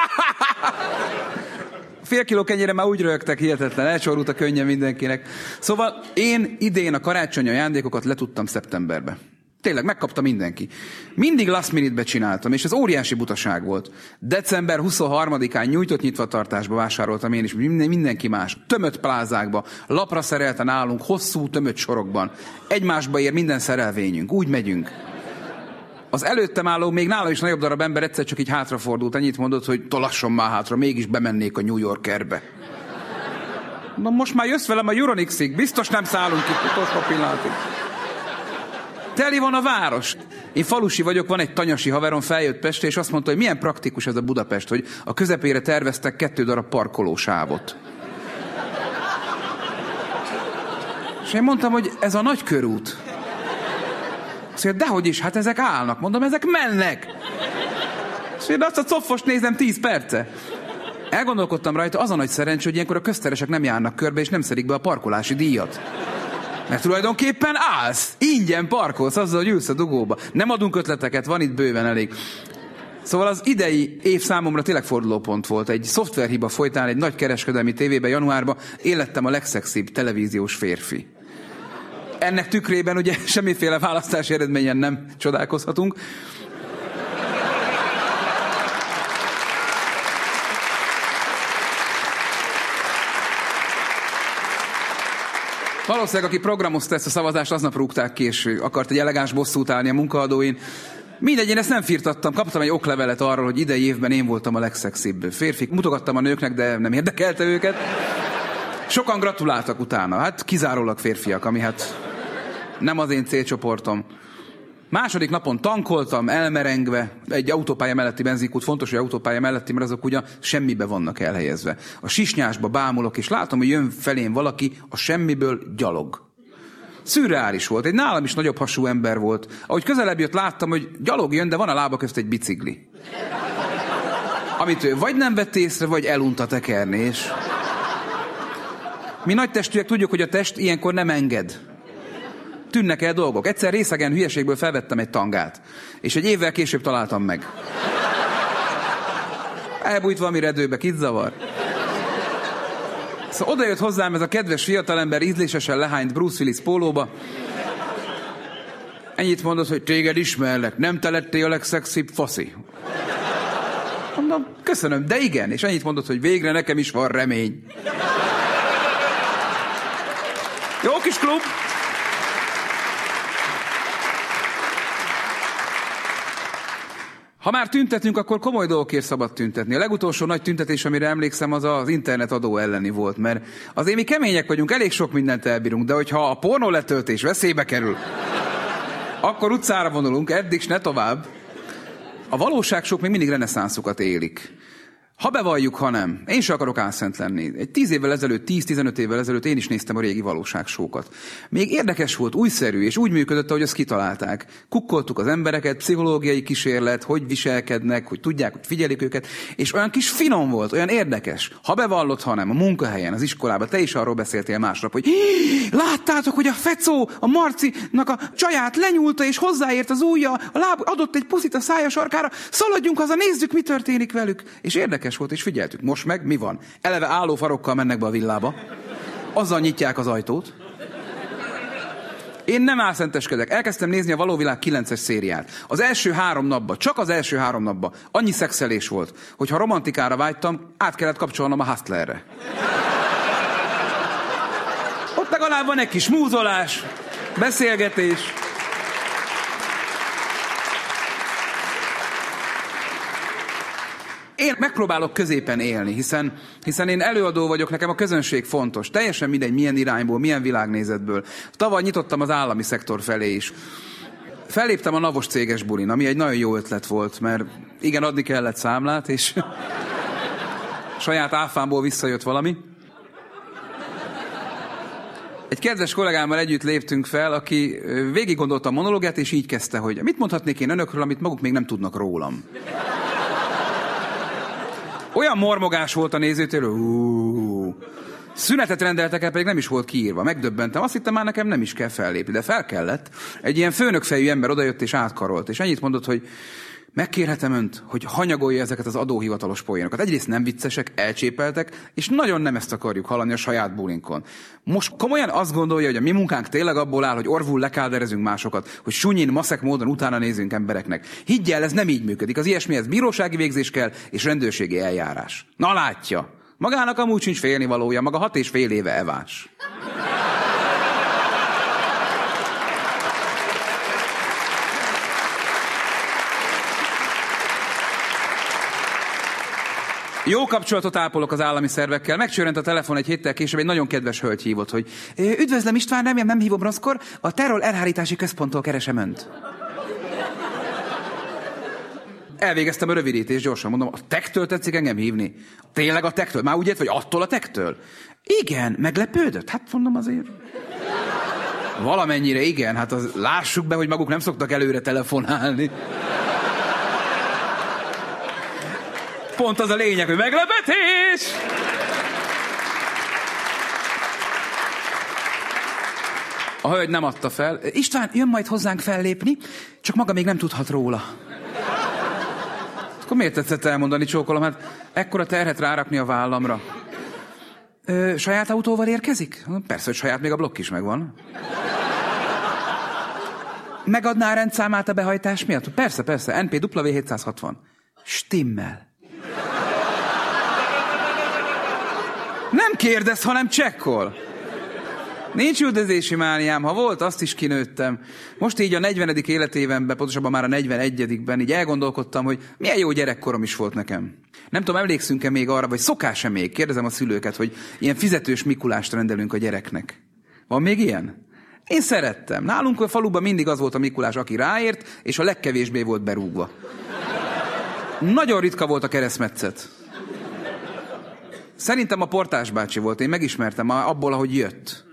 Fél kiló kenyére már úgy rögtek, hihetetlen, elcsorult a könnyen mindenkinek. Szóval én idén a karácsonyi ajándékokat letudtam szeptemberbe. Tényleg, megkapta mindenki. Mindig last minute-be csináltam, és ez óriási butaság volt. December 23-án nyújtott nyitvatartásba vásároltam én is, minden, mindenki más. Tömött plázákba, lapra szerelte nálunk, hosszú tömött sorokban. Egymásba ér minden szerelvényünk, úgy megyünk. Az előttem álló, még nála is nagyobb darab ember egyszer csak így hátrafordult, ennyit mondott, hogy tolasson már hátra, mégis bemennék a New Yorkerbe. Na most már jössz velem a Euronixig, biztos nem szállunk itt utolsó pillanatig. Teli van a város. Én falusi vagyok, van egy tanyasi haverom, feljött Pestre, és azt mondta, hogy milyen praktikus ez a Budapest, hogy a közepére terveztek kettő darab parkolósávot. És én mondtam, hogy ez a nagy körút. Azt mondja, dehogy is, hát ezek állnak. Mondom, ezek mennek. És én azt a coffost nézem 10 perce. Elgondolkodtam rajta, az a nagy szerencs, hogy ilyenkor a közteresek nem járnak körbe, és nem szedik be a parkolási díjat. Mert tulajdonképpen állsz, ingyen parkolsz azzal, hogy ülsz a dugóba. Nem adunk ötleteket, van itt bőven elég. Szóval az idei év számomra tényleg fordulópont volt. Egy szoftverhiba folytán egy nagy kereskedelmi tévében januárban élettem a legszexibb televíziós férfi. Ennek tükrében ugye semmiféle választási eredményen nem csodálkozhatunk. Valószínűleg, aki programozta ezt a szavazást, aznap rúgták ki, és akart egy elegáns bosszút állni a munkaadóin. Mindegy, én ezt nem firtattam. Kaptam egy oklevelet arról, hogy idei évben én voltam a legszexibb férfi. Mutogattam a nőknek, de nem érdekelte őket. Sokan gratuláltak utána. Hát kizárólag férfiak, ami hát nem az én célcsoportom. Második napon tankoltam, elmerengve, egy autópálya melletti benzinkút, fontos, hogy autópálya melletti, mert azok ugye semmibe vannak elhelyezve. A sisnyásba bámulok, és látom, hogy jön felém valaki, a semmiből gyalog. Szürreális volt, egy nálam is nagyobb hasú ember volt. Ahogy közelebb jött, láttam, hogy gyalog jön, de van a lába közt egy bicikli. Amit ő vagy nem vett észre, vagy elunta tekerni, és... Mi nagy testűek tudjuk, hogy a test ilyenkor nem enged tűnnek el dolgok. Egyszer részegen hülyeségből felvettem egy tangát, és egy évvel később találtam meg. Elbújt valami redőbe, kit zavar? Szóval oda hozzám ez a kedves fiatalember ízlésesen lehányt Bruce Willis pólóba. Ennyit mondott, hogy téged ismerlek, nem te lettél a legszexibb faszi. Mondom, köszönöm, de igen. És ennyit mondott, hogy végre nekem is van remény. Jó kis klub. Ha már tüntetünk, akkor komoly dolgokért szabad tüntetni. A legutolsó nagy tüntetés, amire emlékszem, az az internetadó elleni volt, mert azért mi kemények vagyunk, elég sok mindent elbírunk, de hogyha a pornó letöltés veszélybe kerül, akkor utcára vonulunk, eddig s ne tovább. A valóság sok még mindig reneszánszukat élik. Ha bevalljuk, ha nem. Én sem akarok álszent lenni. Egy tíz évvel ezelőtt, tíz-tizenöt évvel ezelőtt én is néztem a régi valóságsókat. Még érdekes volt, újszerű, és úgy működött, ahogy azt kitalálták. Kukkoltuk az embereket, pszichológiai kísérlet, hogy viselkednek, hogy tudják, hogy figyelik őket, és olyan kis finom volt, olyan érdekes. Ha bevallott, ha nem, a munkahelyen, az iskolában, te is arról beszéltél másnap, hogy láttátok, hogy a fecó a Marcinak a csaját lenyúlta, és hozzáért az ujja, a láb, adott egy puszit a szája sarkára, szaladjunk haza, nézzük, mi történik velük. És érdekes volt, és figyeltük. Most meg mi van? Eleve álló farokkal mennek be a villába, azzal nyitják az ajtót. Én nem álszenteskedek. Elkezdtem nézni a Való Világ 9-es szériát. Az első három napban, csak az első három napban annyi szexelés volt, hogy ha romantikára vágytam, át kellett kapcsolnom a Hustlerre. Ott legalább van egy kis múzolás, beszélgetés. Én megpróbálok középen élni, hiszen, hiszen én előadó vagyok, nekem a közönség fontos. Teljesen mindegy, milyen irányból, milyen világnézetből. Tavaly nyitottam az állami szektor felé is. Felléptem a Navos céges bulin, ami egy nagyon jó ötlet volt, mert igen, adni kellett számlát, és saját áfámból visszajött valami. Egy kedves kollégámmal együtt léptünk fel, aki végig gondolta a monológiát, és így kezdte, hogy mit mondhatnék én önökről, amit maguk még nem tudnak rólam. Olyan mormogás volt a nézőtől, Szünetet rendeltek el, pedig nem is volt kiírva. Megdöbbentem. Azt hittem, már nekem nem is kell fellépni, de fel kellett. Egy ilyen főnökfejű ember odajött és átkarolt, és ennyit mondott, hogy megkérhetem önt, hogy hanyagolja ezeket az adóhivatalos poénokat. Egyrészt nem viccesek, elcsépeltek, és nagyon nem ezt akarjuk hallani a saját bulinkon. Most komolyan azt gondolja, hogy a mi munkánk tényleg abból áll, hogy orvul lekáderezünk másokat, hogy sunyin, maszek módon utána nézünk embereknek. Higgyel, ez nem így működik. Az ilyesmihez bírósági végzés kell, és rendőrségi eljárás. Na látja, magának amúgy sincs félnivalója, maga hat és fél éve evás. Jó kapcsolatot ápolok az állami szervekkel. Megcsörrent a telefon egy héttel később, egy nagyon kedves hölgy hívott, hogy üdvözlöm István, remélem nem hívom rosszkor, a terror elhárítási központtól keresem önt. Elvégeztem a rövidítést, gyorsan mondom, a tektől tetszik engem hívni? Tényleg a tektől? Már úgy ért, vagy attól a tektől? Igen, meglepődött? Hát mondom azért. Valamennyire igen, hát az, lássuk be, hogy maguk nem szoktak előre telefonálni. Pont az a lényeg, hogy meglepetés! A hölgy nem adta fel. István, jön majd hozzánk fellépni, csak maga még nem tudhat róla. Akkor miért tetszett elmondani, csókolom? Hát ekkora terhet rárakni a vállamra. Ö, saját autóval érkezik? Persze, hogy saját, még a blokk is megvan. Megadná a rendszámát a behajtás miatt? Persze, persze, NPW 760. Stimmel. Nem kérdez, hanem csekkol. Nincs üldözési mániám, ha volt, azt is kinőttem. Most így a 40. életévenben, pontosabban már a 41-ben így elgondolkodtam, hogy milyen jó gyerekkorom is volt nekem. Nem tudom, emlékszünk-e még arra, vagy szokás-e még, kérdezem a szülőket, hogy ilyen fizetős Mikulást rendelünk a gyereknek. Van még ilyen? Én szerettem. Nálunk a faluban mindig az volt a Mikulás, aki ráért, és a legkevésbé volt berúgva. Nagyon ritka volt a keresztmetszet. Szerintem a portás bácsi volt, én megismertem abból, ahogy jött.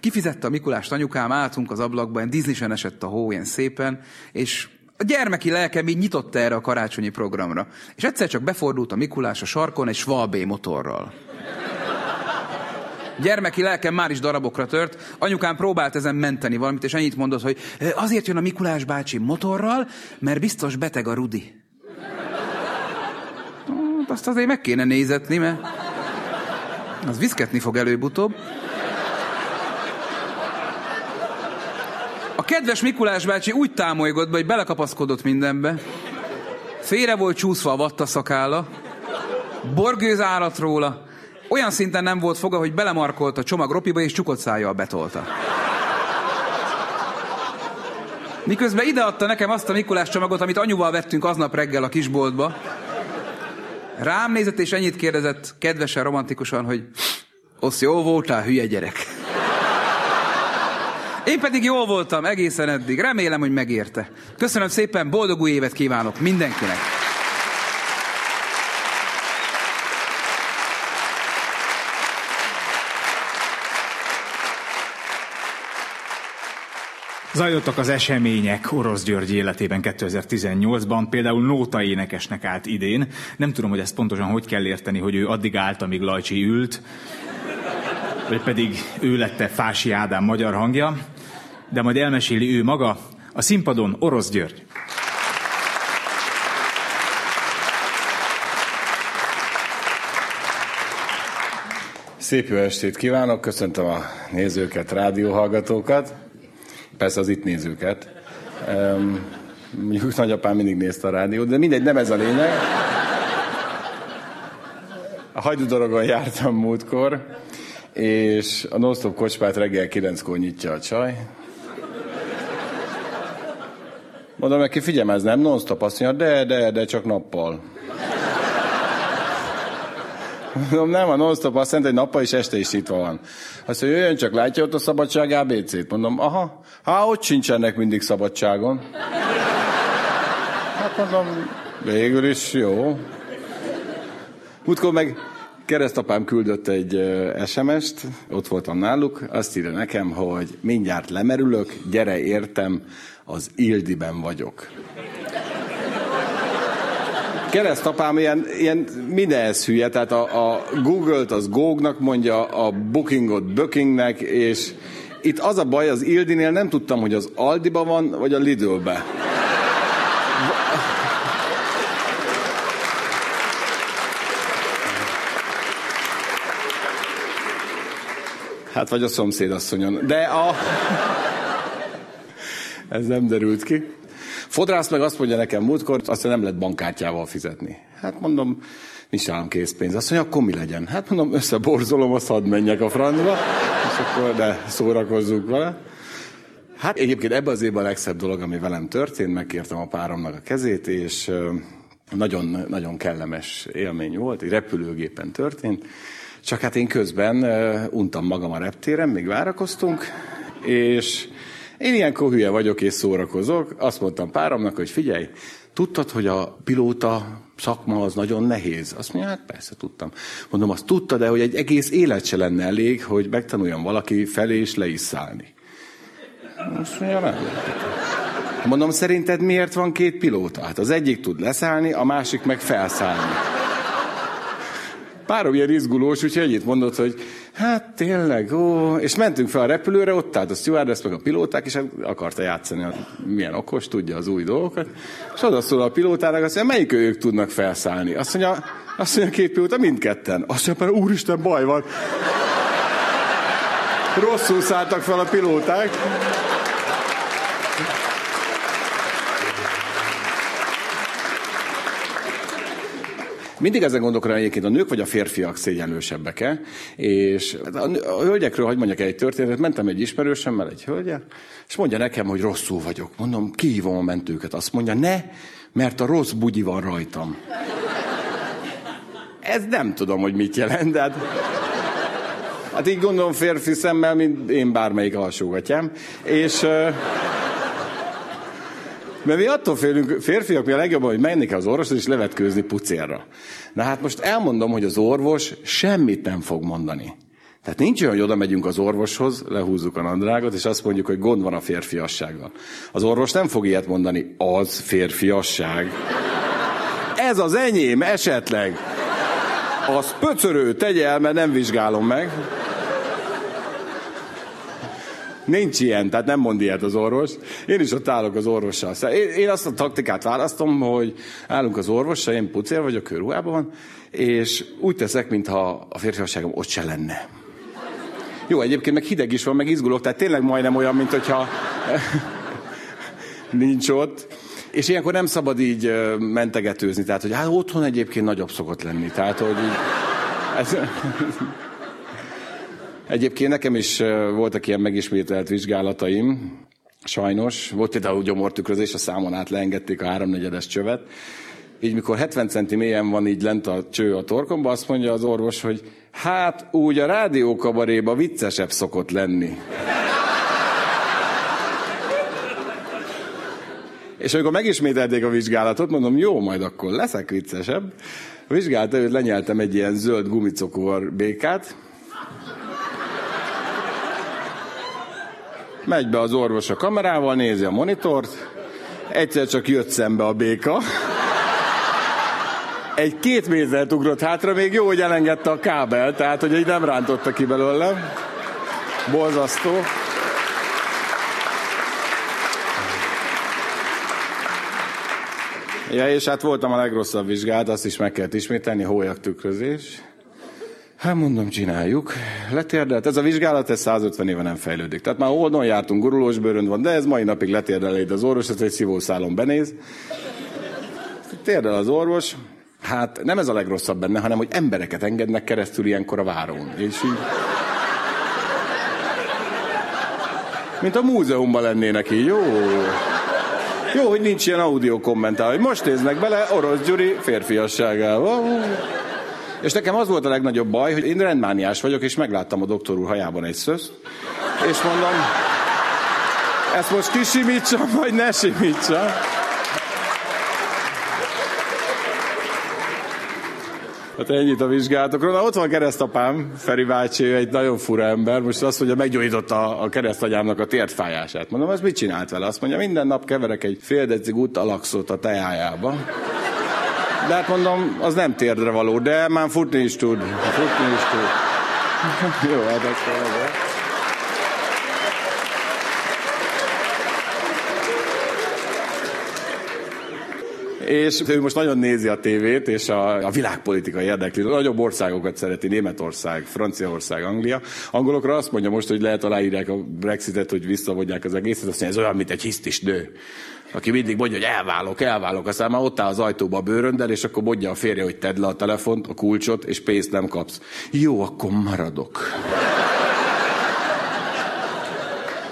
Kifizette a Mikulást anyukám, álltunk az ablakban, ilyen Disney-sen esett a hó, ilyen szépen, és a gyermeki lelkem így nyitotta erre a karácsonyi programra. És egyszer csak befordult a Mikulás a sarkon egy Schwalbe motorral. Gyermeki lelkem már is darabokra tört. Anyukám próbált ezen menteni valamit, és annyit mondott, hogy azért jön a Mikulás bácsi motorral, mert biztos beteg a Rudi. Hát azt azért meg kéne nézetni, mert az viszketni fog előbb-utóbb. A kedves Mikulás bácsi úgy támolygott be, hogy belekapaszkodott mindenbe. Félre volt csúszva a vatta szakála. Borgőz állat róla. Olyan szinten nem volt foga, hogy belemarkolt a csomag ropiba, és csukott szájjal betolta. Miközben ideadta nekem azt a Mikulás csomagot, amit anyuval vettünk aznap reggel a kisboltba. Rám nézett, és ennyit kérdezett, kedvesen, romantikusan, hogy Osz, jó voltál, hülye gyerek. Én pedig jól voltam egészen eddig. Remélem, hogy megérte. Köszönöm szépen, boldog új évet kívánok mindenkinek. Zajlottak az események Orosz György életében 2018-ban, például Nóta énekesnek állt idén. Nem tudom, hogy ezt pontosan hogy kell érteni, hogy ő addig állt, amíg Lajcsi ült, vagy pedig ő lette Fási Ádám magyar hangja, de majd elmeséli ő maga, a színpadon Orosz György. Szép jó estét kívánok, köszöntöm a nézőket, rádióhallgatókat, persze az itt nézőket. Mondjuk nagyapám mindig nézte a rádiót, de mindegy, nem ez a lényeg. A hajdudorogon jártam múltkor, és a non kocsmát reggel kilenckor nyitja a csaj. Mondom neki, figyelj, nem non-stop, azt mondja, de, de, de csak nappal. Mondom, nem, a non-stop azt jelenti, hogy nappal is este is itt van. Azt mondja, jöjjön csak, látja ott a szabadság ABC-t. Mondom, aha, hát ott sincsenek mindig szabadságon. Hát mondom, végül is jó. Múltkor meg keresztapám küldött egy SMS-t, ott voltam náluk, azt írja nekem, hogy mindjárt lemerülök, gyere értem, az Ildiben vagyok. Keresztapám ilyen, ilyen mindenhez hülye, tehát a, a Google-t az Google-nak mondja, a Bookingot Bookingnek, és itt az a baj, az Ildinél nem tudtam, hogy az Aldiba van, vagy a Lidlbe. Hát vagy a szomszédasszonyon. De a... Ez nem derült ki. Fodrász meg azt mondja nekem múltkor, azt nem lehet bankkártyával fizetni. Hát mondom, nincs állam készpénz. Azt mondja, akkor mi legyen? Hát mondom, összeborzolom, azt hadd menjek a francba, és akkor de szórakozzunk vele. Hát egyébként ebben az évben a legszebb dolog, ami velem történt, megkértem a páromnak a kezét, és nagyon, nagyon kellemes élmény volt, egy repülőgépen történt, csak hát én közben untam magam a reptéren, még várakoztunk, és én ilyenkor hülye vagyok és szórakozok. Azt mondtam páromnak, hogy figyelj, tudtad, hogy a pilóta szakma az nagyon nehéz? Azt mondja, hát persze tudtam. Mondom, azt tudta, de hogy egy egész élet se lenne elég, hogy megtanuljon valaki felé és le is szállni. Azt mondja, nem. Mondom, szerinted miért van két pilóta? Hát az egyik tud leszállni, a másik meg felszállni. Párom ilyen izgulós, úgyhogy ennyit mondott, hogy hát tényleg, ó, és mentünk fel a repülőre, ott állt a stewardess meg a pilóták, és hát akarta játszani, a, milyen okos, tudja az új dolgokat, és oda szól a pilótának, azt mondja, melyik ők tudnak felszállni? Azt mondja, azt mondja két pilóta, mindketten. Azt mondja, úristen, baj van. Rosszul szálltak fel a pilóták. Mindig ezen gondolkodom egyébként a nők vagy a férfiak szégyenlősebbek-e, és hát a, hölgyekről, hogy mondjak egy történetet, mentem egy ismerősemmel, egy hölgyel, és mondja nekem, hogy rosszul vagyok. Mondom, kihívom a mentőket. Azt mondja, ne, mert a rossz bugyi van rajtam. Ez nem tudom, hogy mit jelent, de hát, hát így gondolom férfi szemmel, mint én bármelyik alsógatyám. És... Mert mi attól félünk, férfiak, mi a legjobban, hogy menni kell az orvoshoz és levetkőzni pucérra. Na hát most elmondom, hogy az orvos semmit nem fog mondani. Tehát nincs olyan, hogy oda megyünk az orvoshoz, lehúzzuk a nadrágot, és azt mondjuk, hogy gond van a férfiassággal. Az orvos nem fog ilyet mondani, az férfiasság. Ez az enyém, esetleg. Az pöcörő, tegye el, mert nem vizsgálom meg. Nincs ilyen, tehát nem mond ilyet az orvos. Én is ott állok az orvossal. Szóval én, én azt a taktikát választom, hogy állunk az orvossal, én pucér vagyok, körruhában, és úgy teszek, mintha a férfiasságom ott se lenne. Jó, egyébként meg hideg is van, meg izgulok, tehát tényleg majdnem olyan, mint hogyha nincs ott. És ilyenkor nem szabad így mentegetőzni, tehát hogy hát otthon egyébként nagyobb szokott lenni. Tehát, hogy így, ez, Egyébként nekem is voltak ilyen megismételt vizsgálataim, sajnos. Volt például gyomortükrözés, a számon át leengedték a háromnegyedes csövet. Így mikor 70 centi mélyen van így lent a cső a torkomba, azt mondja az orvos, hogy hát úgy a rádiókabaréba viccesebb szokott lenni. És amikor megismételték a vizsgálatot, mondom, jó, majd akkor leszek viccesebb. A vizsgálat előtt lenyeltem egy ilyen zöld gumicokor békát. Megy be az orvos a kamerával, nézi a monitort. Egyszer csak jött szembe a béka. Egy két métert ugrott hátra, még jó, hogy elengedte a kábel, tehát hogy így nem rántotta ki belőlem. Borzasztó. Ja, és hát voltam a legrosszabb vizsgálat, azt is meg kellett ismételni, hólyak tükrözés. Hát mondom, csináljuk. Letérdelt. Ez a vizsgálat, ez 150 éve nem fejlődik. Tehát már oldon jártunk, gurulós bőrön van, de ez mai napig letérdeléd az orvos, ez egy szívószálon benéz. Térdel az orvos. Hát nem ez a legrosszabb benne, hanem hogy embereket engednek keresztül ilyenkor a várón. És így... Mint a múzeumban lennének így. Jó. Jó, hogy nincs ilyen audio kommentár, hogy most néznek bele Orosz Gyuri férfiasságával. És nekem az volt a legnagyobb baj, hogy én rendmániás vagyok, és megláttam a doktor úr hajában egy szözt, és mondom, ezt most kisimítsam, vagy ne simítsam. Hát ennyit a vizsgálatokról. Na, ott van keresztapám, Feri bácsi, egy nagyon fura ember. Most azt mondja, meggyógyította a keresztanyámnak a tértfájását. Mondom, az mit csinált vele? Azt mondja, minden nap keverek egy fél decig utalaxot a tejájába. De hát mondom, az nem térdre való, de már futni is tud. Futni is tud. Jó, hát azt És ő most nagyon nézi a tévét, és a, a világpolitika érdekli. Nagyobb országokat szereti, Németország, Franciaország, Anglia. Angolokra azt mondja most, hogy lehet aláírják a Brexitet, hogy visszavonják az egészet, azt mondja, ez olyan, mint egy hisztis nő aki mindig mondja, hogy elválok, elválok, aztán már ott áll az ajtóba a bőröndel, és akkor mondja a férje, hogy tedd le a telefont, a kulcsot, és pénzt nem kapsz. Jó, akkor maradok.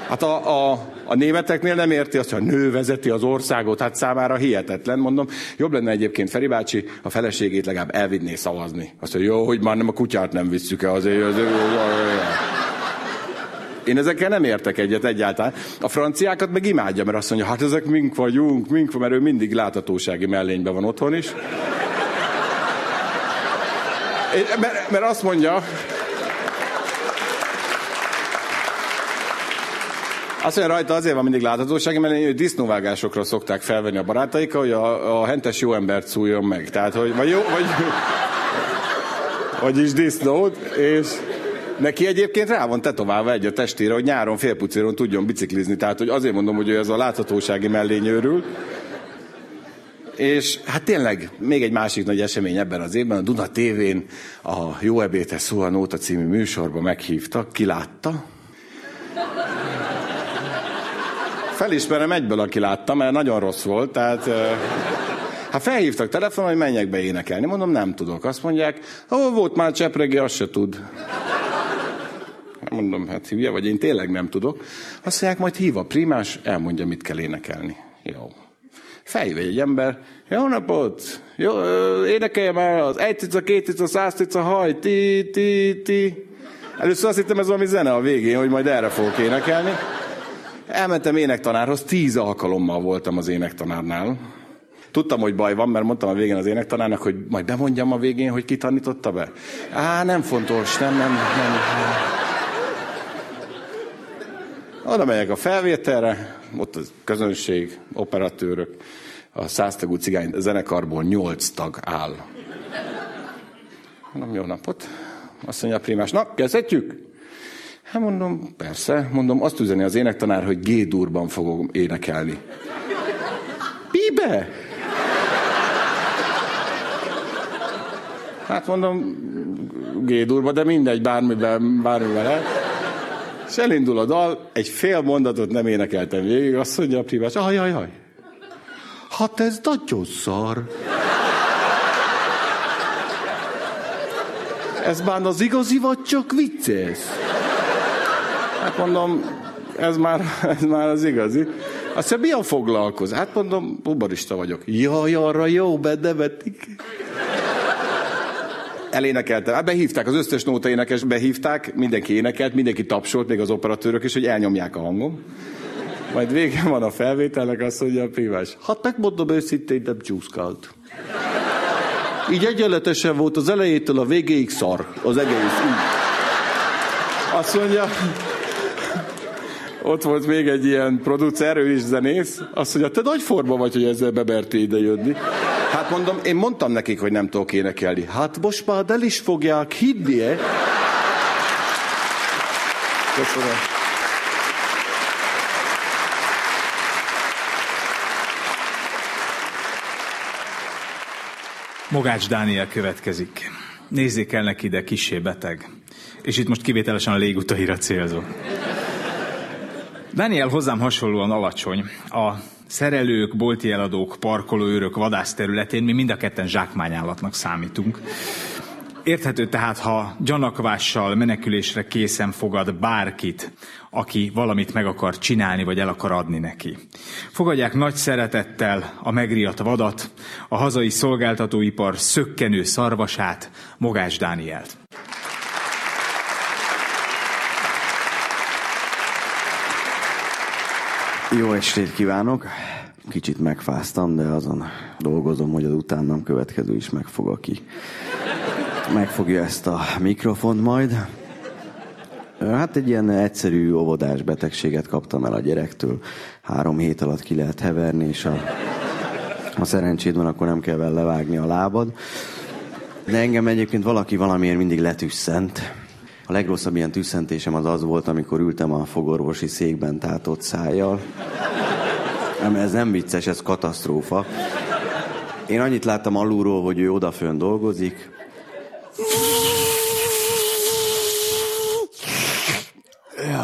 Hát a, a, a németeknél nem érti azt, hogy a nő vezeti az országot, hát számára hihetetlen, mondom. Jobb lenne egyébként Feri bácsi a feleségét legalább elvinné szavazni. Azt mondja, jó, hogy már nem a kutyát nem visszük el azért. azért én ezekkel nem értek egyet egyáltalán. A franciákat meg imádja, mert azt mondja, hát ezek mink vagyunk, mink, mert ő mindig láthatósági mellényben van otthon is. Mert, mert azt mondja, Azt mondja rajta azért van mindig láthatóság, mert hogy disznóvágásokra szokták felvenni a barátaik, hogy a, a hentes jó embert szújjon meg. Tehát, hogy vagy jó, vagy, vagyis disznót, és neki egyébként rá van tetoválva egy a testére, hogy nyáron félpucéron tudjon biciklizni. Tehát, hogy azért mondom, hogy ő ez a láthatósági mellényőrül. És hát tényleg még egy másik nagy esemény ebben az évben, a Duna TV-n a Jó Ebétes Szó a Nóta című műsorba meghívtak, ki látta? Felismerem egyből, aki látta, mert nagyon rossz volt, tehát... Hát felhívtak telefonon, hogy menjek be énekelni. Mondom, nem tudok. Azt mondják, ó, volt már csepregi, azt se tud. Mondom, hát hülye vagy, én tényleg nem tudok. Azt mondják, majd hív a primás, elmondja, mit kell énekelni. Jó. Felhív egy ember, jó napot, jó, énekelje már az egy cica, két cica, száz cica, haj, ti, ti, ti. Először azt hittem, ez valami zene a végén, hogy majd erre fogok énekelni. Elmentem énektanárhoz, tíz alkalommal voltam az énektanárnál. Tudtam, hogy baj van, mert mondtam a végén az énektanárnak, hogy majd bemondjam a végén, hogy ki tanította be. Á, nem fontos, nem, nem, nem. Oda megyek a felvételre, ott a közönség, operatőrök, a száztagú cigány zenekarból nyolc tag áll. Mondom, jó napot. Azt mondja a primás, na, kezdhetjük? Hát mondom, persze. Mondom, azt üzeni az énektanár, hogy G-durban fogok énekelni. Mibe? Hát mondom, G-durba, de mindegy, bármiben, bármiben lehet. És elindul a dal, egy fél mondatot nem énekeltem végig, azt mondja a privás, ajaj, ajaj. Hát ez nagyon szar. Ez már az igazi, vagy csak vicces? Hát mondom, ez már, ez már az igazi. Azt mondja, milyen foglalkoz? Hát mondom, bubarista vagyok. Jaj, arra jó, bedevetik. Elénekeltem. Hát behívták, az összes nóta énekes behívták, mindenki énekelt, mindenki tapsolt, még az operatőrök is, hogy elnyomják a hangom. Majd vége van a felvételnek, azt mondja a privás. Hát megmondom őszintén, nem csúszkált. Így egyenletesen volt az elejétől a végéig szar. Az egész. Így. Azt mondja, ott volt még egy ilyen producer, ő is zenész, azt mondja, te nagy forma vagy, hogy ezzel beberti ide jönni. Hát mondom, én mondtam nekik, hogy nem tudok énekelni. Hát most már el is fogják hinni, eh? Köszönöm. Mogács Dániel következik. Nézzék el neki, de kisé beteg. És itt most kivételesen a légutaira célzok. Daniel hozzám hasonlóan alacsony. A szerelők, bolti eladók, parkolóőrök, vadászterületén mi mind a ketten zsákmányállatnak számítunk. Érthető tehát, ha gyanakvással menekülésre készen fogad bárkit, aki valamit meg akar csinálni, vagy el akar adni neki. Fogadják nagy szeretettel a megriadt vadat, a hazai szolgáltatóipar szökkenő szarvasát, Mogás Dánielt. Jó estét kívánok! Kicsit megfáztam, de azon dolgozom, hogy az utánam következő is megfog, aki megfogja ezt a mikrofont majd. Hát egy ilyen egyszerű óvodás betegséget kaptam el a gyerektől. Három hét alatt ki lehet heverni, és a, ha szerencséd van, akkor nem kell vele levágni a lábad. De engem egyébként valaki valamiért mindig letüsszent. A legrosszabb ilyen tüsszentésem az az volt, amikor ültem a fogorvosi székben tátott szájjal. Nem, ez nem vicces, ez katasztrófa. Én annyit láttam alulról, hogy ő odafön dolgozik. Jaj.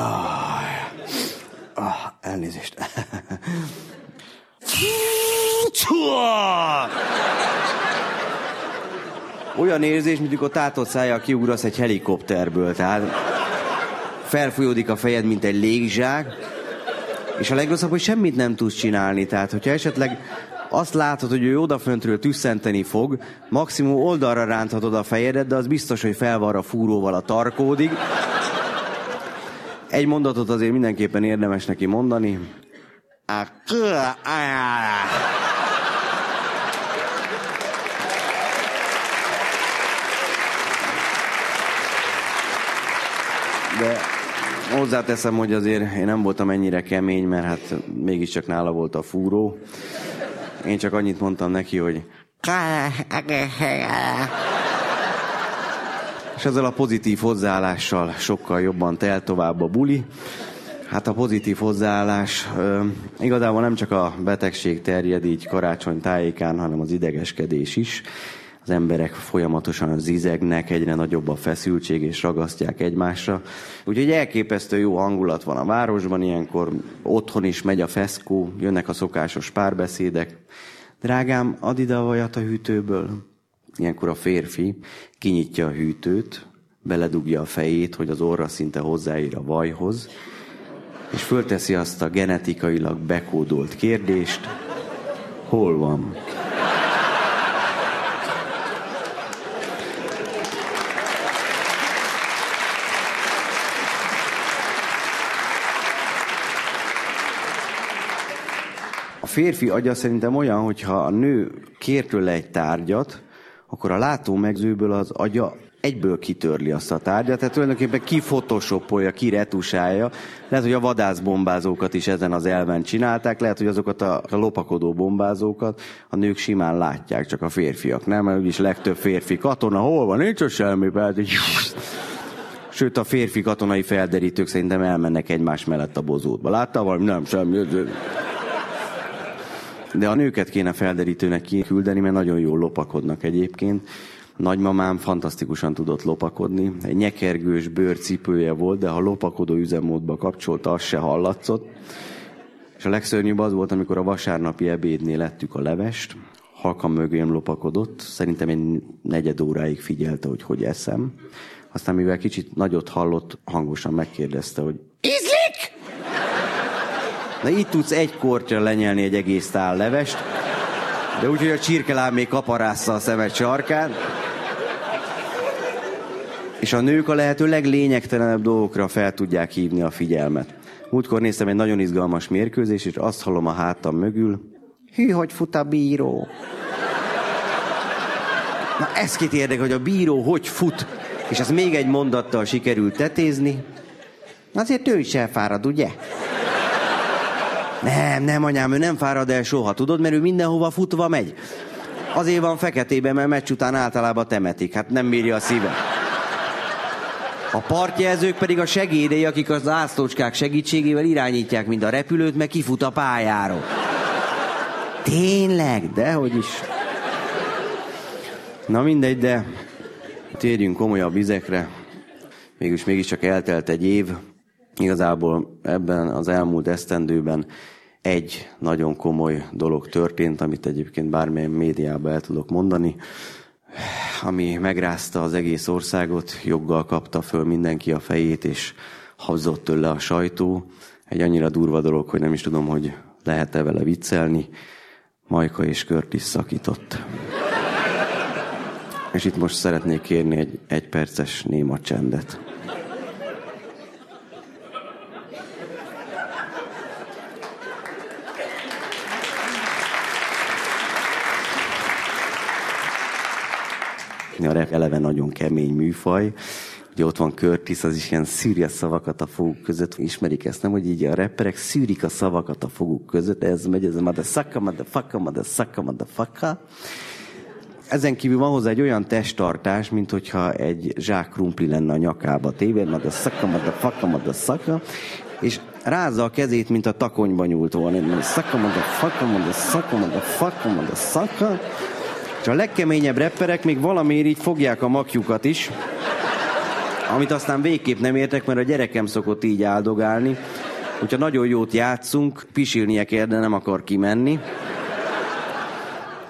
Ah, elnézést. Olyan érzés, mint amikor tátott szája kiugrasz egy helikopterből, tehát felfújódik a fejed, mint egy légzsák, és a legrosszabb, hogy semmit nem tudsz csinálni, tehát hogyha esetleg azt látod, hogy ő odaföntről tüsszenteni fog, maximum oldalra ránthatod a fejedet, de az biztos, hogy felvarra fúróval a tarkódig. Egy mondatot azért mindenképpen érdemes neki mondani. De hozzáteszem, hogy azért én nem voltam ennyire kemény, mert hát mégiscsak nála volt a fúró. Én csak annyit mondtam neki, hogy és ezzel a pozitív hozzáállással sokkal jobban telt tovább a buli. Hát a pozitív hozzáállás igazából nem csak a betegség terjed így karácsony tájékán, hanem az idegeskedés is. Az emberek folyamatosan zizegnek, egyre nagyobb a feszültség, és ragasztják egymásra. Úgyhogy elképesztő jó hangulat van a városban, ilyenkor otthon is megy a feszkó, jönnek a szokásos párbeszédek. Drágám, add ide a vajat a hűtőből. Ilyenkor a férfi kinyitja a hűtőt, beledugja a fejét, hogy az orra szinte hozzáír a vajhoz, és fölteszi azt a genetikailag bekódolt kérdést, hol van? Férfi agya szerintem olyan, hogyha a nő kér tőle egy tárgyat, akkor a látómegzőből az agya egyből kitörli azt a tárgyat, tehát tulajdonképpen kifotoshopolja, kiretusálja. Lehet, hogy a vadászbombázókat is ezen az elven csinálták, lehet, hogy azokat a, a lopakodó bombázókat a nők simán látják, csak a férfiak nem, mert úgyis legtöbb férfi katona, hol van, nincs semmi, pedig... Sőt, a férfi katonai felderítők szerintem elmennek egymás mellett a bozótba. Látta valami? Nem, semmi. De a nőket kéne felderítőnek kiküldeni, mert nagyon jól lopakodnak egyébként. Nagymamám fantasztikusan tudott lopakodni. Egy nyekergős bőrcipője volt, de ha lopakodó üzemmódba kapcsolta, az se hallatszott. És a legszörnyűbb az volt, amikor a vasárnapi ebédnél lettük a levest, halkan mögém lopakodott, szerintem egy negyed óráig figyelte, hogy hogy eszem. Aztán mivel kicsit nagyot hallott, hangosan megkérdezte, hogy Ízlik? Na itt tudsz egy kortyra lenyelni egy egész tál levest, de úgy, hogy a csirkeláb még kaparásza a szemed sarkán. És a nők a lehető leglényegtelenebb dolgokra fel tudják hívni a figyelmet. Múltkor néztem egy nagyon izgalmas mérkőzés, és azt hallom a hátam mögül, hű, hogy fut a bíró. Na ez kit érdekel, hogy a bíró hogy fut, és ezt még egy mondattal sikerült tetézni. Azért ő is elfárad, ugye? Nem, nem, anyám, ő nem fárad el soha, tudod, mert ő mindenhova futva megy. Azért van feketében, mert meccs után általában temetik, hát nem bírja a szíve. A partjelzők pedig a segédei, akik az ászlócskák segítségével irányítják mind a repülőt, meg kifut a pályáról. Tényleg? Dehogy is. Na mindegy, de térjünk komolyabb vizekre. Mégis mégiscsak eltelt egy év. Igazából ebben az elmúlt esztendőben egy nagyon komoly dolog történt, amit egyébként bármilyen médiában el tudok mondani, ami megrázta az egész országot, joggal kapta föl mindenki a fejét, és habzott tőle a sajtó. Egy annyira durva dolog, hogy nem is tudom, hogy lehet-e vele viccelni. Majka és Curtis szakított. És itt most szeretnék kérni egy egy perces néma csendet. A rap eleve nagyon kemény műfaj. Ugye ott van Curtis, az is ilyen szűri a szavakat a foguk között. Ismerik ezt, nem? Hogy így a rapperek szűrik a szavakat a foguk között. Ez megy, ez a motherfucker, motherfucker, motherfucker, motherfucker. Ezen kívül van hozzá egy olyan testtartás, mint hogyha egy zsák krumpli lenne a nyakába faka, majd a szaka, és rázza a kezét, mint a takonyba nyúlt volna. Szaka, majd a faka, majd a És a legkeményebb repperek még valamiért így fogják a makjukat is, amit aztán végképp nem értek, mert a gyerekem szokott így áldogálni. Hogyha nagyon jót játszunk, pisilnie kell, de nem akar kimenni.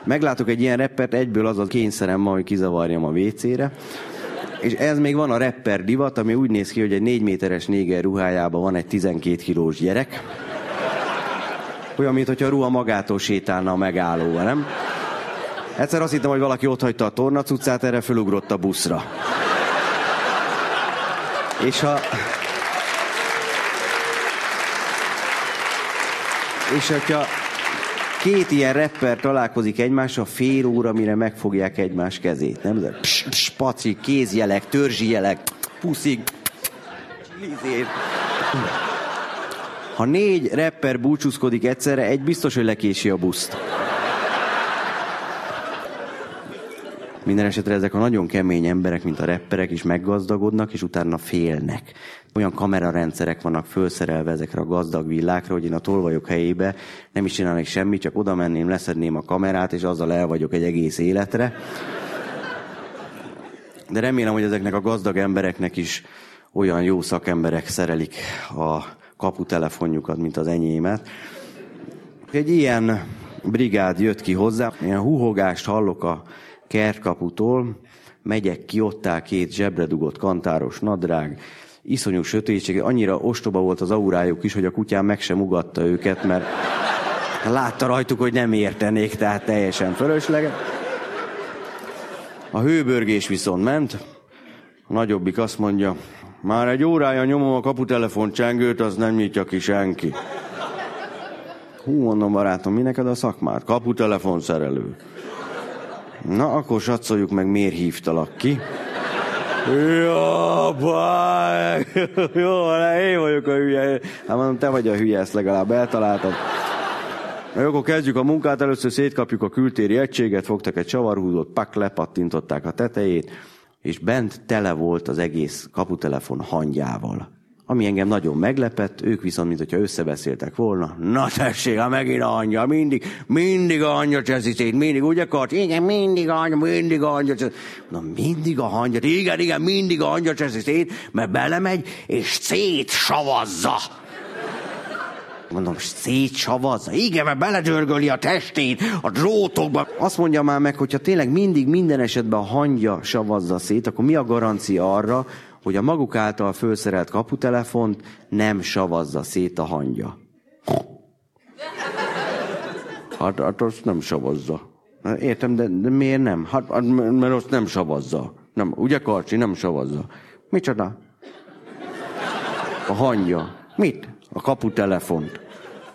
Meglátok egy ilyen reppert, egyből az a kényszerem ma, hogy kizavarjam a WC-re. És ez még van a rapper divat, ami úgy néz ki, hogy egy négy méteres néger ruhájában van egy 12 kilós gyerek. Olyan, mintha a ruha magától sétálna a megállóba, nem? Egyszer azt hittem, hogy valaki ott hagyta a tornacuccát, erre fölugrott a buszra. És ha... És hogyha két ilyen rapper találkozik egymással, fél óra, mire megfogják egymás kezét. Nem? Pss, pss, paci, kézjelek, törzsi jelek, puszik, lizér. Ha négy rapper búcsúzkodik egyszerre, egy biztos, hogy lekési a buszt. Minden esetre ezek a nagyon kemény emberek, mint a repperek is meggazdagodnak, és utána félnek. Olyan kamerarendszerek vannak felszerelve ezekre a gazdag villákra, hogy én a tolvajok helyébe nem is csinálnék semmit, csak oda menném, leszedném a kamerát, és azzal el vagyok egy egész életre. De remélem, hogy ezeknek a gazdag embereknek is olyan jó szakemberek szerelik a kaputelefonjukat, mint az enyémet. Egy ilyen brigád jött ki hozzá, ilyen húhogást hallok a kertkaputól, megyek ki, ott áll két zsebre dugott kantáros nadrág, iszonyú sötétség, annyira ostoba volt az aurájuk is, hogy a kutyám meg sem ugatta őket, mert látta rajtuk, hogy nem értenék, tehát teljesen fölösleges. A hőbörgés viszont ment, a nagyobbik azt mondja, már egy órája nyomom a kaputelefon csengőt, az nem nyitja ki senki. Hú, mondom barátom, mi neked a szakmát? Kaputelefon szerelő. Na, akkor satszoljuk meg, miért hívtalak ki. Ja, báj! Jó, én vagyok a hülye. Hát mondom, te vagy a hülye, ezt legalább eltaláltad. Na, akkor kezdjük a munkát, először szétkapjuk a kültéri egységet, fogtak egy csavarhúzót, pak, lepattintották a tetejét, és bent tele volt az egész kaputelefon hangyával ami engem nagyon meglepett, ők viszont, mint hogyha összebeszéltek volna. Na tessék, ha megint a hangya, mindig, mindig a hangya cseszítét, mindig, ugye kart? Igen, mindig a hangya, mindig a hangya Na mindig a hangya, igen, igen, mindig a hangya cseszítét, mert belemegy, és szétsavazza. Mondom, szétsavazza? Igen, mert beledörgöli a testét a drótokba. Azt mondja már meg, hogyha tényleg mindig minden esetben a hangya savazza szét, akkor mi a garancia arra, hogy a maguk által felszerelt kaputelefont nem savazza szét a hangya. Hát, hát azt nem savazza. Hát Értem, de, de miért nem? Hát, hát, mert azt nem savazza. Nem, ugye Karcsi, nem savazza. Micsoda? A hangja. Mit? A kaputelefont.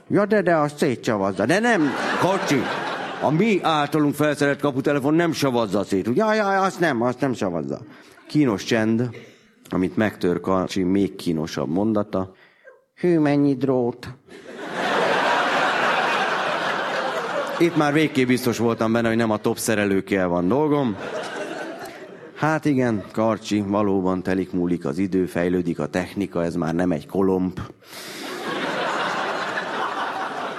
Ja, de, de azt szétcsavazza. De nem, Karcsi, a mi általunk felszerelt kaputelefon nem savazza szét. Ugye? Ja, ja, azt nem, azt nem savazza. Kínos csend, amit megtör Karcsi még kínosabb mondata. Hű, mennyi drót. Itt már végképp biztos voltam benne, hogy nem a top szerelőkkel van dolgom. Hát igen, Karcsi, valóban telik múlik az idő, fejlődik a technika, ez már nem egy kolomb.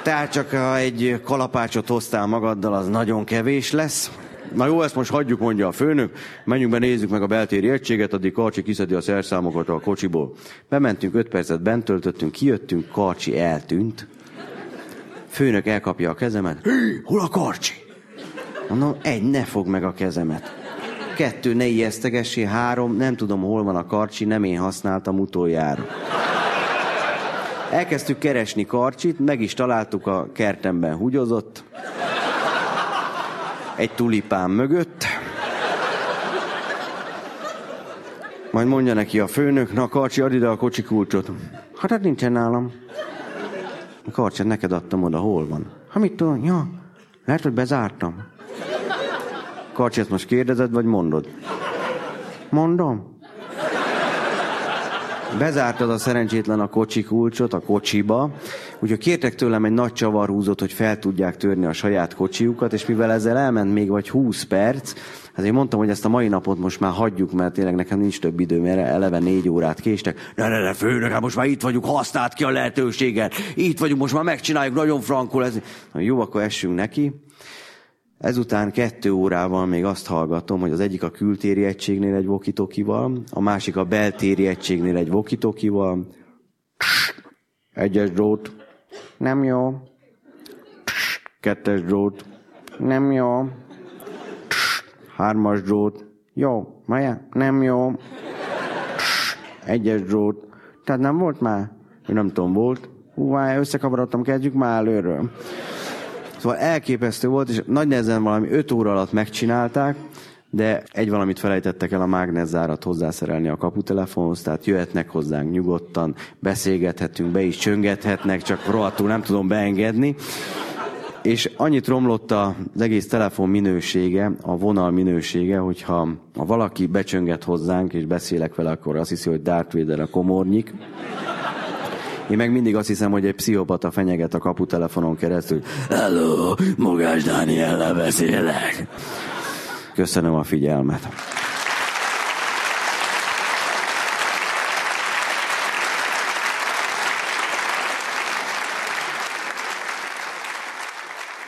Tehát csak ha egy kalapácsot hoztál magaddal, az nagyon kevés lesz. Na jó, ezt most hagyjuk, mondja a főnök. Menjünk be, nézzük meg a beltéri egységet, addig Karcsi kiszedi a szerszámokat a kocsiból. Bementünk, öt percet bent töltöttünk, kijöttünk, Karcsi eltűnt. Főnök elkapja a kezemet. Hé, hol a Karcsi? Mondom, egy, ne fog meg a kezemet. Kettő, ne ijesztegessé, három, nem tudom, hol van a Karcsi, nem én használtam utoljára. Elkezdtük keresni Karcsit, meg is találtuk a kertemben hugyozott. Egy tulipán mögött. Majd mondja neki a főnök, na Karcsi, add ide a kocsi kulcsot. Hát hát nincsen nálam. A karcsát neked adtam oda, hol van? Ha mit tudom, ja, lehet, hogy bezártam. Karcsi, ezt most kérdezed, vagy mondod? Mondom. Bezártad a szerencsétlen a kocsi kulcsot a kocsiba, úgyhogy kértek tőlem egy nagy csavarhúzót, hogy fel tudják törni a saját kocsiukat, és mivel ezzel elment még vagy 20 perc, ezért mondtam, hogy ezt a mai napot most már hagyjuk, mert tényleg nekem nincs több időm, mert eleve négy órát késtek. Ne, ne, ne, főnök, hát most már itt vagyunk, használt ki a lehetőséget. Itt vagyunk, most már megcsináljuk, nagyon frankul ez. Na, jó, akkor essünk neki. Ezután kettő órával még azt hallgatom, hogy az egyik a kültéri egységnél egy vokitokival, a másik a beltéri egységnél egy vokitokival. Egyes drót. Nem jó. Kettes drót. Nem jó. Hármas drót. Jó. Maja? Nem jó. Egyes drót. Tehát nem volt már? Nem tudom, volt. Hú, várj, összekavarodtam, kezdjük már előről. Szóval elképesztő volt, és nagy nehezen valami öt óra alatt megcsinálták, de egy valamit felejtettek el a mágnezzárat hozzászerelni a kaputelefonhoz, tehát jöhetnek hozzánk nyugodtan, beszélgethetünk, be is csöngethetnek, csak rohadtul nem tudom beengedni. És annyit romlott az egész telefon minősége, a vonal minősége, hogyha ha valaki becsönget hozzánk, és beszélek vele, akkor azt hiszi, hogy Darth Vader a komornyik. Én meg mindig azt hiszem, hogy egy pszichopata fenyeget a kaputelefonon keresztül. Hello, Mogás Dániellel beszélek. Köszönöm a figyelmet.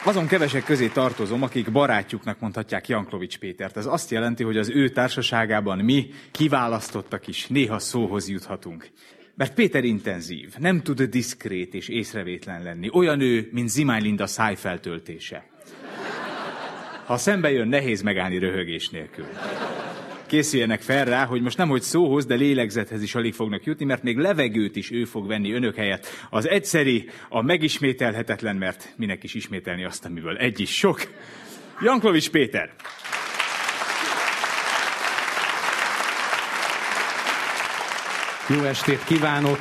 Azon kevesek közé tartozom, akik barátjuknak mondhatják Janklovics Pétert. Ez azt jelenti, hogy az ő társaságában mi kiválasztottak is néha szóhoz juthatunk. Mert Péter intenzív, nem tud diszkrét és észrevétlen lenni. Olyan ő, mint Zimány Linda szájfeltöltése. Ha szembe jön, nehéz megállni röhögés nélkül. Készüljenek fel rá, hogy most nem hogy szóhoz, de lélegzethez is alig fognak jutni, mert még levegőt is ő fog venni önök helyett. Az egyszeri, a megismételhetetlen, mert minek is ismételni azt, amiből egy is sok. Janklovics Péter. Jó estét kívánok!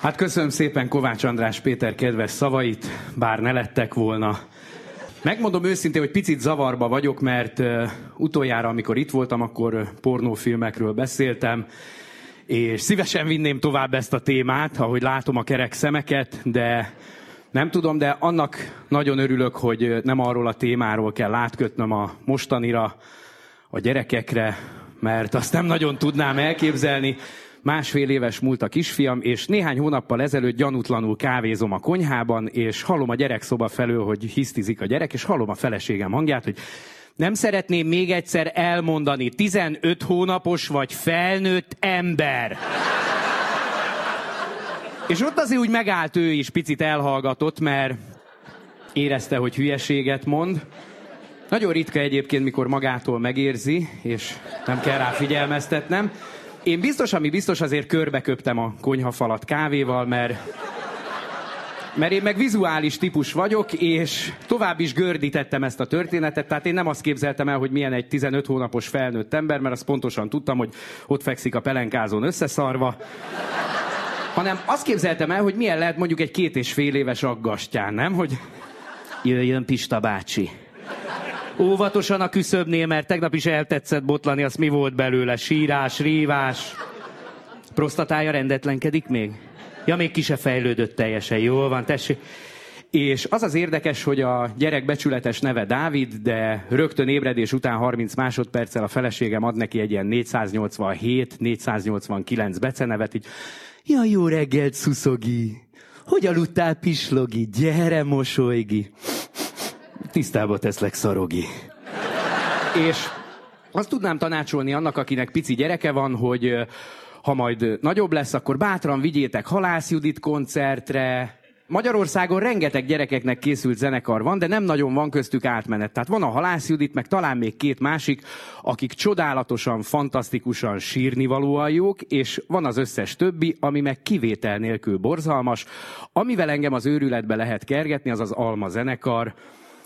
Hát köszönöm szépen Kovács András Péter kedves szavait, bár ne lettek volna. Megmondom őszintén, hogy picit zavarba vagyok, mert utoljára, amikor itt voltam, akkor pornófilmekről beszéltem, és szívesen vinném tovább ezt a témát, ahogy látom a kerek szemeket, de nem tudom, de annak nagyon örülök, hogy nem arról a témáról kell átkötnöm a mostanira, a gyerekekre, mert azt nem nagyon tudnám elképzelni másfél éves múlt a kisfiam, és néhány hónappal ezelőtt gyanútlanul kávézom a konyhában, és hallom a gyerekszoba felől, hogy hisztizik a gyerek, és hallom a feleségem hangját, hogy nem szeretném még egyszer elmondani, 15 hónapos vagy felnőtt ember. És ott azért úgy megállt ő is, picit elhallgatott, mert érezte, hogy hülyeséget mond. Nagyon ritka egyébként, mikor magától megérzi, és nem kell rá figyelmeztetnem. Én biztos, ami biztos, azért körbeköptem a konyhafalat kávéval, mert Mert én meg vizuális típus vagyok, és tovább is gördítettem ezt a történetet, tehát én nem azt képzeltem el, hogy milyen egy 15 hónapos felnőtt ember, mert azt pontosan tudtam, hogy ott fekszik a pelenkázón összeszarva, hanem azt képzeltem el, hogy milyen lehet mondjuk egy két és fél éves aggastyán, nem? Hogy jöjjön Pista bácsi. Óvatosan a küszöbnél, mert tegnap is eltetszett botlani, az mi volt belőle? Sírás, rívás. Prostatája rendetlenkedik még? Ja, még ki se fejlődött teljesen. Jól van, tessék. És az az érdekes, hogy a gyerek becsületes neve Dávid, de rögtön ébredés után 30 másodperccel a feleségem ad neki egy ilyen 487-489 becenevet, így Ja, jó reggelt, Szuszogi! Hogy aludtál, Pislogi? Gyere, mosolygi! Tisztába teszlek, Szarogi. És azt tudnám tanácsolni annak, akinek pici gyereke van, hogy ha majd nagyobb lesz, akkor bátran vigyétek Halász Judit koncertre, Magyarországon rengeteg gyerekeknek készült zenekar van, de nem nagyon van köztük átmenet. Tehát van a Halász Judit, meg talán még két másik, akik csodálatosan, fantasztikusan sírnivalóan jók, és van az összes többi, ami meg kivétel nélkül borzalmas. Amivel engem az őrületbe lehet kergetni, az az Alma zenekar.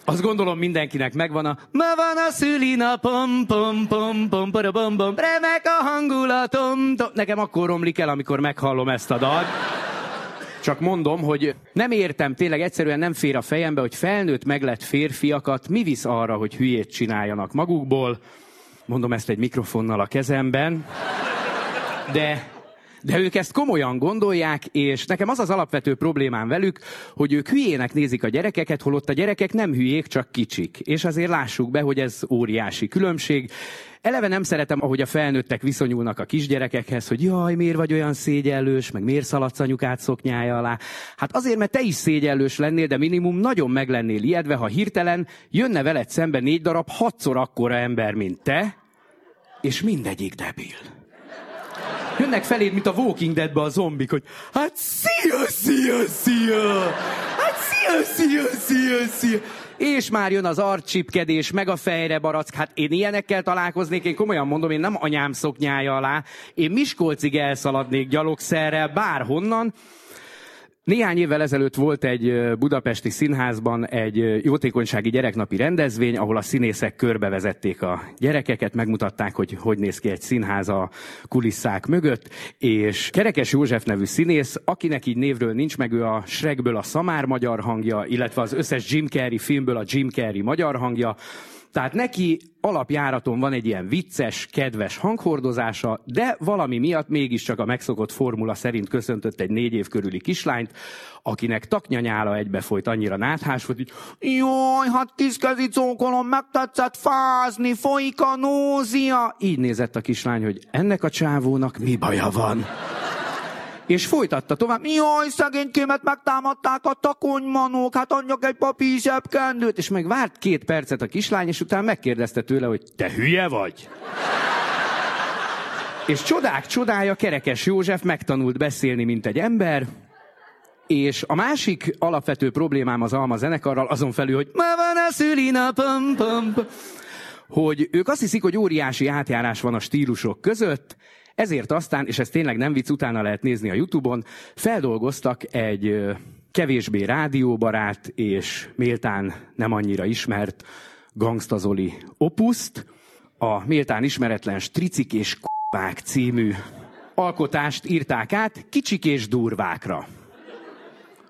Azt gondolom mindenkinek megvan a Ma van a szülinapom, pom, pom, pom, pom, pom, remek a hangulatom. tom. Nekem akkor romlik el, amikor meghallom ezt a dalt. Csak mondom, hogy nem értem, tényleg egyszerűen nem fér a fejembe, hogy felnőtt meglett férfiakat mi visz arra, hogy hülyét csináljanak magukból. Mondom ezt egy mikrofonnal a kezemben. De de ők ezt komolyan gondolják, és nekem az az alapvető problémám velük, hogy ők hülyének nézik a gyerekeket, holott a gyerekek nem hülyék, csak kicsik. És azért lássuk be, hogy ez óriási különbség. Eleve nem szeretem, ahogy a felnőttek viszonyulnak a kisgyerekekhez, hogy jaj, miért vagy olyan szégyellős, meg miért szaladsz anyukát szoknyája alá. Hát azért, mert te is szégyellős lennél, de minimum nagyon meg lennél ijedve, ha hirtelen jönne veled szembe négy darab hatszor akkora ember, mint te, és mindegyik debil. Jönnek feléd, mint a Walking Deadbe a zombik, hogy hát szia, szia, szia! Hát szia, szia, szia, szia! És már jön az arccsipkedés, meg a fejre barack. Hát én ilyenekkel találkoznék, én komolyan mondom, én nem anyám szoknyája alá. Én Miskolcig elszaladnék gyalogszerrel bárhonnan, néhány évvel ezelőtt volt egy budapesti színházban egy jótékonysági gyereknapi rendezvény, ahol a színészek körbevezették a gyerekeket, megmutatták, hogy hogy néz ki egy színház a kulisszák mögött, és Kerekes József nevű színész, akinek így névről nincs meg, ő a Shrekből a Szamár magyar hangja, illetve az összes Jim Carrey filmből a Jim Carrey magyar hangja, tehát neki alapjáraton van egy ilyen vicces, kedves hanghordozása, de valami miatt mégiscsak a megszokott formula szerint köszöntött egy négy év körüli kislányt, akinek taknyanyála egybefolyt annyira náthás volt, hogy jaj, hát kiszkezi cókolom, megtetszett fázni, folyik a nózia. Így nézett a kislány, hogy ennek a csávónak mi baja van. És folytatta tovább, jaj, szegénykémet megtámadták a takonymanók, hát adjak egy papír zsebkendőt. És meg várt két percet a kislány, és utána megkérdezte tőle, hogy te hülye vagy? És csodák csodája, Kerekes József megtanult beszélni, mint egy ember, és a másik alapvető problémám az Alma zenekarral, azon felül, hogy ma van a szülinapom, pom, pom, hogy ők azt hiszik, hogy óriási átjárás van a stílusok között, ezért aztán, és ez tényleg nem vicc, utána lehet nézni a Youtube-on, feldolgoztak egy kevésbé rádióbarát és méltán nem annyira ismert Gangsta Zoli opuszt, a méltán ismeretlen Stricik és k***ák című alkotást írták át kicsik és durvákra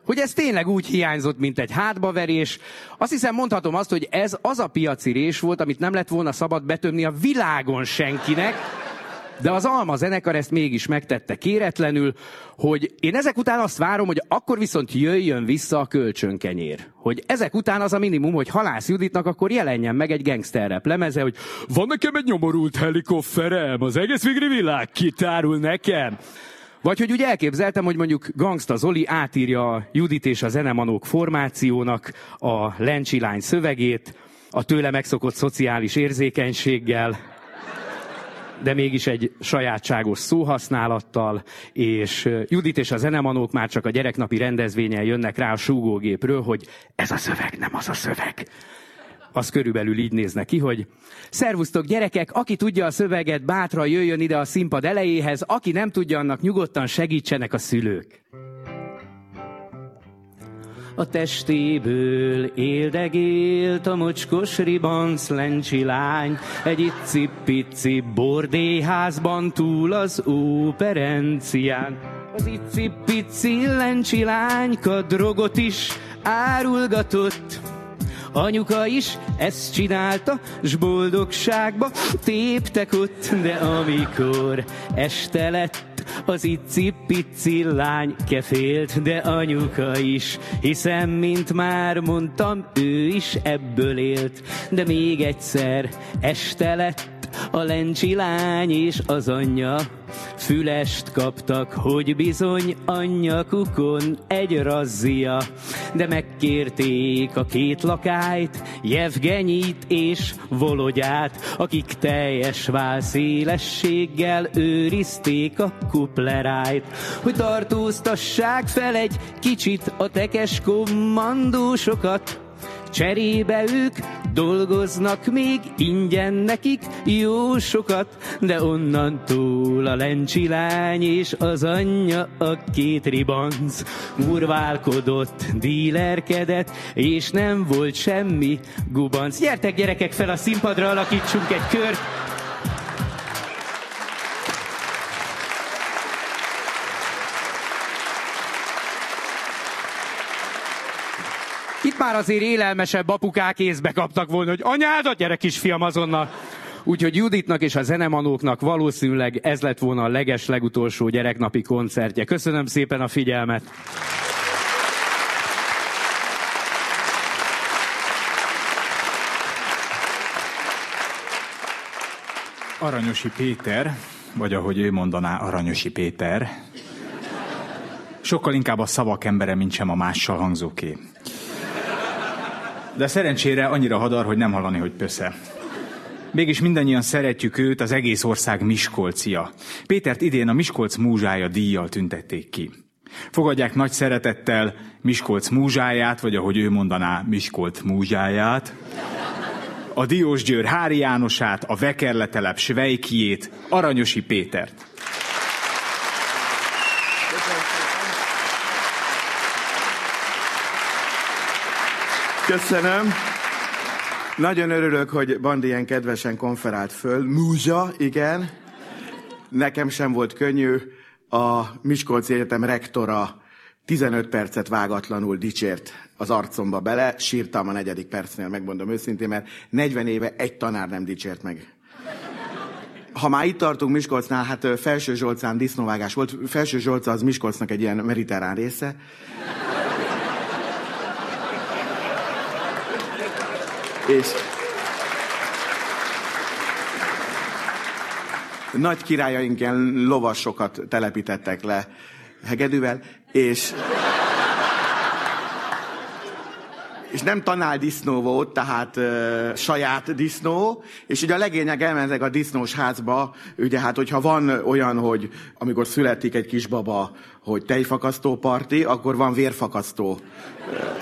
hogy ez tényleg úgy hiányzott, mint egy hátbaverés. Azt hiszem mondhatom azt, hogy ez az a piaci rés volt, amit nem lett volna szabad betömni a világon senkinek, de az Alma zenekar ezt mégis megtette kéretlenül, hogy én ezek után azt várom, hogy akkor viszont jöjjön vissza a kölcsönkenyér. Hogy ezek után az a minimum, hogy Halász Juditnak akkor jelenjen meg egy gangsterrep lemeze, hogy van nekem egy nyomorult helikopterem, az egész végre világ kitárul nekem. Vagy hogy úgy elképzeltem, hogy mondjuk Gangsta Zoli átírja a Judit és a Zenemanók formációnak a Lencsilány szövegét, a tőle megszokott szociális érzékenységgel, de mégis egy sajátságos szóhasználattal, és Judit és a zenemanók már csak a gyereknapi rendezvényen jönnek rá a súgógépről, hogy ez a szöveg nem az a szöveg. Az körülbelül így néz neki, hogy Szervusztok gyerekek, aki tudja a szöveget, bátran jöjjön ide a színpad elejéhez, aki nem tudja, annak nyugodtan segítsenek a szülők. A testéből éldegélt a mocskos ribanc lencsi lány. Egy icipici bordéházban túl az óperencián. Az icipici lencsi lányka drogot is árulgatott, Anyuka is ezt csinálta, s boldogságba téptek ott, de amikor este lett, az icipici lány kefélt, de anyuka is, hiszen, mint már mondtam, ő is ebből élt. De még egyszer este lett, a lencsi lány és az anyja. Fülest kaptak, hogy bizony anyjakukon egy razzia, de megkérték a két lakályt, Jevgenyit és Vologyát, akik teljes válszélességgel őrizték a kuplerájt, hogy tartóztassák fel egy kicsit a tekes kommandósokat, Cserébe ők dolgoznak még ingyen nekik jó sokat, de onnantól a lencsi lány és az anyja a két ribanc urválkodott, dílerkedett, és nem volt semmi gubanc. Gyertek gyerekek fel a színpadra, alakítsunk egy kört, már azért élelmesebb apukák észbe kaptak volna, hogy anyádat, gyere kisfiam azonnal. Úgyhogy Juditnak és a zenemanóknak valószínűleg ez lett volna a leges legutolsó gyereknapi koncertje. Köszönöm szépen a figyelmet! Aranyosi Péter, vagy ahogy ő mondaná, Aranyosi Péter, sokkal inkább a szavak embere, mint sem a mással hangzóké. De szerencsére annyira hadar, hogy nem hallani, hogy pösze. Mégis mindannyian szeretjük őt, az egész ország Miskolcia. Pétert idén a Miskolc múzsája díjjal tüntették ki. Fogadják nagy szeretettel Miskolc múzsáját, vagy ahogy ő mondaná, Miskolc múzsáját, a Diós Győr Hári Jánosát, a Vekerletelep Svejkiét, Aranyosi Pétert. Köszönöm. Nagyon örülök, hogy Bandi ilyen kedvesen konferált föl. Múzsa, igen. Nekem sem volt könnyű. A Miskolci Egyetem rektora 15 percet vágatlanul dicsért az arcomba bele. Sírtam a negyedik percnél, megmondom őszintén, mert 40 éve egy tanár nem dicsért meg. Ha már itt tartunk Miskolcnál, hát Felső Zsolcán disznóvágás volt. Felső Zsolca az Miskolcnak egy ilyen mediterrán része. És nagy királyaink ilyen lovasokat telepítettek le hegedűvel, és és nem tanál disznó volt, tehát ö, saját disznó, és ugye a legények elmentek a disznós házba, ugye hát hogyha van olyan, hogy amikor születik egy kisbaba, hogy tejfakasztó parti, akkor van vérfakasztó.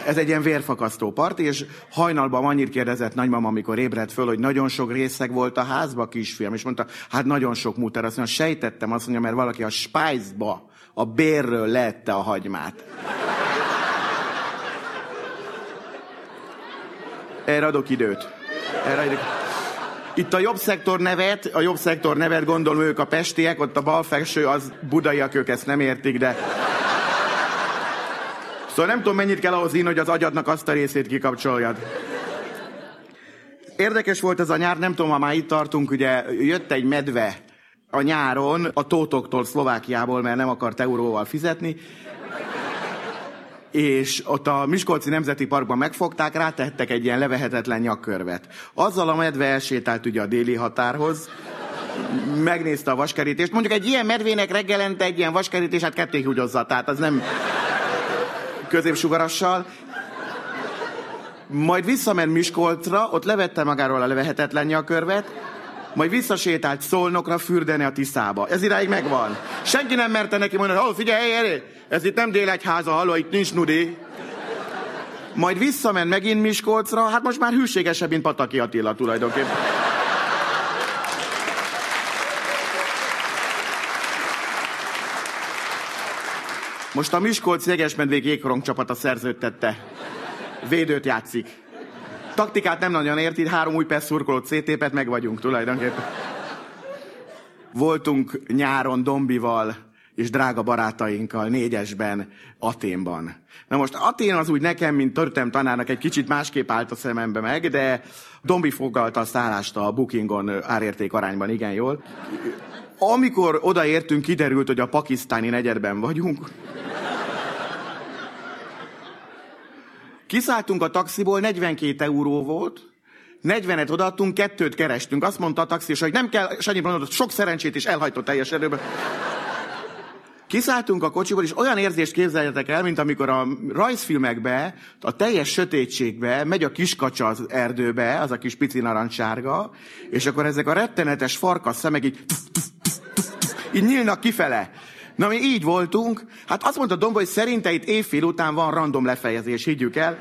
Ez egy ilyen vérfakasztó parti, és hajnalban annyit kérdezett nagymama, amikor ébredt föl, hogy nagyon sok részeg volt a házba, kisfiam, és mondta, hát nagyon sok múter. Azt mondja, sejtettem, azt mondja, mert valaki a spájzba, a bérről lette a hagymát. Erre adok időt. Erre adok. Itt a jobb szektor nevet, a jobb szektor nevet gondolom ők a pestiek, ott a bal felső az budaiak, ők ezt nem értik, de... Szóval nem tudom, mennyit kell ahhoz írni, hogy az agyadnak azt a részét kikapcsoljad. Érdekes volt ez a nyár, nem tudom, ha már itt tartunk, ugye jött egy medve a nyáron a tótoktól Szlovákiából, mert nem akart euróval fizetni, és ott a Miskolci Nemzeti Parkban megfogták, rátettek egy ilyen levehetetlen nyakkörvet. Azzal a medve elsétált ugye a déli határhoz, megnézte a vaskerítést. Mondjuk egy ilyen medvének reggelente egy ilyen vaskerítés, hát ketté húgyozza, tehát az nem középsugarassal. Majd visszament Miskolcra, ott levette magáról a levehetetlen nyakkörvet, majd visszasétált Szolnokra fürdeni a Tiszába. Ez iráig megvan. Senki nem merte neki mondani, hogy oh, figyelj, erre, ez itt nem délegyháza, halló, itt nincs nudi. Majd visszament megint Miskolcra, hát most már hűségesebb, mint Pataki Attila tulajdonképpen. Most a Miskolc Jegesmedvék jégkorong csapata szerződtette. Védőt játszik. Taktikát nem nagyon érti, három új perc szurkolót szétépet, meg vagyunk tulajdonképpen. Voltunk nyáron Dombival és drága barátainkkal négyesben Aténban. Na most Atén az úgy nekem, mint történelem tanárnak egy kicsit másképp állt a szemembe meg, de Dombi foglalta a szállást a bookingon árérték arányban igen jól. Amikor odaértünk, kiderült, hogy a pakisztáni negyedben vagyunk. Kiszálltunk a taxiból, 42 euró volt, 40-et odaadtunk, kettőt kerestünk. Azt mondta a taxis, hogy nem kell, Sanyi mondott, sok szerencsét is elhajtott teljes erőben. Kiszálltunk a kocsiból, és olyan érzést képzeljetek el, mint amikor a rajzfilmekbe, a teljes sötétségbe megy a kiskacsa az erdőbe, az a kis pici narancssárga, és akkor ezek a rettenetes farkas szemek így, tuf, tuf, tuf, így nyílnak kifele. Na mi így voltunk, hát azt mondta Domba, hogy szerinte itt évfél után van random lefejezés, higgyük el.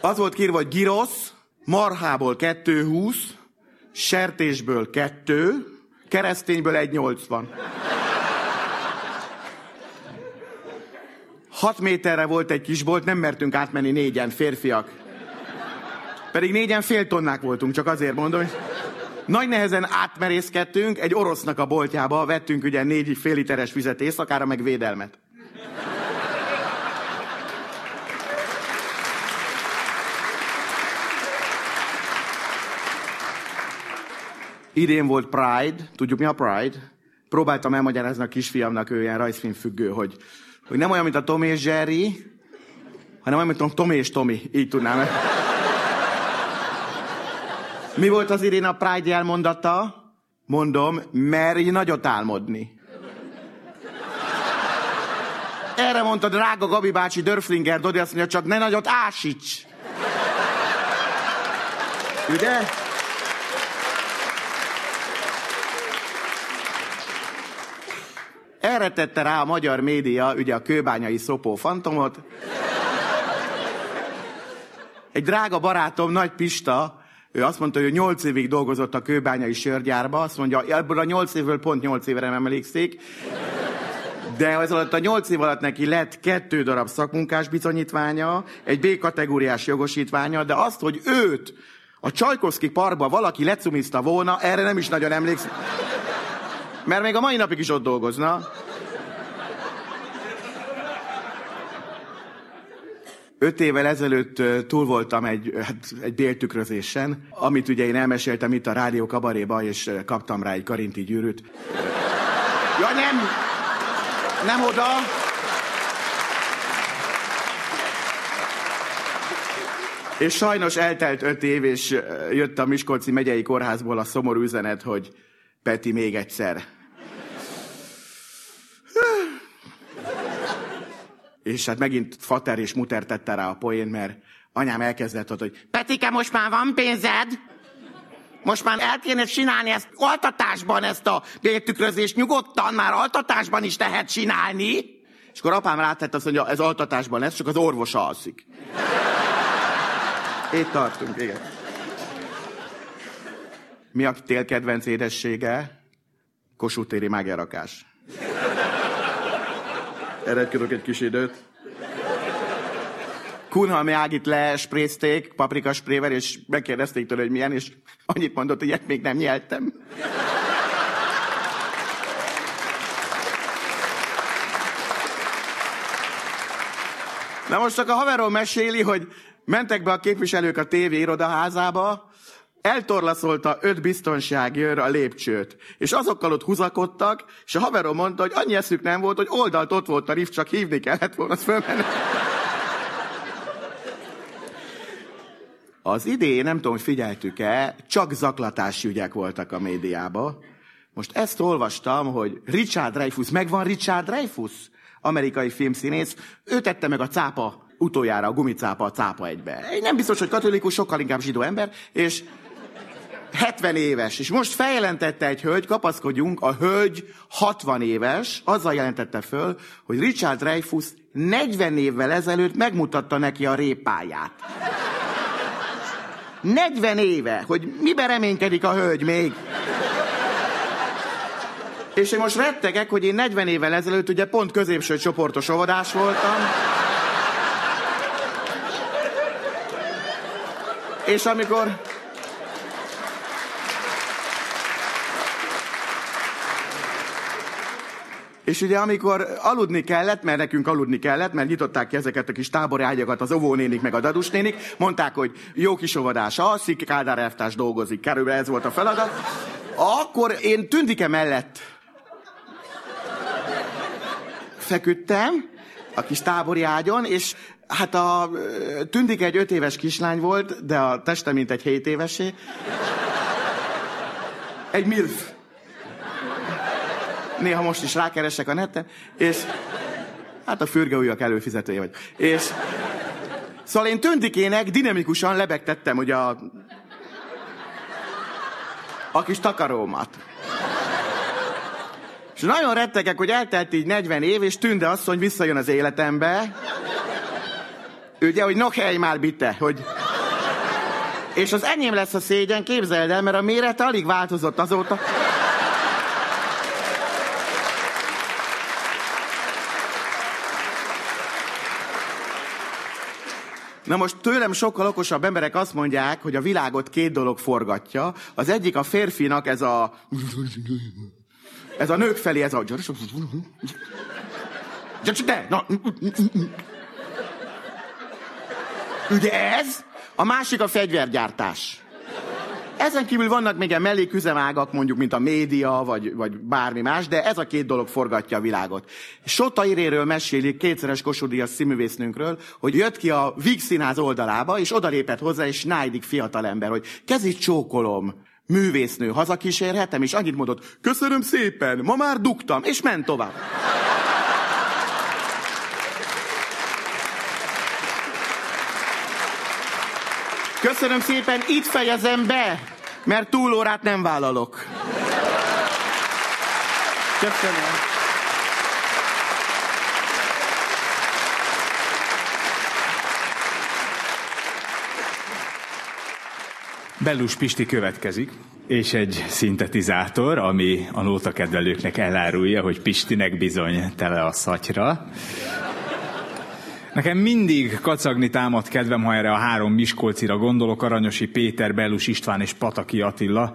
Az volt kírva, hogy girosz, marhából 2,20, sertésből 2, keresztényből 1,80. 6 méterre volt egy kisbolt, nem mertünk átmenni négyen, férfiak. Pedig négyen fél tonnák voltunk, csak azért mondom, hogy nagy nehezen átmerészkedtünk, egy orosznak a boltjába vettünk ugye négy fél literes vizet éjszakára, meg védelmet. Idén volt Pride, tudjuk mi a Pride? Próbáltam elmagyarázni a kisfiamnak, ő ilyen rajzfilm függő, hogy, hogy nem olyan, mint a Tom és Jerry, hanem olyan, mint a Tom és Tomi. Így tudnám. Mi volt az Irén a Pride jelmondata? Mondom, merj nagyot álmodni. Erre mondta drága Gabi bácsi Dörflinger Dodi, azt mondja, csak ne nagyot ásíts. Ugye? Erre tette rá a magyar média, ugye a kőbányai szopó fantomot. Egy drága barátom, Nagy Pista, ő azt mondta, hogy 8 évig dolgozott a kőbányai sörgyárba, azt mondja, ebből a 8 évből pont 8 évre nem emlékszik, de ez alatt a 8 év alatt neki lett kettő darab szakmunkás bizonyítványa, egy B-kategóriás jogosítványa, de azt, hogy őt a Csajkoszki parkba valaki lecumizta volna, erre nem is nagyon emlékszik. Mert még a mai napig is ott dolgozna. Öt évvel ezelőtt túl voltam egy, hát, egy béltükrözésen, amit ugye én elmeséltem itt a rádió kabaréba, és kaptam rá egy karinti gyűrűt. Ja nem, nem oda. És sajnos eltelt öt év, és jött a Miskolci megyei kórházból a szomorú üzenet, hogy Peti még egyszer. És hát megint Fater és Muter tette rá a poén, mert anyám elkezdett ott, hogy Petike, most már van pénzed? Most már el kéne csinálni ezt altatásban, ezt a bértükrözést nyugodtan, már altatásban is lehet csinálni. És akkor apám rátett azt mondja, ez altatásban lesz, csak az orvos alszik. Itt tartunk, igen. Mi a tél kedvenc édessége? Kossuth téri mágerakás. Erre kérok egy kis időt. Kunhalmi Ágit lesprézték paprika sprével, és megkérdezték tőle, hogy milyen, és annyit mondott, hogy ilyet még nem nyeltem. Na most csak a haverom meséli, hogy mentek be a képviselők a TV irodaházába, eltorlaszolta öt biztonságjőr a lépcsőt, és azokkal ott húzakodtak, és a haverom mondta, hogy annyi eszük nem volt, hogy oldalt ott volt a rift, csak hívni kellett volna, az fölmenni. Az idén, nem tudom, hogy figyeltük-e, csak zaklatási ügyek voltak a médiában. Most ezt olvastam, hogy Richard Dreyfuss, megvan Richard Dreyfuss, amerikai filmszínész, ő tette meg a cápa utoljára a gumicápa a cápa egybe. Én nem biztos, hogy katolikus, sokkal inkább zsidó ember, és 70 éves, és most feljelentette egy hölgy, kapaszkodjunk, a hölgy 60 éves, azzal jelentette föl, hogy Richard Dreyfuss 40 évvel ezelőtt megmutatta neki a répáját. 40 éve, hogy miben reménykedik a hölgy még. És én most rettegek, hogy én 40 évvel ezelőtt ugye pont középső csoportos óvodás voltam. És amikor... És ugye amikor aludni kellett, mert nekünk aludni kellett, mert nyitották ki ezeket a kis táborágyakat az óvónénik meg a dadusnénik, mondták, hogy jó kis óvodás alszik, Kádár elvtárs dolgozik, körülbelül ez volt a feladat. Akkor én Tündike mellett feküdtem a kis tábori ágyon, és hát a Tündike egy öt éves kislány volt, de a teste mint egy hét évesé. Egy milf. Néha most is rákeresek a neten, és hát a fürgeújak előfizetője vagy. És szóval én Tündikének dinamikusan lebegtettem ugye a, a kis takarómat. És nagyon rettegek, hogy eltelt így 40 év, és Tünde asszony visszajön az életembe. Ugye, hogy no hely már bitte, hogy... És az enyém lesz a szégyen, képzeld el, mert a mérete alig változott azóta. Na most tőlem sokkal okosabb emberek azt mondják, hogy a világot két dolog forgatja. Az egyik a férfinak ez a... Ez a nők felé, ez a... De, na. Ugye ez? A másik a fegyvergyártás. Ezen kívül vannak még ilyen melléküzemágak, mondjuk, mint a média, vagy, vagy bármi más, de ez a két dolog forgatja a világot. Sota Iréről mesélik, kétszeres Kossuth színművésznőnkről, hogy jött ki a Víg Színház oldalába, és odalépett hozzá, és nájdik fiatalember, hogy kezit csókolom, művésznő, hazakísérhetem, és annyit mondott, köszönöm szépen, ma már dugtam, és ment tovább. Köszönöm szépen, itt fejezem be, mert túlórát nem vállalok. Köszönöm. Bellus Pisti következik, és egy szintetizátor, ami a nóta kedvelőknek elárulja, hogy Pistinek bizony tele a szatyra. Nekem mindig kacagni támad kedvem, ha erre a három Miskolcira gondolok, Aranyosi Péter, Bellus István és Pataki Attila.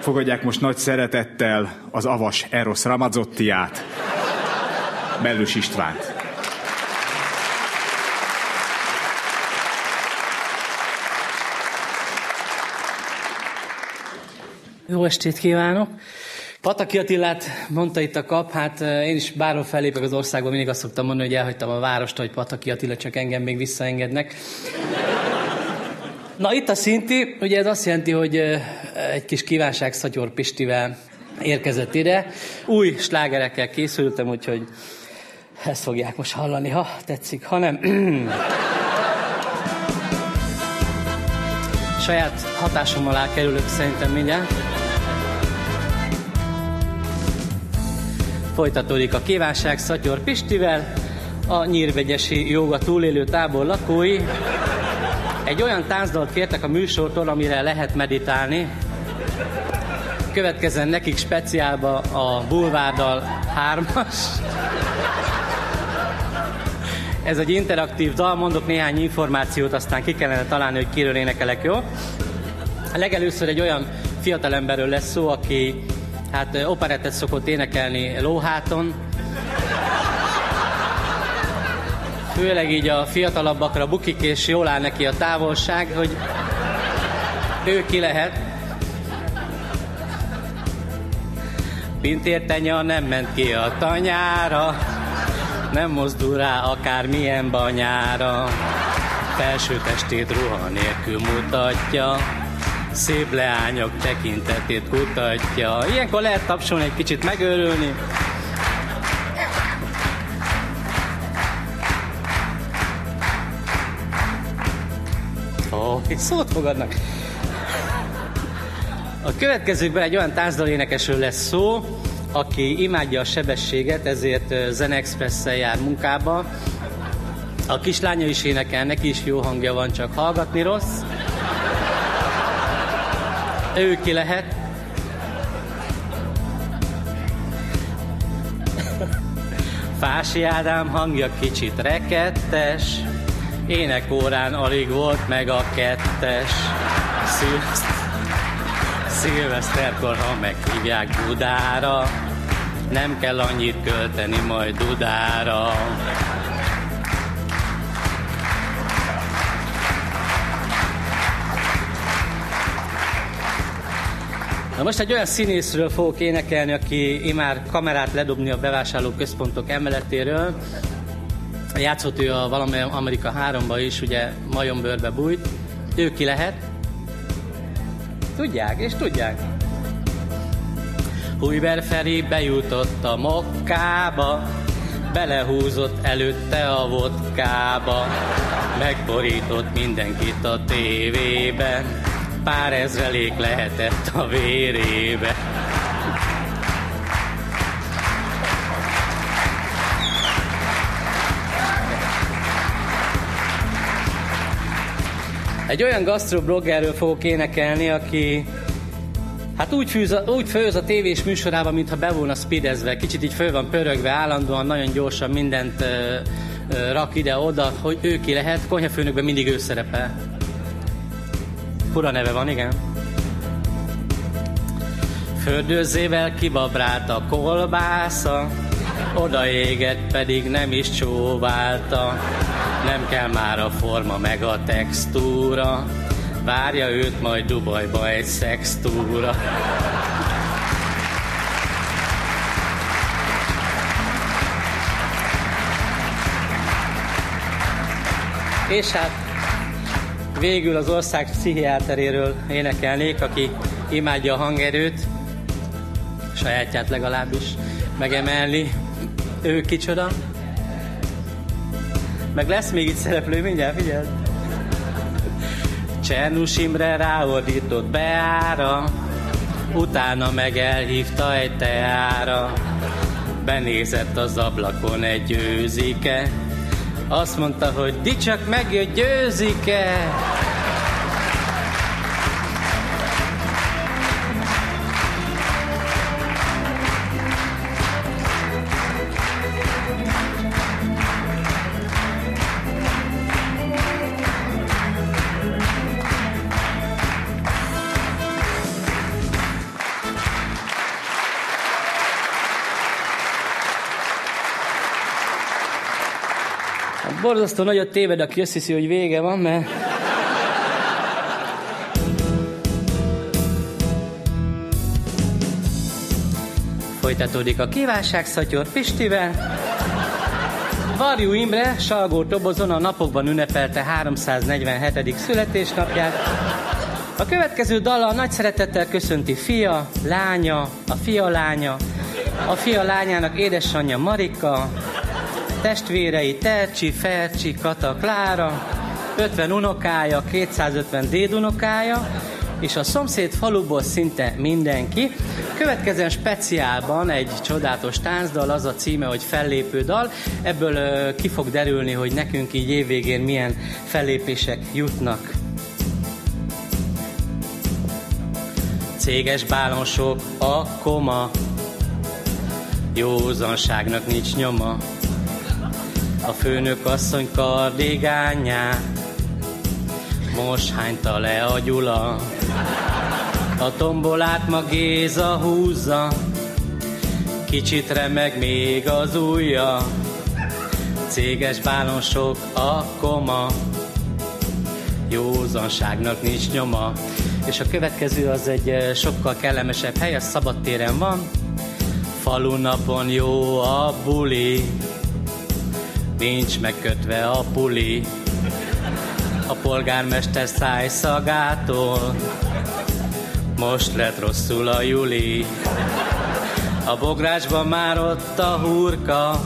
Fogadják most nagy szeretettel az avas Eros Ramazottiát, Bellus Istvánt. Jó estét kívánok! Pataki Attilát mondta itt a kap, hát én is bárhol fellépek az országban, mindig azt szoktam mondani, hogy elhagytam a várost, hogy Pataki Attila csak engem még visszaengednek. Na itt a szinti, ugye ez azt jelenti, hogy egy kis kívánság Szatyor Pistivel érkezett ide. Új slágerekkel készültem, úgyhogy ezt fogják most hallani, ha tetszik, ha nem. Saját hatásom alá kerülök szerintem mindjárt. Folytatódik a kívánság Szatyor Pistivel, a nyírvegyesi joga túlélő tábor lakói. Egy olyan táncdalt kértek a műsortól, amire lehet meditálni. Következzen nekik speciálba a Bulvárdal 3-as. Ez egy interaktív dal, mondok néhány információt, aztán ki kellene találni, hogy kiről énekelek, jó? Legelőször egy olyan fiatalemberről lesz szó, aki hát operettet szokott énekelni lóháton. Főleg így a fiatalabbakra bukik, és jól áll neki a távolság, hogy ő ki lehet. Pintértenya nem ment ki a tanyára, nem mozdul rá akármilyen banyára. Felső testét ruha nélkül mutatja, szép leányok tekintetét kutatja. Ilyenkor lehet tapsolni, egy kicsit megőrülni. Ó, oh, szót fogadnak. A következőkben egy olyan táncdalénekesről lesz szó, aki imádja a sebességet, ezért Zenexpress-szel jár munkába. A kislánya is énekel, neki is jó hangja van, csak hallgatni rossz ő ki lehet? Fási Ádám hangja kicsit rekettes, énekórán alig volt meg a kettes. Szilveszter, szilveszterkor, ha meghívják dudára. nem kell annyit költeni majd Dudára. Na most egy olyan színészről fogok énekelni, aki imár kamerát ledobni a bevásárló központok emeletéről. Játszott ő a valami Amerika 3-ba is, ugye majombőrbe bújt. Ő ki lehet? Tudják, és tudják. Hújber Feri bejutott a mokkába, belehúzott előtte a vodkába, megborított mindenkit a tévében, pár ezrelék lehetett a vérébe. Egy olyan gastrobloggerről fogok énekelni, aki hát úgy, fűz úgy főz a tévés műsorában, mintha be volna speedezve, kicsit így föl van pörögve, állandóan nagyon gyorsan mindent ö, ö, rak ide-oda, hogy ő ki lehet, konyhafőnökben mindig ő szerepel. Fura neve van, igen. Földőzzével kibabrált a kolbásza, odaégett pedig nem is csóválta. Nem kell már a forma meg a textúra, várja őt majd Dubajba egy szextúra. És hát végül az ország pszichiáteréről énekelnék, aki imádja a hangerőt, sajátját legalábbis megemelni. Ő kicsoda? Meg lesz még itt szereplő, mindjárt figyeld. Csernus Imre ráordított beára, utána meg elhívta egy teára. Benézett az ablakon egy őzike, azt mondta, hogy di csak Borzasztó nagyot téved, aki azt hiszi, hogy vége van, mert... Folytatódik a kívánságszatyor Pistivel. Varjú Imre Salgó Tobozon a napokban ünnepelte 347. születésnapját. A következő dallal nagy szeretettel köszönti fia, lánya, a fia lánya, a fia lányának édesanyja Marika, testvérei Tercsi, Fercsi, Kata, Klára, 50 unokája, 250 dédunokája, és a szomszéd faluból szinte mindenki. Következően speciálban egy csodálatos táncdal, az a címe, hogy fellépő dal. Ebből ö, ki fog derülni, hogy nekünk így évvégén milyen fellépések jutnak. Céges bálonsok, a koma, józanságnak nincs nyoma. A főnök asszony kardigányát most hányta le a Gyula. A tombolát ma Géza húzza, kicsit remeg még az ujja. Céges bálonsok a koma, józanságnak nincs nyoma. És a következő az egy eh, sokkal kellemesebb hely, a szabadtéren van. Falunapon jó a buli, nincs megkötve a puli. A polgármester szájszagától most lett rosszul a Juli. A bográcsban már ott a hurka,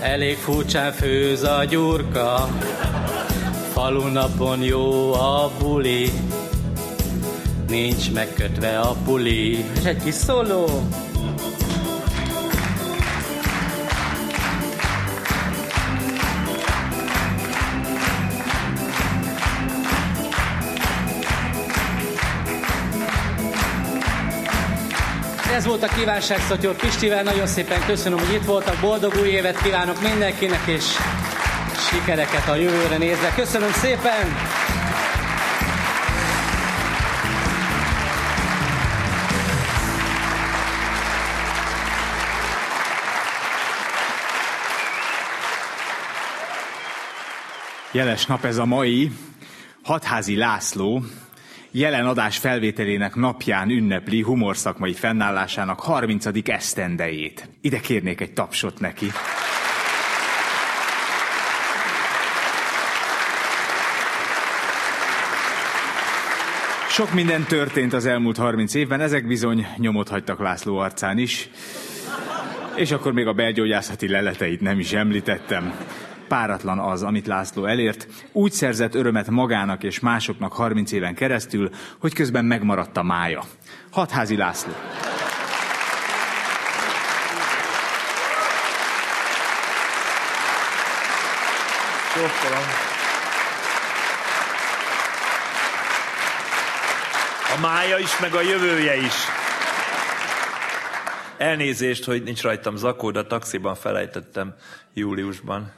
elég furcsán főz a gyurka. Falunapon jó a buli, nincs megkötve a puli. És egy kis szóló. Ez volt a kívánság Szotyor Pistivel. Nagyon szépen köszönöm, hogy itt voltak. Boldog új évet kívánok mindenkinek, és sikereket a jövőre nézve. Köszönöm szépen! Jeles nap ez a mai. Hatházi László jelen adás felvételének napján ünnepli humorszakmai fennállásának 30. esztendejét. Ide kérnék egy tapsot neki. Sok minden történt az elmúlt 30 évben, ezek bizony nyomot hagytak László arcán is. És akkor még a belgyógyászati leleteit nem is említettem. Páratlan az, amit László elért. Úgy szerzett örömet magának és másoknak 30 éven keresztül, hogy közben megmaradt a mája. Hatházi László. Sokkolom. A mája is, meg a jövője is. Elnézést, hogy nincs rajtam zakó, de a taxiban felejtettem júliusban.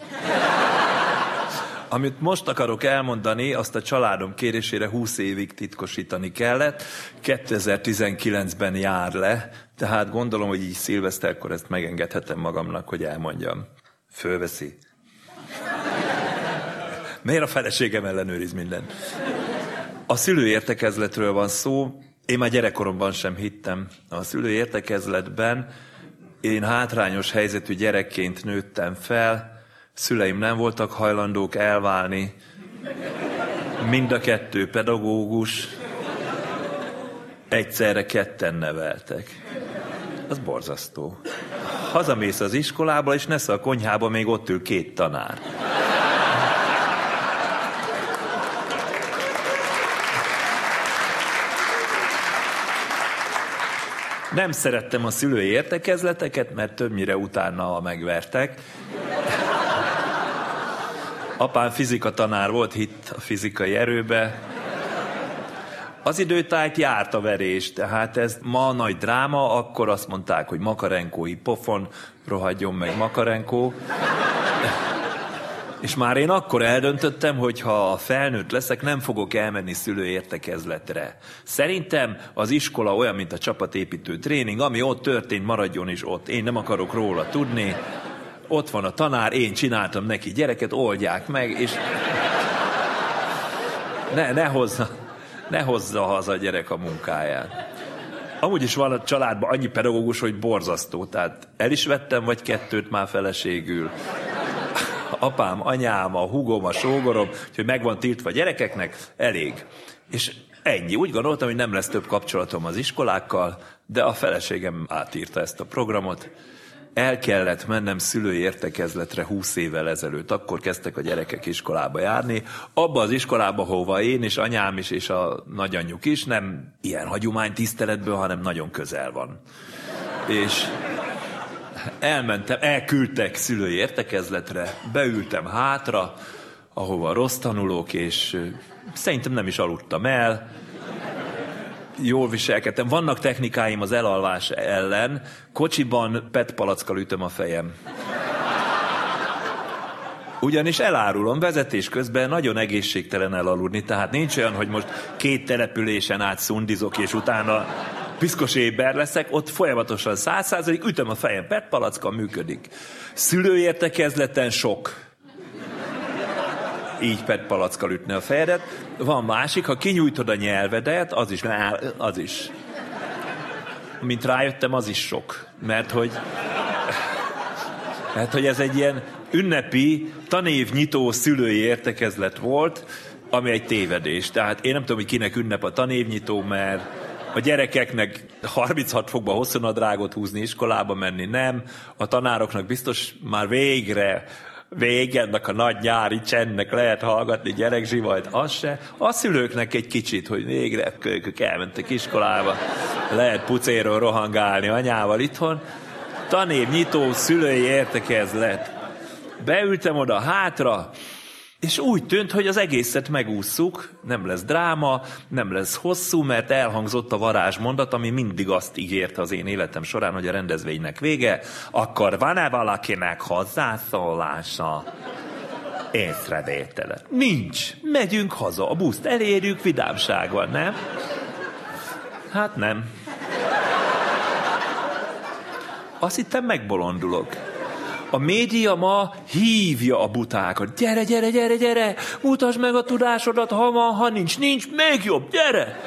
Amit most akarok elmondani, azt a családom kérésére 20 évig titkosítani kellett. 2019-ben jár le, tehát gondolom, hogy így szilveszterkor ezt megengedhetem magamnak, hogy elmondjam. Fölveszi. Miért a feleségem ellenőriz mindent? A szülőértekezletről van szó. Én már gyerekkoromban sem hittem. A szülőértekezletben én hátrányos helyzetű gyerekként nőttem fel, szüleim nem voltak hajlandók elválni, mind a kettő pedagógus, egyszerre ketten neveltek. Az borzasztó. Hazamész az iskolába, és nesze a konyhába még ott ül két tanár. Nem szerettem a szülői értekezleteket, mert többnyire utána megvertek. Apám fizika tanár volt, hitt a fizikai erőbe. Az időtájt járt a verés, tehát ez ma nagy dráma, akkor azt mondták, hogy makarenkói pofon, rohadjon meg makarenkó. És már én akkor eldöntöttem, hogy ha felnőtt leszek, nem fogok elmenni szülőértekezletre. Szerintem az iskola olyan, mint a csapatépítő tréning, ami ott történt, maradjon is ott. Én nem akarok róla tudni. Ott van a tanár, én csináltam neki gyereket, oldják meg, és ne, ne hozza, ne hozza haza a gyerek a munkáját. Amúgy is van a családban annyi pedagógus, hogy borzasztó. Tehát el is vettem, vagy kettőt már feleségül apám, anyám, a hugom, a sógorom, hogy meg van tiltva a gyerekeknek, elég. És ennyi. Úgy gondoltam, hogy nem lesz több kapcsolatom az iskolákkal, de a feleségem átírta ezt a programot. El kellett mennem szülői értekezletre 20 évvel ezelőtt. Akkor kezdtek a gyerekek iskolába járni. Abba az iskolába, hova én és anyám is, és a nagyanyjuk is, nem ilyen hagyomány tiszteletből, hanem nagyon közel van. És elmentem, elküldtek szülői értekezletre, beültem hátra, ahova rossz tanulók, és szerintem nem is aludtam el, jól viselkedtem. Vannak technikáim az elalvás ellen, kocsiban PET palackkal ütöm a fejem. Ugyanis elárulom, vezetés közben nagyon egészségtelen elaludni, tehát nincs olyan, hogy most két településen át szundizok, és utána piszkos éber leszek, ott folyamatosan száz százalék, ütöm a fejem, PET palacka működik. Szülőértekezleten sok. Így PET palackkal ütni a fejedet. Van másik, ha kinyújtod a nyelvedet, az is, az is. Mint rájöttem, az is sok. Mert hogy, mert hogy ez egy ilyen ünnepi, tanévnyitó szülői értekezlet volt, ami egy tévedés. Tehát én nem tudom, hogy kinek ünnep a tanévnyitó, mert a gyerekeknek 36 fokba hosszú nadrágot húzni, iskolába menni nem, a tanároknak biztos már végre vége ennek a nagy nyári csendnek lehet hallgatni gyerekzsivajt, az se. A szülőknek egy kicsit, hogy végre ők elmentek iskolába, lehet pucéról rohangálni anyával itthon. Tanév nyitó szülői értekezlet. Beültem oda hátra, És úgy tűnt, hogy az egészet megússzuk, nem lesz dráma, nem lesz hosszú, mert elhangzott a varázsmondat, ami mindig azt ígérte az én életem során, hogy a rendezvénynek vége, akkor van-e valakinek hozzászólása? Észrevétele. Nincs. Megyünk haza, a buszt elérjük, vidámság van, nem? Hát nem. Azt hittem megbolondulok. A média ma hívja a butákat. Gyere, gyere, gyere, gyere, mutasd meg a tudásodat, ha van, ha nincs, nincs, még jobb, gyere!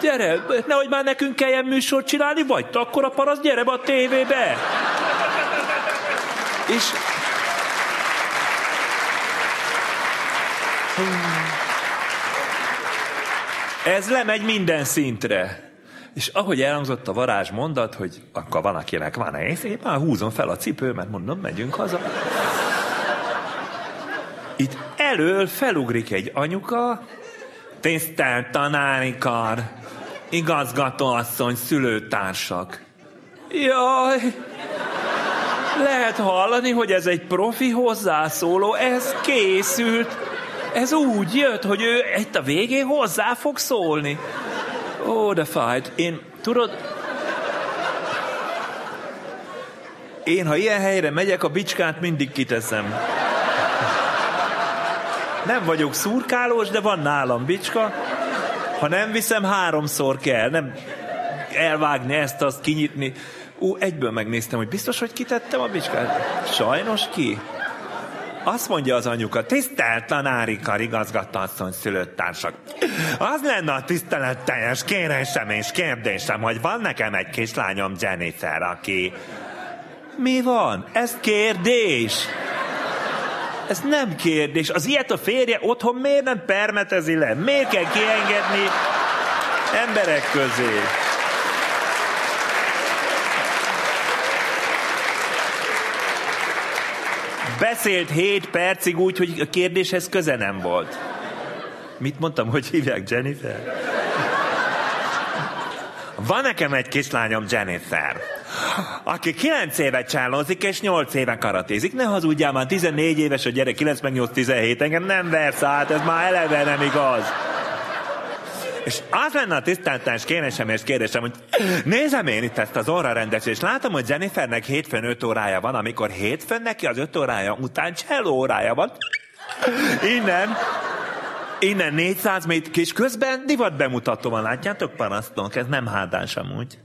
Gyere, nehogy már nekünk kelljen műsort csinálni, vagy akkor a parasz, gyere be a tévébe! És... Ez lemegy minden szintre. És ahogy elhangzott a varázs mondat, hogy akkor van, akinek van ész, én már húzom fel a cipőmet, mondom, megyünk haza. Itt elől felugrik egy anyuka, tisztelt tanári kar, igazgatóasszony, szülőtársak. Jaj, lehet hallani, hogy ez egy profi hozzászóló, ez készült. Ez úgy jött, hogy ő itt a végén hozzá fog szólni. Ó, de fájt. Én, tudod, én, ha ilyen helyre megyek, a bicskát mindig kiteszem. Nem vagyok szurkálós, de van nálam bicska. Ha nem viszem, háromszor kell. Nem elvágni ezt, azt kinyitni. Ú, egyből megnéztem, hogy biztos, hogy kitettem a bicskát. Sajnos ki. Azt mondja az anyuka, tisztelt tanári kar igazgatóasszony szülött társak. Az lenne a tiszteletteljes kérésem és kérdésem, hogy van nekem egy kislányom Jennifer, aki... Mi van? Ez kérdés. Ez nem kérdés. Az ilyet a férje otthon miért nem permetezi le? Miért kell kiengedni emberek közé? Beszélt 7 percig úgy, hogy a kérdéshez köze nem volt. Mit mondtam, hogy hívják Jennifer? Van nekem egy kislányom Jennifer, aki 9 éve csálozik és 8 éve karatézik. Ne hazudjál, már 14 éves a gyerek, 9 meg 8, 17, engem nem versz át, ez már eleve nem igaz. És az lenne a tiszteltás kérésem és kérdésem, hogy nézem én itt ezt az órarendet, és látom, hogy Jennifernek hétfőn 5 órája van, amikor hétfőn neki az 5 órája után cselló órája van. Innen Innen 400 méter, és közben divat bemutató van, látjátok, parasztok? Ez nem hádás amúgy.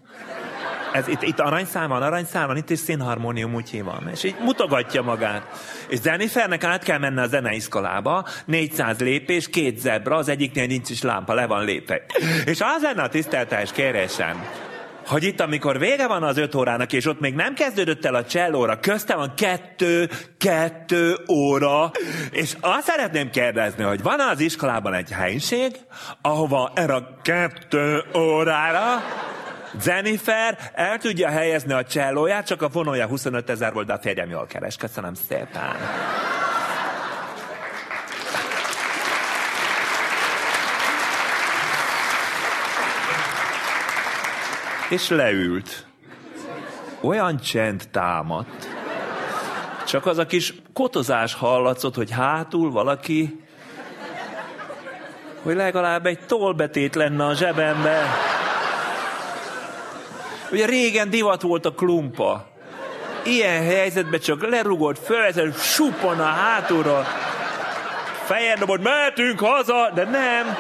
Ez itt, itt aranyszám van, aranyszám van, itt is színharmónium, úgy van. És így mutogatja magát. És Jennifernek át kell menni a zeneiskolába, 400 lépés, két zebra, az egyiknél nincs is lámpa, le van lépve. És az lenne a tiszteltes kérésem, hogy itt, amikor vége van az öt órának, és ott még nem kezdődött el a csellóra, közte van kettő, kettő óra, és azt szeretném kérdezni, hogy van az iskolában egy helység, ahova erre a kettő órára Jennifer el tudja helyezni a csellóját, csak a vonója 25 ezer volt, de a férjem jól keres. Köszönöm szépen. És leült. Olyan csend támadt. Csak az a kis kotozás hallatszott, hogy hátul valaki, hogy legalább egy tollbetét lenne a zsebembe. Ugye régen divat volt a klumpa. Ilyen helyzetben csak lerugott föl, ezzel suppan a hátulra. Fejen dobott, mehetünk haza, de nem.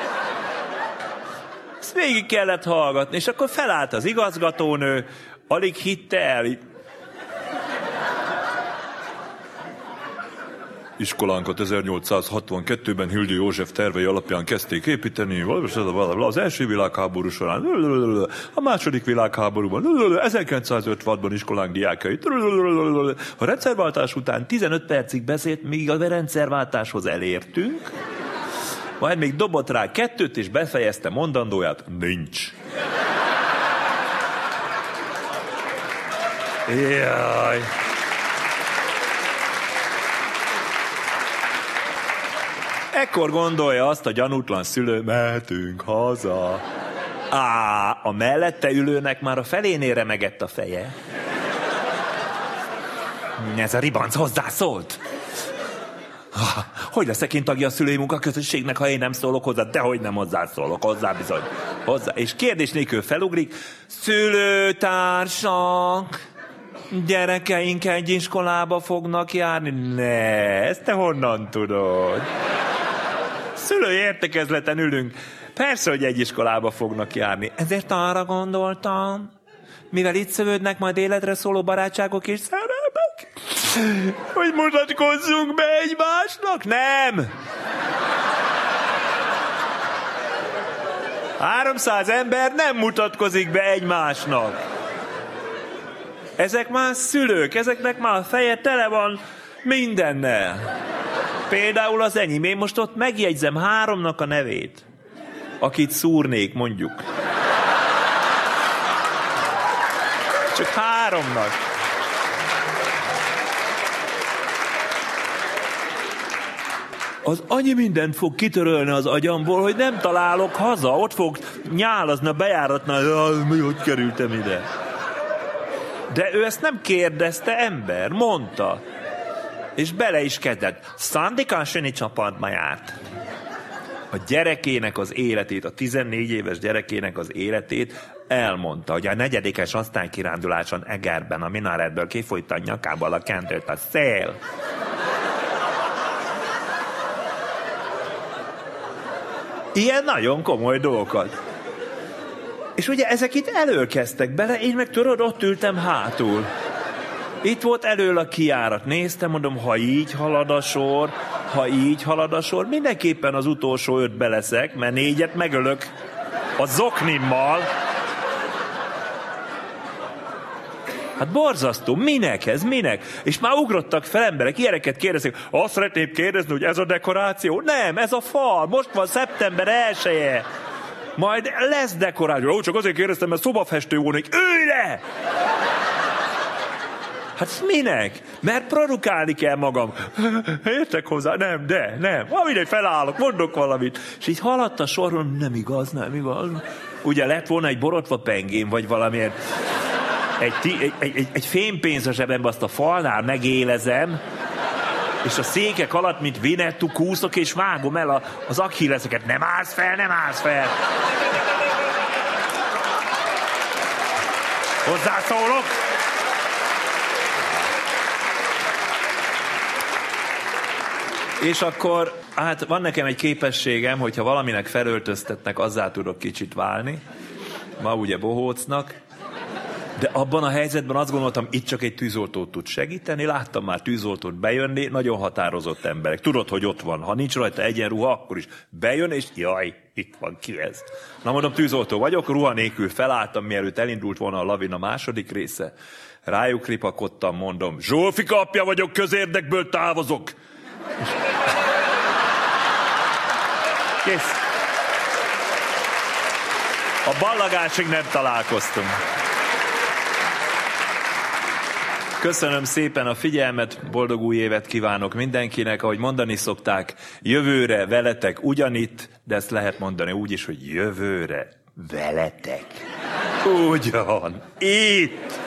Ezt végig kellett hallgatni, és akkor felállt az igazgatónő, alig hitte el. Iskolánkat 1862-ben Hildi József tervei alapján kezdték építeni, az első világháború során, a második világháborúban, 1956-ban iskolánk diákai, a rendszerváltás után 15 percig beszélt, míg a rendszerváltáshoz elértünk, majd még dobott rá kettőt, és befejezte mondandóját, nincs. Jaj. Ekkor gondolja azt a gyanútlan szülő, mehetünk haza. Á, a mellette ülőnek már a felénél remegett a feje. Ez a ribanc hozzászólt. Hogy leszek én tagja a szülői munkaközösségnek, ha én nem szólok hozzá? Dehogy nem hozzászólok, hozzá bizony. Hozzá. És kérdés nélkül felugrik. Szülőtársak, gyerekeink egy iskolába fognak járni? Ne, ezt te honnan tudod? Szülői értekezleten ülünk. Persze, hogy egy iskolába fognak járni. Ezért arra gondoltam, mivel itt szövődnek majd életre szóló barátságok és szerelmek, hogy mutatkozzunk be egymásnak? Nem! 300 ember nem mutatkozik be egymásnak. Ezek már szülők, ezeknek már a feje tele van mindennel. Például az enyém, én most ott megjegyzem háromnak a nevét, akit szúrnék, mondjuk. Csak háromnak. Az annyi mindent fog kitörölni az agyamból, hogy nem találok haza. Ott fog nyálazni a bejáratnál, mi hogy kerültem ide. De ő ezt nem kérdezte ember, mondta. És bele is kezdett. Szandika Söni csapatba járt. A gyerekének az életét, a 14 éves gyerekének az életét elmondta, hogy a negyedikes kiránduláson Egerben a minaretből kifolyta a nyakából a kentőt a szél. Ilyen nagyon komoly dolgokat. És ugye ezek itt előkezdtek bele, én meg tudod, ott ültem hátul. Itt volt elől a kiárat. Néztem, mondom, ha így halad a sor, ha így halad a sor, mindenképpen az utolsó öt beleszek, mert négyet megölök a zoknimmal. Hát borzasztó, minek ez, minek? És már ugrottak fel emberek, ilyeneket kérdezik. Azt szeretném kérdezni, hogy ez a dekoráció? Nem, ez a fal, most van szeptember elsője. Majd lesz dekoráció. Ó, csak azért kérdeztem, mert szobafestő volnék. Ülj le! Hát minek? Mert produkálni kell magam. Értek hozzá? Nem, de, nem. Ha mindegy, felállok, mondok valamit. És így haladt a soron, nem igaz, nem igaz. Ugye lett volna egy borotva pengén, vagy valamilyen egy, egy, egy, egy, fémpénz a zsebembe, azt a falnál megélezem, és a székek alatt, mint Vinettu, kúszok és vágom el a, az akhilleszeket. Nem állsz fel, nem állsz fel! Hozzászólok! És akkor, hát van nekem egy képességem, hogyha valaminek felöltöztetnek, azzá tudok kicsit válni. Ma ugye bohócnak. De abban a helyzetben azt gondoltam, itt csak egy tűzoltó tud segíteni. Láttam már tűzoltót bejönni, nagyon határozott emberek. Tudod, hogy ott van. Ha nincs rajta egyenruha, akkor is bejön, és jaj, itt van, ki ez? Na mondom, tűzoltó vagyok, ruha nélkül felálltam, mielőtt elindult volna a lavina második része. Rájuk ripakodtam, mondom, Zsófika apja vagyok, közérdekből távozok. Kész. A ballagásig nem találkoztunk. Köszönöm szépen a figyelmet, boldog új évet kívánok mindenkinek. Ahogy mondani szokták, jövőre veletek ugyanitt, de ezt lehet mondani úgy is, hogy jövőre veletek. Ugyan, itt.